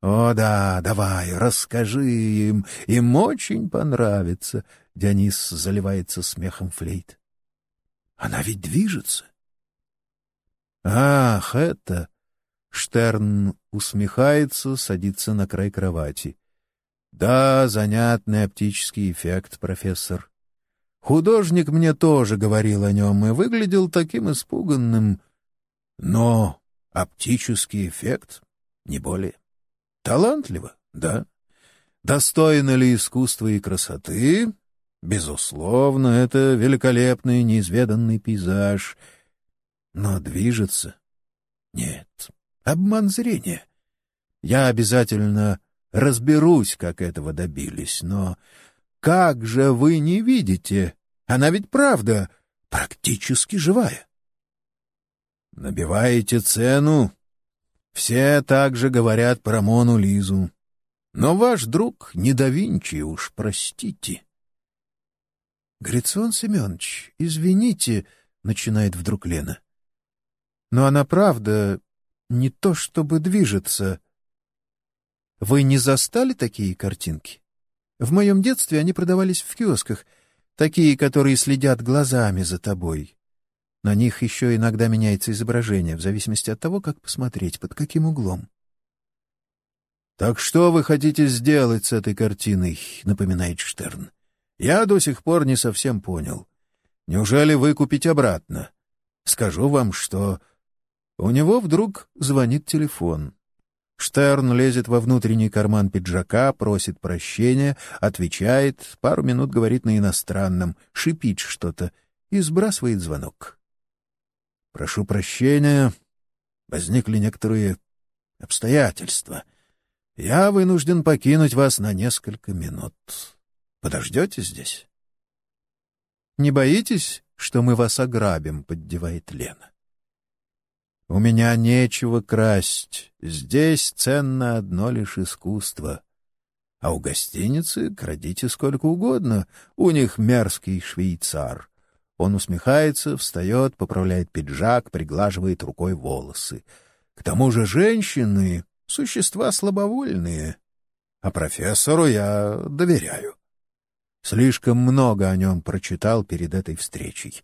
«О да, давай, расскажи им, им очень понравится», — Дионис заливается смехом флейт. «Она ведь движется». «Ах, это...» Штерн усмехается, садится на край кровати. «Да, занятный оптический эффект, профессор. Художник мне тоже говорил о нем и выглядел таким испуганным». Но оптический эффект не более. Талантливо, да. Достойно ли искусства и красоты? Безусловно, это великолепный неизведанный пейзаж. Но движется? Нет. Обман зрения. Я обязательно разберусь, как этого добились, но как же вы не видите? Она ведь правда практически живая. Набиваете цену. Все также говорят про Мону Лизу. Но ваш друг не да Винчи, уж простите. Грицион Семенович, извините, — начинает вдруг Лена. Но она правда не то чтобы движется. Вы не застали такие картинки? В моем детстве они продавались в киосках, такие, которые следят глазами за тобой. На них еще иногда меняется изображение, в зависимости от того, как посмотреть, под каким углом. «Так что вы хотите сделать с этой картиной?» — напоминает Штерн. «Я до сих пор не совсем понял. Неужели выкупить обратно? Скажу вам, что...» У него вдруг звонит телефон. Штерн лезет во внутренний карман пиджака, просит прощения, отвечает, пару минут говорит на иностранном, шипит что-то и сбрасывает звонок. Прошу прощения, возникли некоторые обстоятельства. Я вынужден покинуть вас на несколько минут. Подождете здесь? Не боитесь, что мы вас ограбим, поддевает Лена. У меня нечего красть. Здесь ценно одно лишь искусство. А у гостиницы крадите сколько угодно. У них мерзкий швейцар. Он усмехается, встает, поправляет пиджак, приглаживает рукой волосы. К тому же женщины — существа слабовольные. А профессору я доверяю. Слишком много о нем прочитал перед этой встречей.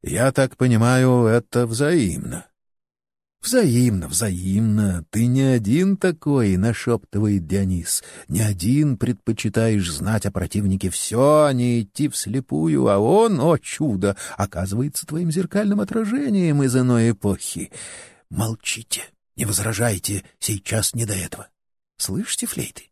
Я так понимаю, это взаимно. «Взаимно, взаимно. Ты не один такой», — нашептывает Дионис. «Не один предпочитаешь знать о противнике все, а не идти вслепую, а он, о чудо, оказывается твоим зеркальным отражением из иной эпохи. Молчите, не возражайте, сейчас не до этого. Слышите, флейты?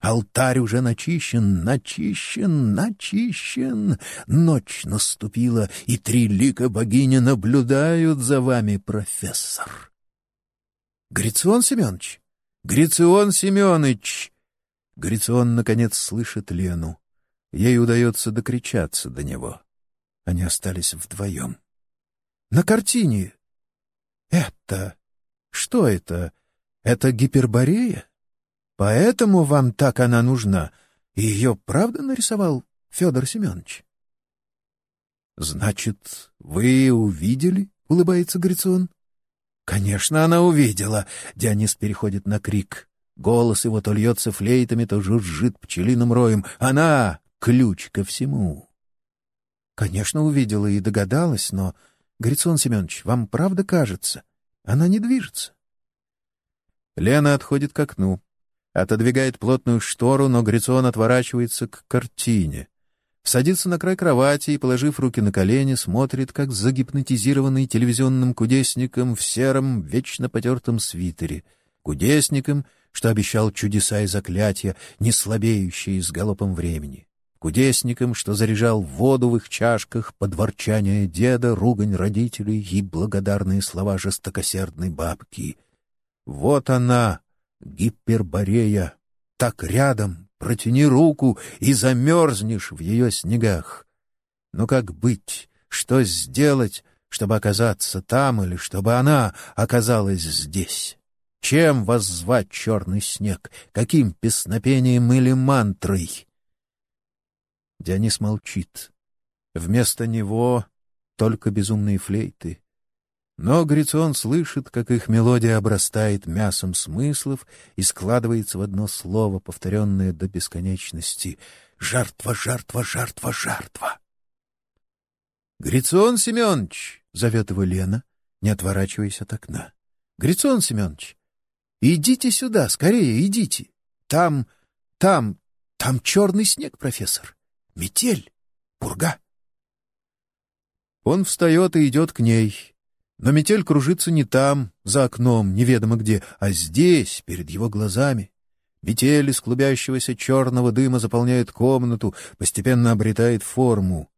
Алтарь уже начищен, начищен, начищен. Ночь наступила, и три лика богини наблюдают за вами, профессор. Грицион Семенович! Грицион Семенович! Грицион, наконец, слышит Лену. Ей удается докричаться до него. Они остались вдвоем. На картине. Это... Что это? Это гиперборея? Поэтому вам так она нужна. И ее правда нарисовал Федор Семенович? Значит, вы увидели? — улыбается Грицион. Конечно, она увидела. Дионис переходит на крик. Голос его то льется флейтами, то жужжит пчелиным роем. Она — ключ ко всему. Конечно, увидела и догадалась, но... Грицон Семенович, вам правда кажется? Она не движется. Лена отходит к окну. Отодвигает плотную штору, но Грицион отворачивается к картине садится на край кровати и, положив руки на колени, смотрит, как загипнотизированный телевизионным кудесником в сером, вечно потертом свитере. Кудесником, что обещал чудеса и заклятия, не слабеющие с галопом времени. Кудесником, что заряжал воду в их чашках под ворчание деда, ругань родителей и благодарные слова жестокосердной бабки. Вот она, гиперборея, так рядом, Протяни руку и замерзнешь в ее снегах. Но как быть? Что сделать, чтобы оказаться там или чтобы она оказалась здесь? Чем воззвать черный снег? Каким песнопением или мантрой? Дионис молчит. Вместо него только безумные флейты. Но Грицион слышит, как их мелодия обрастает мясом смыслов и складывается в одно слово, повторенное до бесконечности «Жертва, жертва, жертва, жертва». «Грицион Семенович!» — зовет его Лена, не отворачиваясь от окна. «Грицион Семенович, идите сюда, скорее, идите. Там, там, там черный снег, профессор. Метель, пурга». Он встает и идет к ней, но метель кружится не там, за окном, неведомо где, а здесь, перед его глазами. Метель из клубящегося черного дыма заполняет комнату, постепенно обретает форму.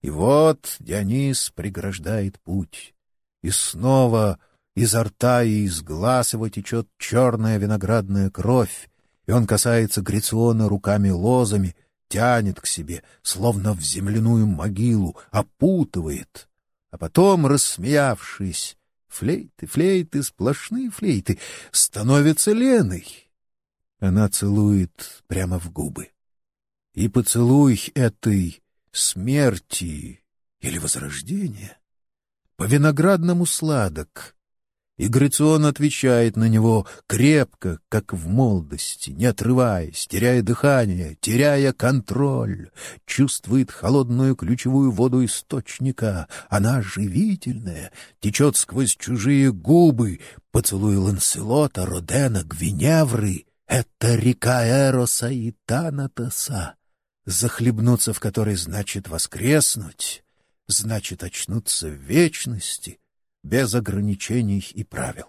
И вот Дионис преграждает путь. И снова изо рта и из глаз его течет черная виноградная кровь, и он касается Грициона руками-лозами, тянет к себе, словно в земляную могилу, опутывает. А потом, рассмеявшись, флейты, флейты, сплошные флейты, становится Леной. Она целует прямо в губы. И поцелуй этой смерти или возрождения по виноградному сладок, и Грицион отвечает на него крепко, как в молодости, не отрываясь, теряя дыхание, теряя контроль. Чувствует холодную ключевую воду источника. Она живительная, течет сквозь чужие губы. Поцелуй Ланселота, Родена, Гвиневры — это река Эроса и Танатоса. Захлебнуться в которой значит воскреснуть, значит очнуться в вечности — без ограничений и правил.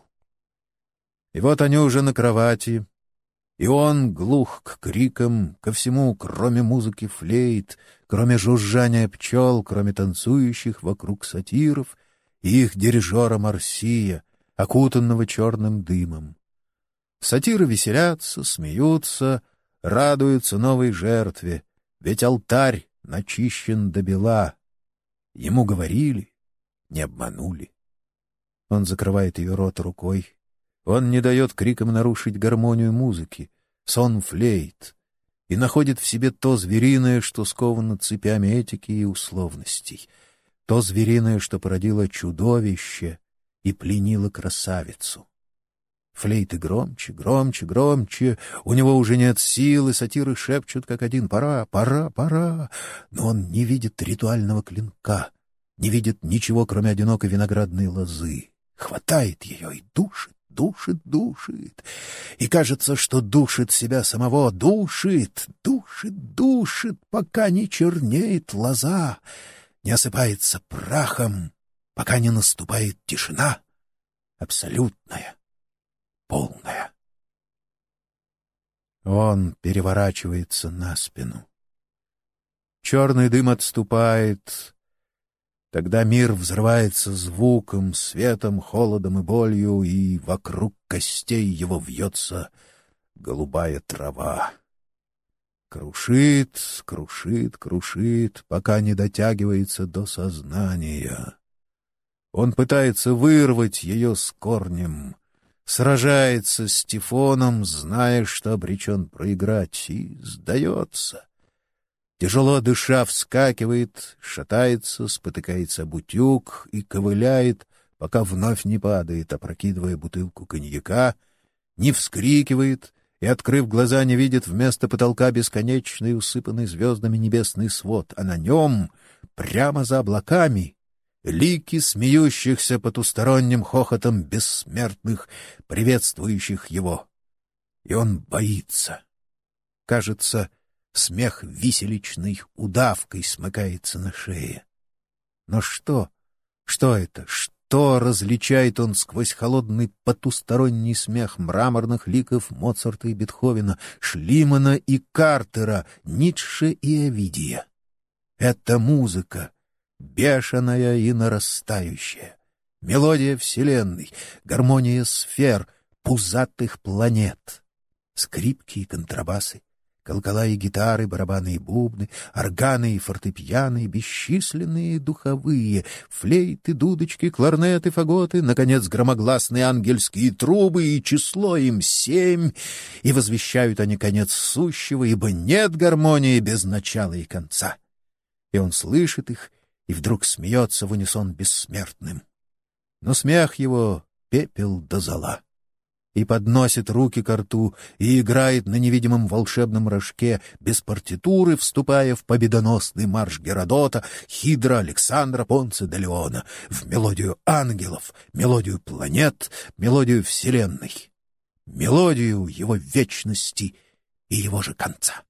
И вот они уже на кровати, и он глух к крикам, ко всему, кроме музыки флейт, кроме жужжания пчел, кроме танцующих вокруг сатиров и их дирижера Марсия, окутанного черным дымом. Сатиры веселятся, смеются, радуются новой жертве, ведь алтарь начищен до бела. Ему говорили, не обманули. Он закрывает ее рот рукой. Он не дает крикам нарушить гармонию музыки, сон флейт, и находит в себе то звериное, что сковано цепями этики и условностей, то звериное, что породило чудовище и пленило красавицу. Флейты громче, громче, громче. У него уже нет силы, сатиры шепчут как один «пора, пора, пора». Но он не видит ритуального клинка, не видит ничего, кроме одинокой виноградной лозы хватает ее и душит, душит, душит. И кажется, что душит себя самого, душит, душит, душит, пока не чернеет лоза, не осыпается прахом, пока не наступает тишина, абсолютная, полная. Он переворачивается на спину. Черный дым отступает, Тогда мир взрывается звуком, светом, холодом и болью, и вокруг костей его вьется голубая трава. Крушит, крушит, крушит, пока не дотягивается до сознания. Он пытается вырвать ее с корнем, сражается с Тифоном, зная, что обречен проиграть, и сдается. Тяжело дыша вскакивает, шатается, спотыкается об утюг и ковыляет, пока вновь не падает, опрокидывая бутылку коньяка, не вскрикивает и, открыв глаза, не видит вместо потолка бесконечный, усыпанный звездами небесный свод, а на нем, прямо за облаками, лики смеющихся потусторонним хохотом бессмертных, приветствующих его. И он боится. Кажется, смех виселичной удавкой смыкается на шее. Но что? Что это? Что различает он сквозь холодный потусторонний смех мраморных ликов Моцарта и Бетховена, Шлимана и Картера, Ницше и Овидия? Это музыка, бешеная и нарастающая, мелодия Вселенной, гармония сфер, пузатых планет, скрипки и контрабасы, колокола и гитары, барабаны и бубны, органы и фортепианы, бесчисленные духовые, флейты, дудочки, кларнеты, фаготы, наконец, громогласные ангельские трубы, и число им семь, и возвещают они конец сущего, ибо нет гармонии без начала и конца. И он слышит их, и вдруг смеется в унисон бессмертным. Но смех его — пепел до зола и подносит руки к рту и играет на невидимом волшебном рожке без партитуры, вступая в победоносный марш Геродота, Хидра, Александра, Понца де Леона, в мелодию ангелов, мелодию планет, мелодию Вселенной, мелодию его вечности и его же конца.